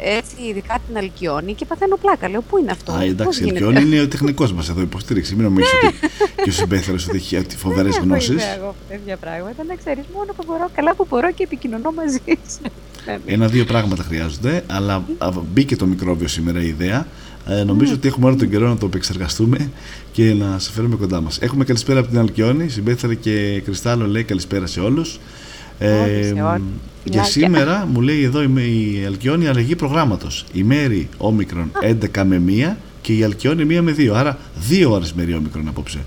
έτσι, ειδικά την Αλκιόνη και παθαίνω πλάκα. Λέω, πού είναι αυτό, Α, πώς εντάξει, η γίνεται; Ελκιόνη είναι ο τεχνικός μας εδώ υποστήριξη. Μην νομίζεις ότι και ο συμπέθερος ότι έχει φοβερέ Δεν έχω γνώσεις. ιδέα εγώ από τέτοια πράγματα, να ξέρεις, μόνο που μπορώ, καλά που μπορώ και επικοινωνώ μαζί σου. Ναι, ναι. Ένα-δύο πράγματα χρειάζονται, αλλά α, μπήκε το μικρόβιο σήμερα η ιδέα. Ε, νομίζω ότι έχουμε όλο τον καιρό να το επεξεργαστούμε και να σε φέρουμε κοντά μας. Έχουμε καλησπέρα από την Αλκιόνη. Συμπέθερα και Κρυστάλλο λέει καλησπέρα σε όλους. Όχι σε όλους. για Γεια. σήμερα μου λέει εδώ η, η Αλκιόνη αλλαγή προγράμματος. Η Μέρη όμικρον 11 με 1 και η Αλκιόνη 1 με 2. Άρα δύο ώρες Μέρη όμικρον απόψε.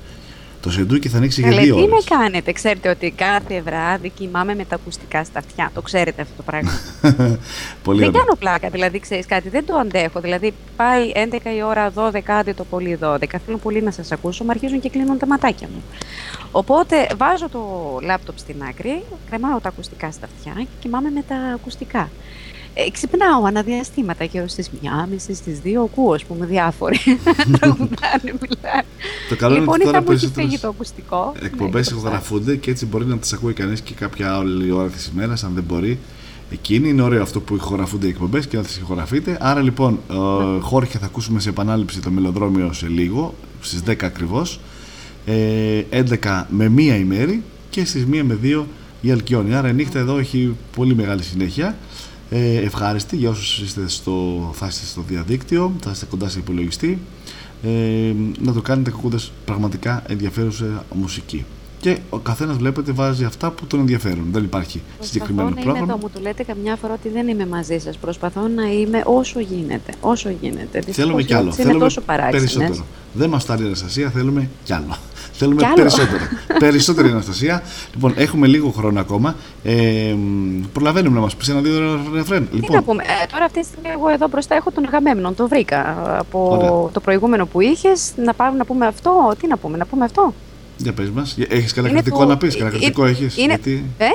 Το σεντούκι θα ανοίξει για Καλέ, δύο τι ώρες. με κάνετε, ξέρετε ότι κάθε βράδυ κοιμάμαι με τα ακουστικά στα αυτιά. Το ξέρετε αυτό το πράγμα. Πολύ δεν ωραία. κάνω πλάκα, δηλαδή ξέρεις κάτι, δεν το αντέχω. Δηλαδή πάει 11 η ώρα, 12, άντε το πολύ 12. Θέλω πολύ να σας ακούσω, μου αρχίζουν και κλείνουν τα ματάκια μου. Οπότε βάζω το λάπτοπ στην άκρη, κρεμάω τα ακουστικά στα αυτιά και κοιμάμαι με τα ακουστικά. Ε, ξυπνάω αναδιαστήματα και στις μία, μισή, στις δύο ακούω, ας πούμε, διάφοροι. Τραγουδάνε, μιλάνε. Το καλό είναι λοιπόν, ότι ή τώρα θα μου έχει περισσότερες φύγει το ακουστικό. εκπομπές Ναι, ηχογραφούνται και έτσι μπορεί να τις ακούει κανείς και κάποια άλλη ώρα της ημέρας, αν δεν μπορεί. Εκείνη είναι ωραίο αυτό που ηχογραφούνται οι εκπομπές και να τις ηχογραφείτε. Άρα λοιπόν, ε, Χόρχε, θα ακούσουμε σε επανάληψη το μελοδρόμιο σε λίγο, στις 10 ακριβώς. Ε, 11 με 1 ημέρη και στις 1 με 2 η Αλκιόνη. Άρα η νύχτα εδώ έχει πολύ μεγάλη συνέχεια. Ε, ευχάριστη για όσους είστε στο, θα είστε στο διαδίκτυο, θα είστε κοντά σε υπολογιστή. Ε, να το κάνετε ακούγοντας πραγματικά ενδιαφέρουσα μουσική. Και ο καθένας βλέπετε βάζει αυτά που τον ενδιαφέρουν. Δεν υπάρχει συγκεκριμένο Προσπαθώ να είμαι πρόγραμμα. εδώ, μου το λέτε καμιά φορά ότι δεν είμαι μαζί σας. Προσπαθώ να είμαι όσο γίνεται. Όσο γίνεται. Δυστυχώς Θέλουμε οι κι άλλο. άλλες είναι Θέλουμε τόσο παράξενες. περισσότερο. Δεν μας φτάνει η Αναστασία, θέλουμε κι άλλο. Θέλουμε Κι άλλο. περισσότερο. Περισσότερη Αναστασία. Λοιπόν, έχουμε λίγο χρόνο ακόμα. Ε, μ, προλαβαίνουμε να μας πει ένα-δύο ρεφρέν. Τι να Λοιπόν, πούμε, ε, τώρα αυτή τη στιγμή εγώ εδώ μπροστά έχω τον Αγαμέμνον, το βρήκα από Ωραία. το προηγούμενο που είχες, να πάμε να πούμε αυτό, τι να πούμε, να πούμε αυτό. για πες μας. Έχεις κανένα Είναι κριτικό το- να πεις. ε, Κανένα ε, κριτικό έχεις; είναι- Γιατί... Ε,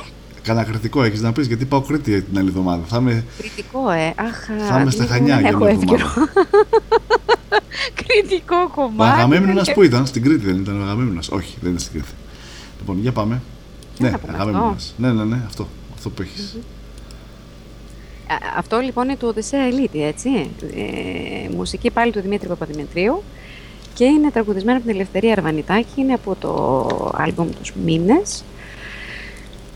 Κανένα κριτικό έχεις να πεις. Γιατί πάω Κρήτη την άλλη εβδομάδα. Θα είμαι κριτικό, ε, αχ, Θα είμαι στα λίγο Χανιά δεν για έχω μια εύκαιρο. κριτικό Ο κομμάτι. Αγαμέμνονα δεν- που ήταν, στην Κρήτη δεν ήταν ο Αγαμέμνονα. Όχι, δεν είναι στην Κρήτη. Λοιπόν, για πάμε. Ναι, θα πούμε Αγαμέμνονα. Ναι, ναι, ναι, αυτό. Αυτό που έχεις. Α, Αυτό λοιπόν είναι του Οδυσσέα Ελίτη, έτσι. Ε, μουσική πάλι του Δημήτρη Παπαδημητρίου και είναι τραγουδισμένο από την Ελευθερία Αρβανιτάκη, είναι από το άλμπομ τους Μήνες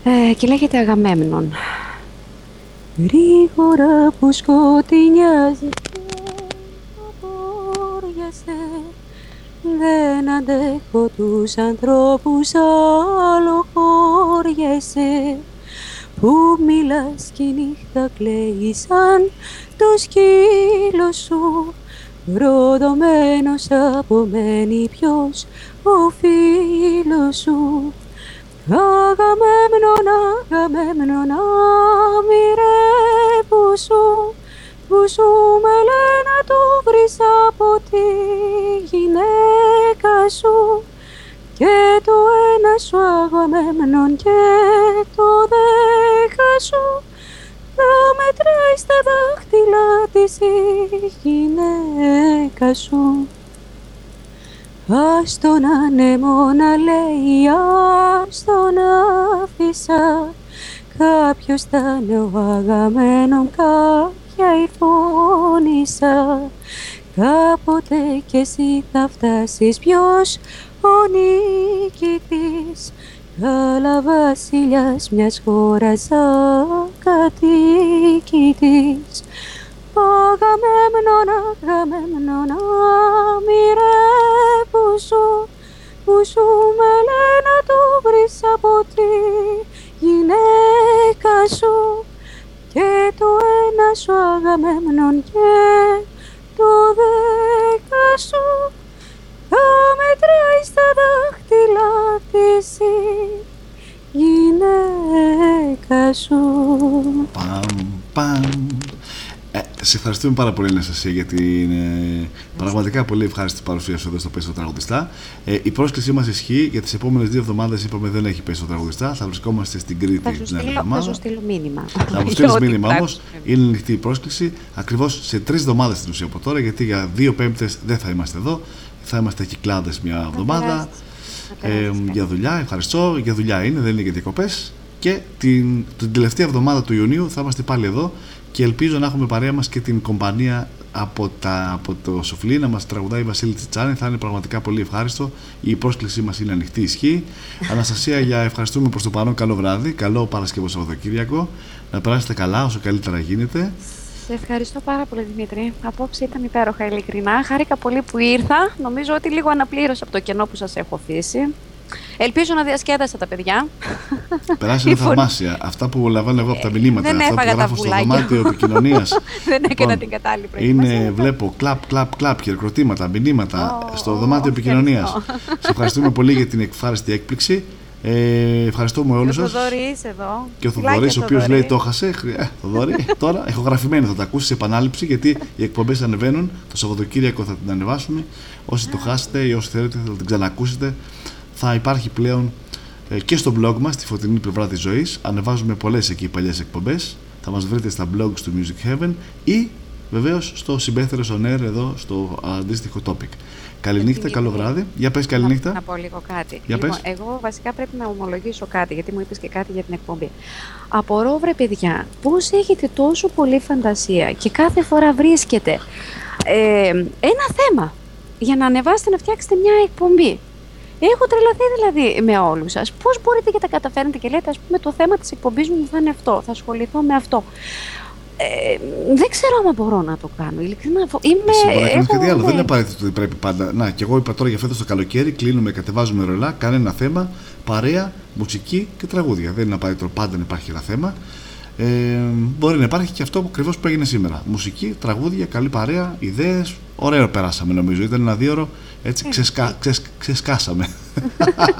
ε, και λέγεται Αγαμέμνον. Γρήγορα που σκοτεινιάζει απόριασε δεν αντέχω τους ανθρώπους άλλο χώριεσαι που μιλάς κι η νύχτα κλαίει σαν το σκύλο σου ροδομένος απομένει ποιος ο φίλος σου Αγαμέμνον, Αγαμέμνον, άμυρε που σου που σου με λένε του βρεις από τη γυναίκα σου. Και το ένα σου Αγαμέμνον και το δέκα σου. Θα μετράει στα δάχτυλα της η γυναίκα σου Ας τον ανέμο να λέει, ας τον άφησα Κάποιος θα είναι ο αγαμένον, κάποια η φώνησα Κάποτε κι εσύ θα φτάσεις ποιος ο νικητής; Αλλά βασιλιάς μιας χώρας ακατοίκητης Αγαμέμνονα, Αγαμέμνονα, μοιρέ που σου, που σου με λένε το βρεις από τη γυναίκα σου και το ένα σου Αγαμέμνον και το δέκα σου θα μετράει στα δάχτυλα της η γυναίκα σου. Παμ, παμ. Ε, σε ευχαριστούμε πάρα πολύ, Αναστασία, για την ε, πραγματικά πολύ ευχάριστη παρουσία σου εδώ στο Πέσο Τραγουδιστά. Ε, η πρόσκλησή μας ισχύει για τις επόμενες δύο εβδομάδες. Είπαμε δεν έχει Πέσο Τραγουδιστά. Θα βρισκόμαστε στην Κρήτη Θα σου την στείλω, άλλη θα εβδομάδα. σου στείλω μήνυμα. Θα μου στείλεις μήνυμα όμως. Είναι ανοιχτή η πρόσκληση. Ακριβώς σε τρεις εβδομάδες στην ουσία από τώρα, γιατί για δύο Πέμπτες δεν θα είμαστε εδώ. Θα είμαστε κυκλάδες μια εβδομάδα. Ε, για δουλειά, ευχαριστώ. Για δουλειά είναι, δεν είναι για διακοπές. Και την, την τελευταία εβδομάδα του Ιουνίου θα είμαστε πάλι εδώ και ελπίζω να έχουμε παρέα μας και την κομπανία από, τα, από το Σοφλί να μας τραγουδάει η Βασίλη Τσιτσάνη. Θα είναι πραγματικά πολύ ευχάριστο. Η πρόσκλησή μας είναι ανοιχτή, ισχύει. Αναστασία, για ευχαριστούμε προς το παρόν. Καλό βράδυ, καλό Παρασκευό Σαββατοκύριακο. Να περάσετε καλά όσο καλύτερα γίνεται. Σε ευχαριστώ πάρα πολύ Δημήτρη. Απόψε ήταν υπέροχα ειλικρινά. Χάρηκα πολύ που ήρθα. Νομίζω ότι λίγο αναπλήρωσα από το κενό που σας έχω αφήσει. Ελπίζω να διασκέδασα τα παιδιά. Περάσανε Η φωνή- θαυμάσια. Αυτά που λαμβάνω εγώ από τα μηνύματα, δεν αυτά που έφαγα τα γράφω στο βουλάκια. δωμάτιο επικοινωνία. Δεν έκανα την κατάλληλη προετοιμασία. Είναι, βλέπω, κλαπ, κλαπ, κλαπ, χειροκροτήματα, μηνύματα στο δωμάτιο επικοινωνία. ευχαριστώ. Σε ευχαριστούμε πολύ για την εκφάριστη έκπληξη. Ε, ευχαριστούμε όλους Και ο σας. Θοδωρής εδώ. Και ο Φιλάκια, Θοδωρής, ο οποίος Θοδωρή. λέει το χασε. Ε, Θοδωρή, τώρα έχω γραφημένο, θα τα ακούσεις σε επανάληψη γιατί οι εκπομπές ανεβαίνουν. Το Σαββατοκύριακο θα την ανεβάσουμε. Όσοι το χάσετε ή όσοι θέλετε θα την ξανακούσετε, θα υπάρχει πλέον ε, και στο blog μας, στη φωτεινή πλευρά της ζωής. Ανεβάζουμε πολλές εκεί παλιές εκπομπές. Θα μας βρείτε στα blogs του Music Heaven ή βεβαίως στο συμπέθερο on air εδώ στο αντίστοιχο topic. Καληνύχτα, καλό βράδυ. Για πες Να, καληνύχτα. να πω λίγο κάτι. Για λοιπόν, πες. εγώ βασικά πρέπει να ομολογήσω κάτι, γιατί μου είπες και κάτι για την εκπομπή. Απορώ, βρε παιδιά, πώς έχετε τόσο πολύ φαντασία και κάθε φορά βρίσκετε ε, ένα θέμα για να ανεβάσετε να φτιάξετε μια εκπομπή. Έχω τρελαθεί δηλαδή με όλους σας. Πώς μπορείτε και τα καταφέρνετε και λέτε, ας πούμε, το θέμα της εκπομπής μου θα είναι αυτό, θα ασχοληθώ με αυτό. Ε, δεν ξέρω αν μπορώ να το κάνω. Ειλικρινά, φο- είμαι. Εσύ μπορεί να κάνει έχω- κάτι άλλο. Δεν ναι. είναι απαραίτητο ότι πρέπει πάντα. Να, και εγώ είπα τώρα για φέτος το καλοκαίρι, κλείνουμε, κατεβάζουμε ρολά, κανένα θέμα, παρέα, μουσική και τραγούδια. Δεν είναι απαραίτητο πάντα να υπάρχει ένα θέμα. Ε, μπορεί να υπάρχει και αυτό ακριβώς που έγινε σήμερα. Μουσική, τραγούδια, καλή παρέα, ιδέες. Ωραίο περάσαμε νομίζω. Ήταν ένα δύο ώρο έτσι ξεσκα, ξεσ, ξεσκάσαμε.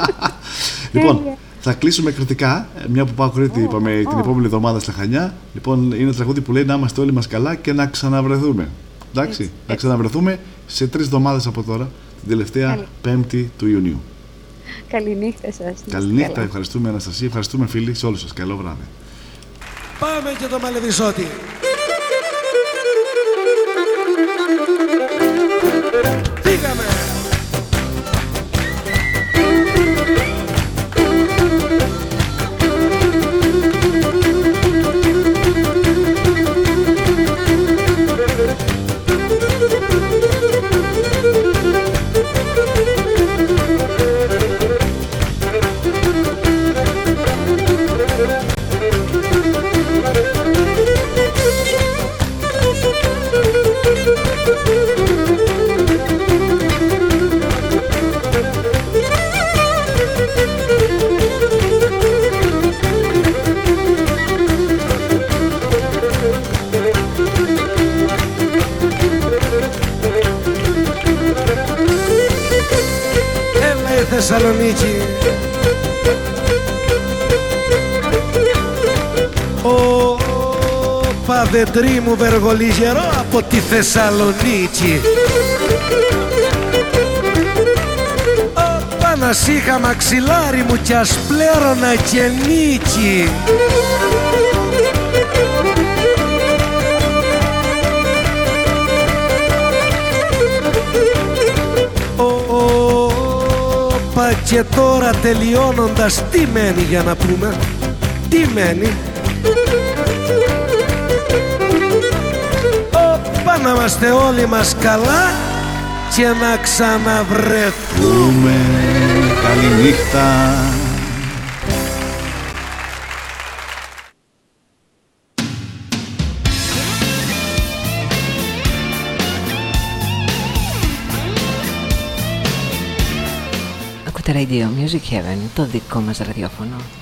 λοιπόν, θα κλείσουμε κριτικά. ε, Μια που πάω Κρήτη, είπαμε την επόμενη εβδομάδα στα Χανιά. Λοιπόν, είναι ένα τραγούδι που λέει να είμαστε όλοι μας καλά και να ξαναβρεθούμε. Εντάξει, να ξαναβρεθούμε σε τρεις εβδομάδες από τώρα, την τελευταία Καλή. Πέμπτη του Ιουνίου. Καληνύχτα σας. Καληνύχτα, ευχαριστούμε Αναστασία, ευχαριστούμε φίλοι, σε όλους σας. Καλό βράδυ. Πάμε και το Μαλεβισότη. Φύγαμε. Παδετρί μου βεργολιγερό από τη Θεσσαλονίκη. Ο Πανασίχα μαξιλάρι μου κι ας πλέρωνα και νίκη. Όπα και τώρα τελειώνοντας τι μένει για να πούμε; Τι μένει; να είμαστε όλοι μας καλά και να ξαναβρεθούμε. Καληνύχτα. Ακούτε Radio Music Heaven, το δικό μας ραδιόφωνο.